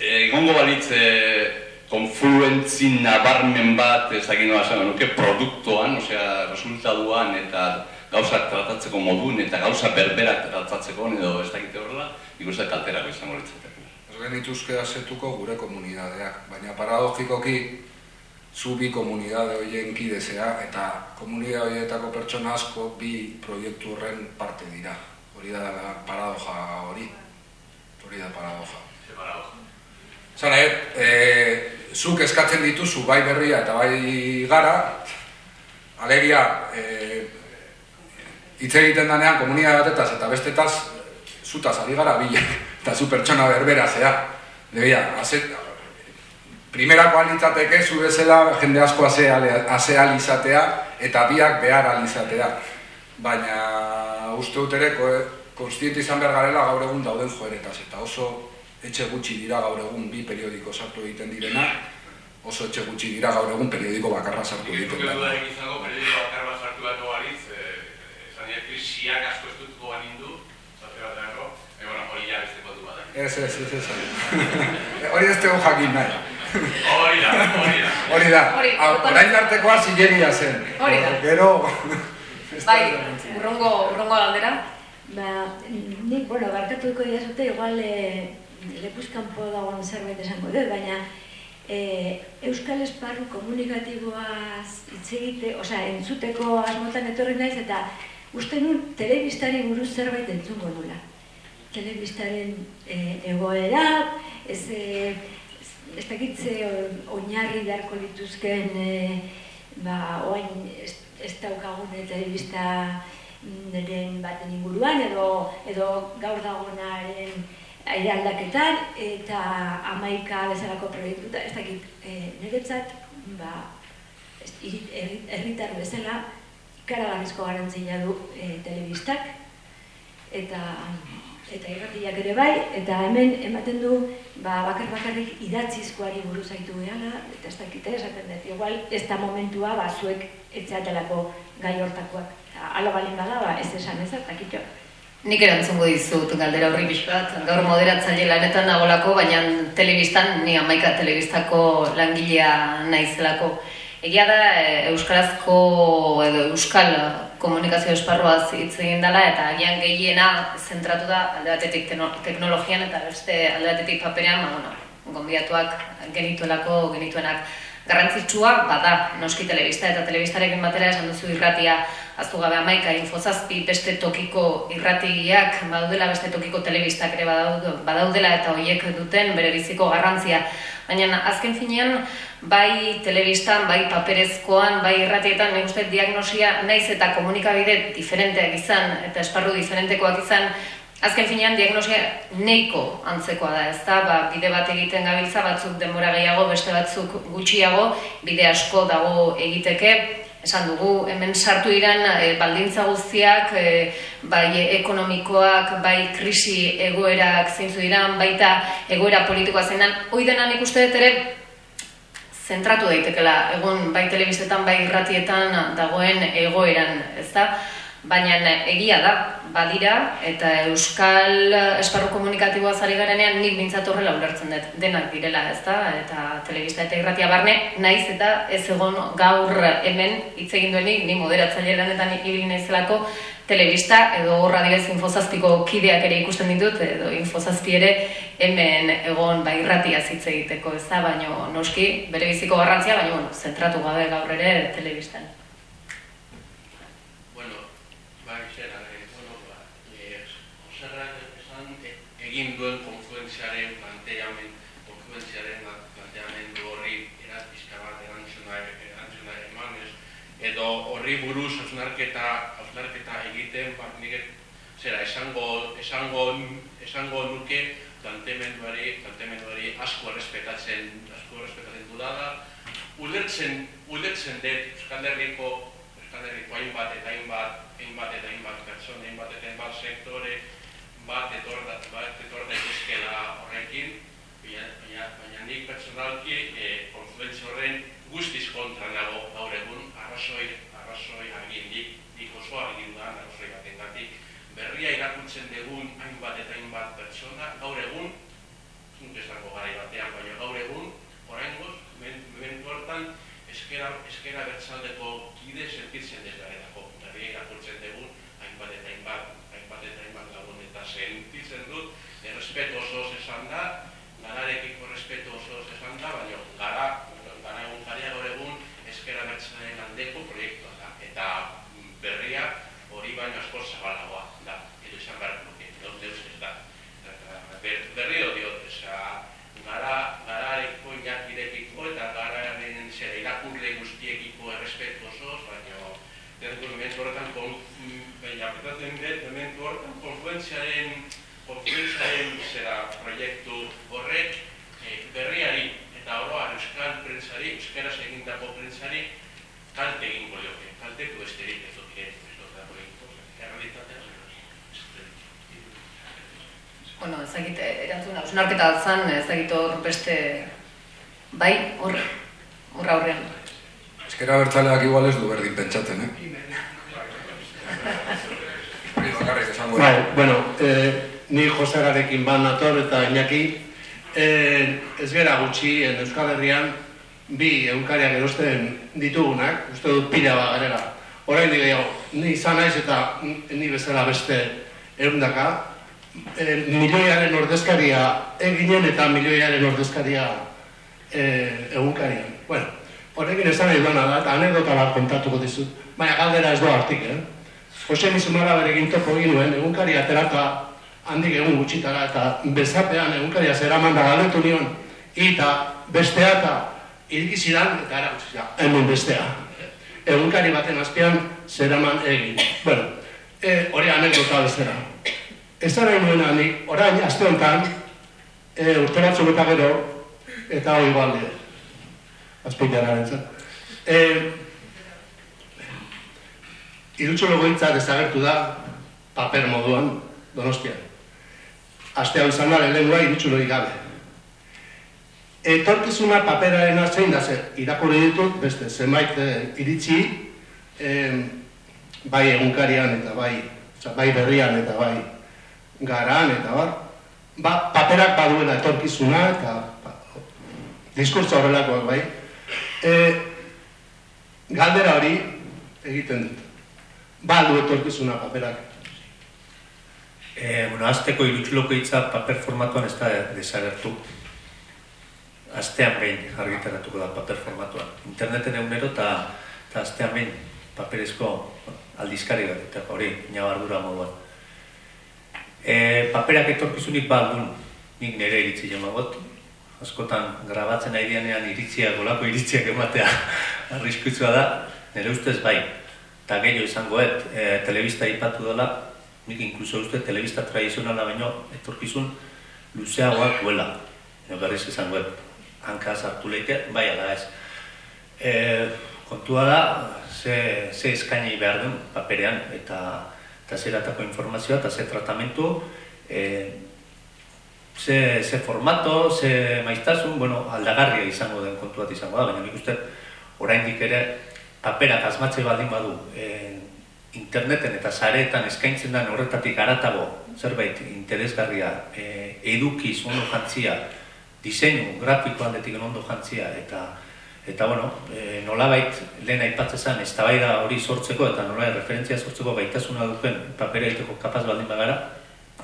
egongo balitz eh, konfluentzi nabarmen bat, ez dakit nola esan, nuke produktoan, osea, resultaduan eta gauzak tratatzeko modun eta gauza berberak tratatzeko edo ez dakite horrela, nik uste kalterako izango litzateke. Ez genituzke asetuko gure komunidadeak, baina paradogikoki zu bi komunidade horien kidezea eta komunidade horietako pertsona asko bi proiektu horren parte dira. Hori da paradoja hori. Hori da paradoja. Zara, e, zuk eskatzen dituzu bai berria eta bai gara, alegia, e, hitz egiten danean komunidade batetaz eta bestetaz, zutaz ari gara bilak, eta zu pertsona berbera zea. Debia, azet, primerako alitzateke zu bezala jende asko ase alizatea eta biak behar alizatea. Baina uste dut ere, ko- konstiente izan behar garela gaur egun dauden joeretaz, eta oso etxe gutxi dira gaur egun bi periodiko sartu egiten direna, oso etxe gutxi dira gaur egun periodiko bakarra sartu egiten Nik dena. dudarik izango periodiko bakar bat sartu bat balitz, eh, esan dira krisiak asko ez dut goan indu, zate baterako, e, bueno, hori ja beste kontu bat. eh. Ez, ez, ez, ez. Hori ez dugu jakin nahi. Hori da, hori da. Hori da, orain artekoa zilegia zen. Hori da. Gero... Bai, urrongo, urrongo galdera. Ba, nik, bueno, barkatuko didazute, igual e, lepuzkanpo dagoen zerbait esango dut, baina e, Euskal Esparru komunikatiboaz hitz egite, osea, entzuteko asmotan etorri naiz, eta uste nun telebistari buruz zerbait entzungo nula. Telebistaren e, egoera, ez, e, ez dakit ze oinarri beharko lituzken, e, ba, oain ez, ez daukagune telebista neren baten inguruan edo, edo gaur dagoenaren aldaketan eta amaika bezalako proiektuta, ez dakit, e, niretzat, ba, herritar bezala, ikaragarrizko garantzia du e, telebistak, eta eta irratiak ere bai, eta hemen ematen du ba, bakar bakarrik idatzizkoari buruz aitu gehala, eta ez dakite esaten dut, igual ez da momentua ba, zuek etzeatelako gai hortakoak. Alo balin bada, ba, ez esan ez, eta kitxo. Nik erantzungo dizut galdera horri pixkat, gaur moderatzaile lanetan nagolako, baina telebistan, ni amaika telebistako langilea naizelako. Egia da, e, Euskarazko edo Euskal komunikazio esparruaz hitz egin dela, eta agian gehiena zentratu da alde batetik teknologian eta beste alde batetik paperean, ba, bueno, gonbidatuak genituelako, genituenak garrantzitsua bada noski telebista eta telebistarekin batera esan duzu irratia aztu gabe amaika infozazpi beste tokiko irratiak badaudela beste tokiko telebistak ere badaude, badaudela eta hoiek duten bere biziko garrantzia. Baina azken finean bai telebistan, bai paperezkoan, bai irratietan nik uste diagnosia naiz eta komunikabide diferenteak izan eta esparru diferentekoak izan Azken finean diagnosia neiko antzekoa da, ezta? Ba, bide bat egiten gabiltza, batzuk denbora gehiago, beste batzuk gutxiago, bide asko dago egiteke. Esan dugu, hemen sartu iran e, baldintza guztiak, e, bai ekonomikoak, bai krisi egoerak zeintzu diran, baita egoera politikoa zeinan. Hoi denan ikuste ere, zentratu daitekela, egun bai telebistetan, bai irratietan dagoen egoeran, ezta? Baina egia da, badira, eta Euskal Esparru Komunikatiboa zari garenean nik bintzat horrela ulertzen dut, denak direla, ezta? Eta telebista eta irratia barne, naiz eta ez egon gaur hemen hitz egin duenik, ni moderatzaile lanetan ibili naizelako, telebista edo horra direz infozazpiko kideak ere ikusten ditut edo infozazpi ere hemen egon ba irratia hitz egiteko ez da, baino noski bere biziko garrantzia, baina bueno, zentratu gabe gaur ere telebistan. Bueno, izera, eh, bueno, ba, eh, oserrak esan e, egin duen konfluenziaren planteamen, konfluenziaren planteamendu horri eratizka bat erantzuna, erantzuna emanez, edo horri buruz osnarketa, osnarketa egiten, ba, nire, zera, esango, esango, esango nuke planteamenduari, planteamenduari asko errespetatzen, asko errespetatzen dudala, ulertzen, ulertzen dut Euskal Herriko Euskal Herriko hainbat eta hainbat, hainbat eta hainbat pertsona, hainbat eta hainbat sektore bat etor bat etor daitezkela horrekin, baina, baina, baina nik pertsonalki e, konfluentzia horren guztiz kontra nago gaur egun, arrazoi, arrazoi argindik, nik oso argin da, arrazoi batengatik, berria irakurtzen dugun hainbat eta hainbat pertsona, gaur egun, esango garai batean, baina gaur egun, oraingoz, momentu hortan, eskera, eskera bertzaldeko kide sentitzen ez garelako. Berria irakurtzen dugun, hainbat eta hainbat, hainbat eta hainbat lagun eta sentitzen dut, errespeto osoz esan da, gararekiko respeto osoz esan da, baina gara, gara egun garia gaur egun, eskera bertzaldaren aldeko proiektua da. Eta berria hori baino asko zabalagoa da, edo izan behar nuke, edo deus ez da. Ber, berrio diot, eza, gara, gararekiko inakirekiko eta gararen zera irakurle guztiekiko errespetu osoz, baina momentu horretan, kon, baina apretatzen dut, momentu horretan, konfluentziaren, konfluentziaren zera proiektu horrek eh, berriari eta oroa euskal prentsari, euskaraz egindako prentsari, kalte egingo lioke, kaltetu esterik ez dut, ez dut da proiektu, errealitatea, Bueno, ez dakit, erantzun hausnarketa zan, ez dakit hor beste, bai, hor, hor aurrean. Eskera bertzaleak igual ez du berdin pentsatzen, eh? Bai, bueno, eh, ni Joserarekin ban nator eta Iñaki, eh, ez gera gutxi en Euskal Herrian bi egunkariak erosten ditugunak, uste dut pila bat garela. Orain gehiago, ni izan naiz eta ni bezala beste eundaka, eh, milioiaren ordezkaria eginen eta milioiaren ordezkaria eh, egunkarian. Bueno, horrekin esan nahi duena da, eta anekdota bat kontatuko dizut, baina galdera ez doa hartik, eh? Jose Mizumara berekin topo ginuen, egunkari aterata handik egun gutxitara, eta bezapean egunkaria zeraman da galetu nion, eta bestea eta irikizidan, eta era gutxia, hemen bestea. Egunkari baten azpian zeraman egin. Bueno, e, hori anekdota bezera. Ez da nahi nuena ni, orain, aste honetan, e, urte batzuk eta gero, eta hori balde, azpeitararen zen. E, Irutxo logoitza desagertu da paper moduan, donostian. Aste hau izan da, lehenengoa irutxo gabe. Etorkizuna paperaren zein da zer, irakurri ditut, beste zenbait eh, iritsi, eh, bai egunkarian eta bai, oza, bai berrian eta bai garan eta bar, ba, paperak baduela etorkizuna eta ba, diskurtza horrelakoak bai. E, galdera hori egiten dut. Ba, du etorkizuna paperak. E, bueno, azteko irutxuloko hitza paper formatuan ez da desagertu. Astean behin argitaratuko da paper formatuan. Interneten egunero eta astean behin paperezko aldizkari bat, eta hori, inabardura moduan. E, paperak etorkizunik baldun, nik nire iritzi jamagot, askotan grabatzen nahi dianean iritzia, golako iritziak ematea arriskutsua da, nire ustez bai, eta gehiago izangoet, e, telebista ipatu dela, nik inkluso uste telebista tradizionala baino etorkizun luzeagoak duela. Eno berriz izangoet, hanka sartu leike, bai ala ez. E, kontua da, ze, ze eskaini behar den paperean, eta, eta zeratako informazioa, eta ze tratamentu, e, ze, ze formato, ze maiztasun, bueno, aldagarria izango den kontuat izango da, baina nik uste oraindik ere paperak asmatze baldin badu e, interneten eta sareetan eskaintzen den horretatik aratago zerbait interesgarria e, edukiz ondo jantzia, diseinu, grafiko aldetik ondo jantzia eta Eta, bueno, e, nolabait lehen aipatzen eztabaida hori sortzeko eta nolabait referentzia sortzeko gaitasuna duken papera egiteko kapaz baldin bagara,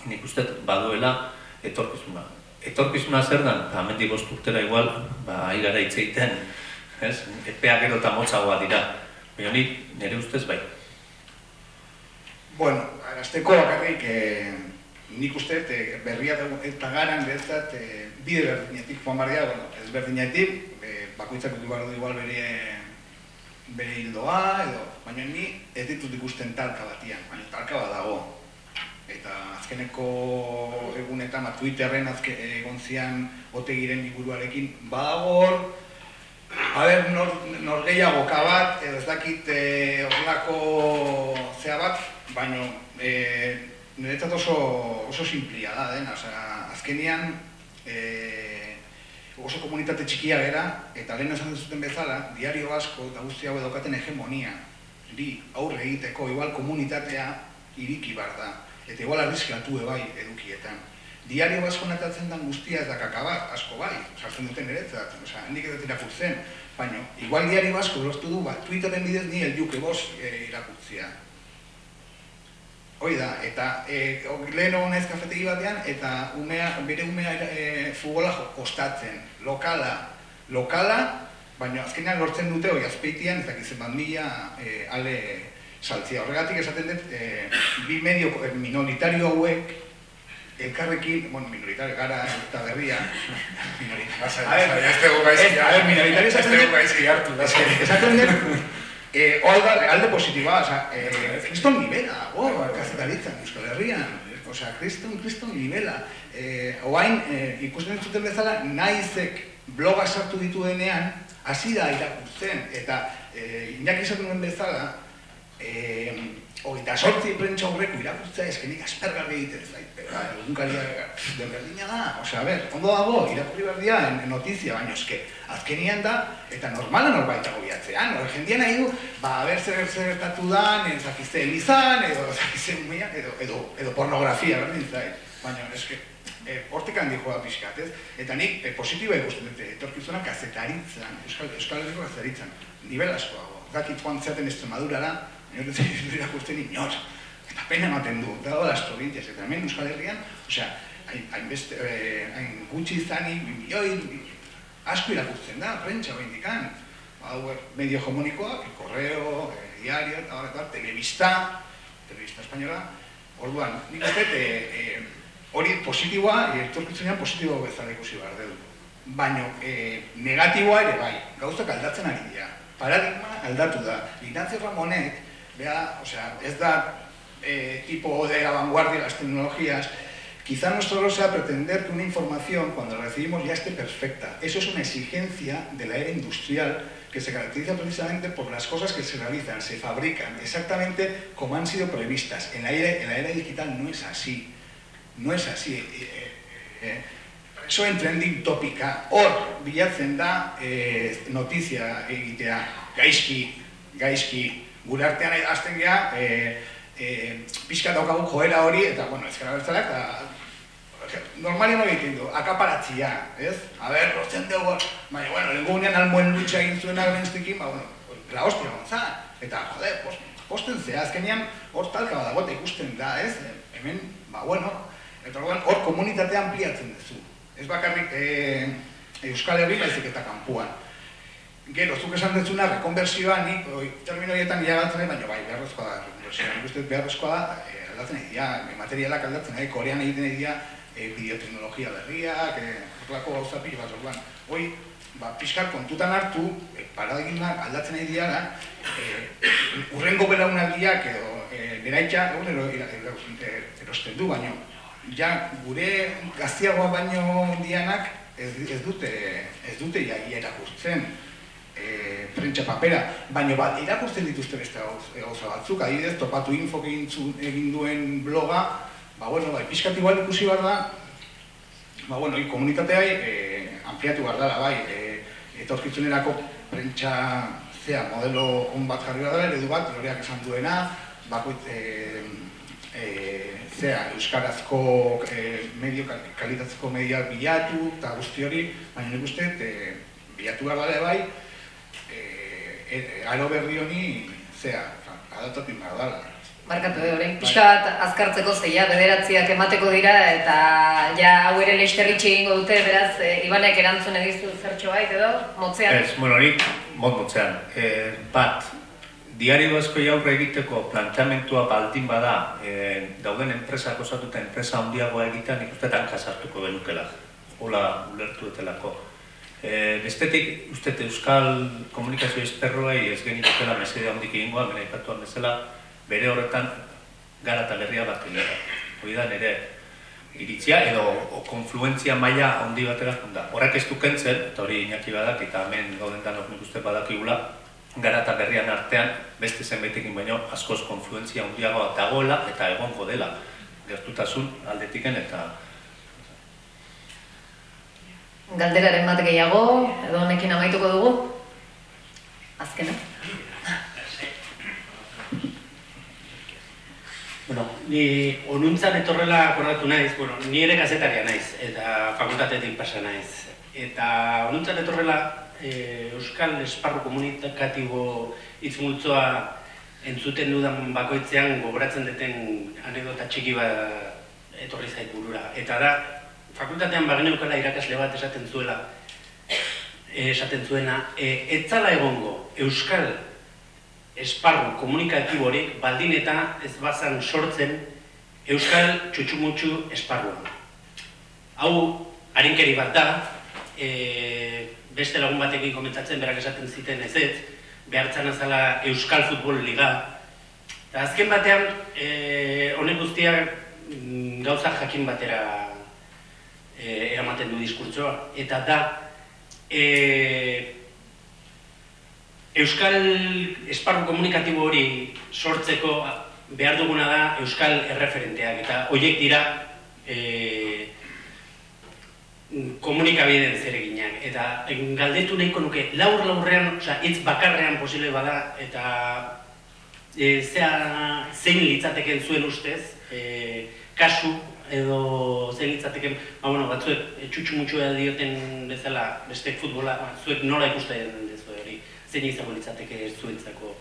nik uste baduela etorkizuna. Etorkizuna zer dan, ba, amendi bost urtera igual, ba, aigara itzeiten, ez? Epeak edo eta motzagoa dira. Baina ni, nire ustez bai. Bueno, azteko bakarrik, eh, nik uste eh, berria eta garan beretzat eh, bide berdinetik joan barria, bueno, ez berdinetik, eh, bakoitzak igual, igual bere bere hildoa, edo, baina ni ez ditut ikusten talka batian, baina talka bat dago. Eta azkeneko egunetan, ba, Twitterren azke, egon zian otegiren liburuarekin, badagor, A ber, nor, nor gehiago bat, edo ez dakit e, horrelako zea bat, baina e, niretzat oso, oso simplia da, dena, osea, azkenian e, oso komunitate txikia gera, eta lehen esan duzuten bezala, diario asko eta guzti hau edokaten hegemonia, di aurre egiteko, igual komunitatea iriki bar da, eta igual arriskatu ebai edukietan diario basko natatzen den guztia ez da kakabat, asko bai, sartzen duten ere, eta, oza, hendik edo irakurtzen, baina, igual diario basko lortu du, bat, Twitteren bidez ni el duke bos e, irakurtzia. Hoi da, eta e, lehen honez kafetegi batean, eta umea, bere umea e, fugola kostatzen, lokala, lokala, baina azkenean lortzen dute, hoi azpeitian, ez dakizen bat mila, e, ale saltzia. Horregatik esaten dut, e, bi medio minoritario hauek, elkarrekin, bueno, minoritario gara eta berria, minoritario. A ver, ez dugu gaizki A ver, minoritario esaten dut. Ez dugu gaizki hartu. Esaten dut, eh, alde, positiba, o sea, eh, kriston nivela, oh, kazetaritzan, Euskal Herrian, o sea, kriston, kriston nivela. Eh, oain, eh, ikusten zuten bezala, naizek bloga sartu ditu denean, hasi da irakurtzen, eta eh, inak izan duen bezala, eh, Oita sortzi prentsa horreko irakurtzea eskenik aspergarri egiten zait. Eta egun kalia denberdina da. Osea, ber, ondo dago, irakurri berdia notizia, baina eske, azkenian da, eta normala norbaita gobiatzean. Hore, jendia nahi du, ba, ber zer zertatu dan, ezakizte elizan, edo ezakizte muia, edo, edo, edo pornografia, berdin zait. Baina, eske, e, hortik handi joa pixkat, ez? Eta nik e, positiba ikusten dute, etorkizuna kazetaritzan, Euskal, Euskal Herriko kazetaritzan, nivel asko dago. Zakit joan zeaten Estremadurara, Ez irakurtzen inor. Eta pena ematen du, dago las provincias, eta hemen Euskal Herrian, osea, hain, beste, eh, hain gutxi izani, milioi, asko irakurtzen da, prentsa hori indikan. Ba, medio hegemonikoak, correo, eh, diario, eta hori, telebista, telebista espainola, orduan, nik uste, eh, eh, hori positiboa, etorkitzenean positibo bezala ikusi behar dugu. Baina, eh, negatiboa ere bai, gauzak aldatzen ari dira. Paradigma aldatu da. Ignacio Ramonek, Vea, o sea, es dar eh, tipo de vanguardia las tecnologías, quizá nuestro error sea pretender que una información, cuando la recibimos, ya esté perfecta. Eso es una exigencia de la era industrial que se caracteriza precisamente por las cosas que se realizan, se fabrican, exactamente como han sido previstas. En la era, en la era digital no es así. No es así. Eh, eh, eh, eso en trending topika. Hor, bilatzen da, eh, notizia egitea, gaizki, gaizki, gure artean azten geha, e, e, pixka daukagu joera hori, eta, bueno, ezkara bertzalak, eta normalien hori egiten du, akaparatzia, ez? A ber, rotzen dugu, baina, bueno, lengu gunean almoen lutsa egin zuen agrentztekin, ba, bueno, la hostia gonza, eta, jode, post, posten zea, azkenean hor talka badagote ikusten da, ez? Hemen, ba, bueno, eta hor komunitate ampliatzen duzu. Ez bakarrik e, Euskal Herri baizik eta kanpuan. Gero, zuk esan detzuna, rekonversioa nik, oi, termino horietan iragatzen baina bai, beharrezkoa da, rekonversioa. Nik uste beharrezkoa da, eh, aldatzen egia, materialak aldatzen egia, korean egiten egia, eh, bideoteknologia berriak, eh, horrelako gauza pila bat, orduan. Hoi, ba, pixkar kontutan hartu, eh, paradigmak aldatzen egia da, eh, urrengo belaunaldiak edo eh, neraitxa, egun ero, erosten du, baino, ja, gure gaztiagoa baino dianak ez, ez dute, ez dute ja, irakurtzen e, prentsa papera, baina bat irakurtzen dituzte beste gauza batzuk, adibidez, topatu info egin duen bloga, ba, bueno, bai, pixkat igual ikusi behar da, ba, bueno, komunitatea e, ampliatu behar dara, bai, e, etorkitzunerako prentsa zea, modelo on bat jarri behar dara, eredu bat, loreak esan duena, bakoit, e, e, zea, euskarazko e, medio, kalitatzeko media bilatu, eta guzti hori, baina nik uste, e, bilatu behar dara, bai, e, aro berri honi, zea, behar dala. Markatu edo, orain pixka bat azkartzeko zeia, bederatziak emateko dira, eta ja hau ere leisterritxe egingo dute, beraz, e, Ibanek erantzun edizu zertxo bait edo, motzean. Ez, bueno, hori, mot motzean. E, bat, diario asko jaurre egiteko planteamentua baldin bada, e, dauden enpresak osatuta enpresa handiagoa egitean ikustetan kasartuko genukela. Hola, ulertu etelako. E, bestetik, uste euskal komunikazio esperroei ez genitukela mesedea handik egingoa, bera ipatuan bezala, bere horretan gara eta berria bat egitea. Hori da nire iritzia edo o, konfluentzia maila handi batera da. Horrak ez du kentzen, eta hori inaki badak, eta hemen gauden danok nik uste badakigula, gara eta berrian artean, beste zenbaitekin baino, askoz konfluentzia handiagoa dagoela eta egongo dela. Gertutasun aldetiken eta Galderaren bat gehiago, edo honekin amaituko dugu. Azkena. Bueno, ni onuntzan etorrela akordatu naiz, bueno, ni ere gazetaria naiz, eta fakultatetik pasa naiz. Eta onuntzan etorrela e, Euskal Esparru Komunikatibo itzmultzoa entzuten dudan bakoitzean gogoratzen duten anekdota txiki bat etorri zait burura. Eta da, fakultatean bagene eukala irakasle bat esaten zuela, e, esaten zuena, e, etzala egongo Euskal esparru komunikatiborik baldin eta ez bazan sortzen Euskal Txutxumutxu esparruan. Hau, harinkeri bat da, e, beste lagun batekin komentatzen berak esaten ziten ez ez, behartzen azala Euskal Futbol Liga. Eta azken batean, e, honek guztiak mm, gauza jakin batera e, eramaten du diskurtsoa. Eta da, e, Euskal esparru komunikatibo hori sortzeko behar duguna da Euskal erreferenteak eta horiek dira e, komunikabideen zereginak eta galdetu nahiko nuke laur laurrean, oza, hitz bakarrean posible bada eta e, zea, zein litzateken zuen ustez e, kasu edo zein litzateken ba, bueno, batzuek txutxu mutxua dioten bezala beste futbola, ba, zuek nola ikusten zein izango litzateke zuentzako.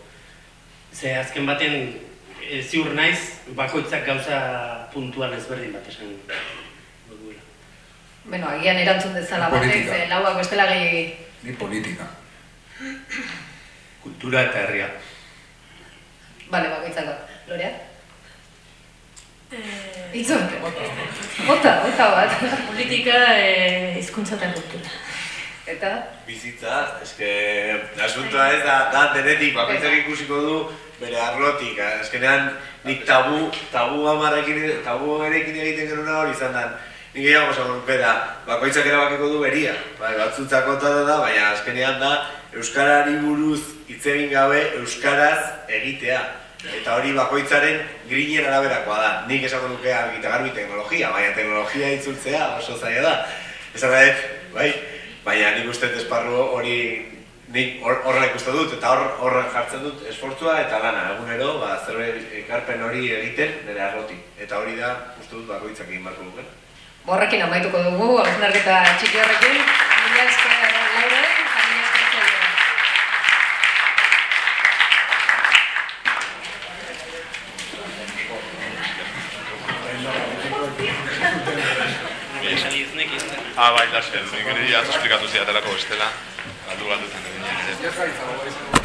Ze azken baten e, ziur naiz bakoitzak gauza puntuan ezberdin bat esan duela. Bueno, agian erantzun dezala batek, ze lauak bestela gehiagi. Ni politika. Kultura eta herria. Bale, bakoitzak bat. Lorea? Eh, Itzun, bota, bota bat. Politika, eh, hizkuntza eta kultura. Eta? Bizitza, eske, asuntoa ez da, da denetik, bakoitzak ikusiko du bere arlotik, eskenean nik tabu, tabu amarekin, tabu erekin egiten genuna hori izan da, nik gehiago esan da, bakoitzak erabakiko du beria, bai, batzutzako da da, baina azkenean da, Euskarari buruz hitz egin gabe Euskaraz egitea. Eta hori bakoitzaren grinen araberakoa da. Nik esango nuke argi garbi teknologia, baina teknologia itzultzea oso zaila da. Esan da, bai, baina nik uste esparru hori nik horra ikusten dut eta hor horra jartzen dut esfortzua eta lana egunero ba zerbait ekarpen hori egiten nire arrotik eta hori da uste dut bakoitzak egin beharko luke. Borrekin amaituko dugu, hausnarketa txiki horrekin. Mila esker Laura, eta mila esker Zaila. Ah, bai, da zer, nik ere esplikatu ziatelako bestela, galdu galdutzen egin ere.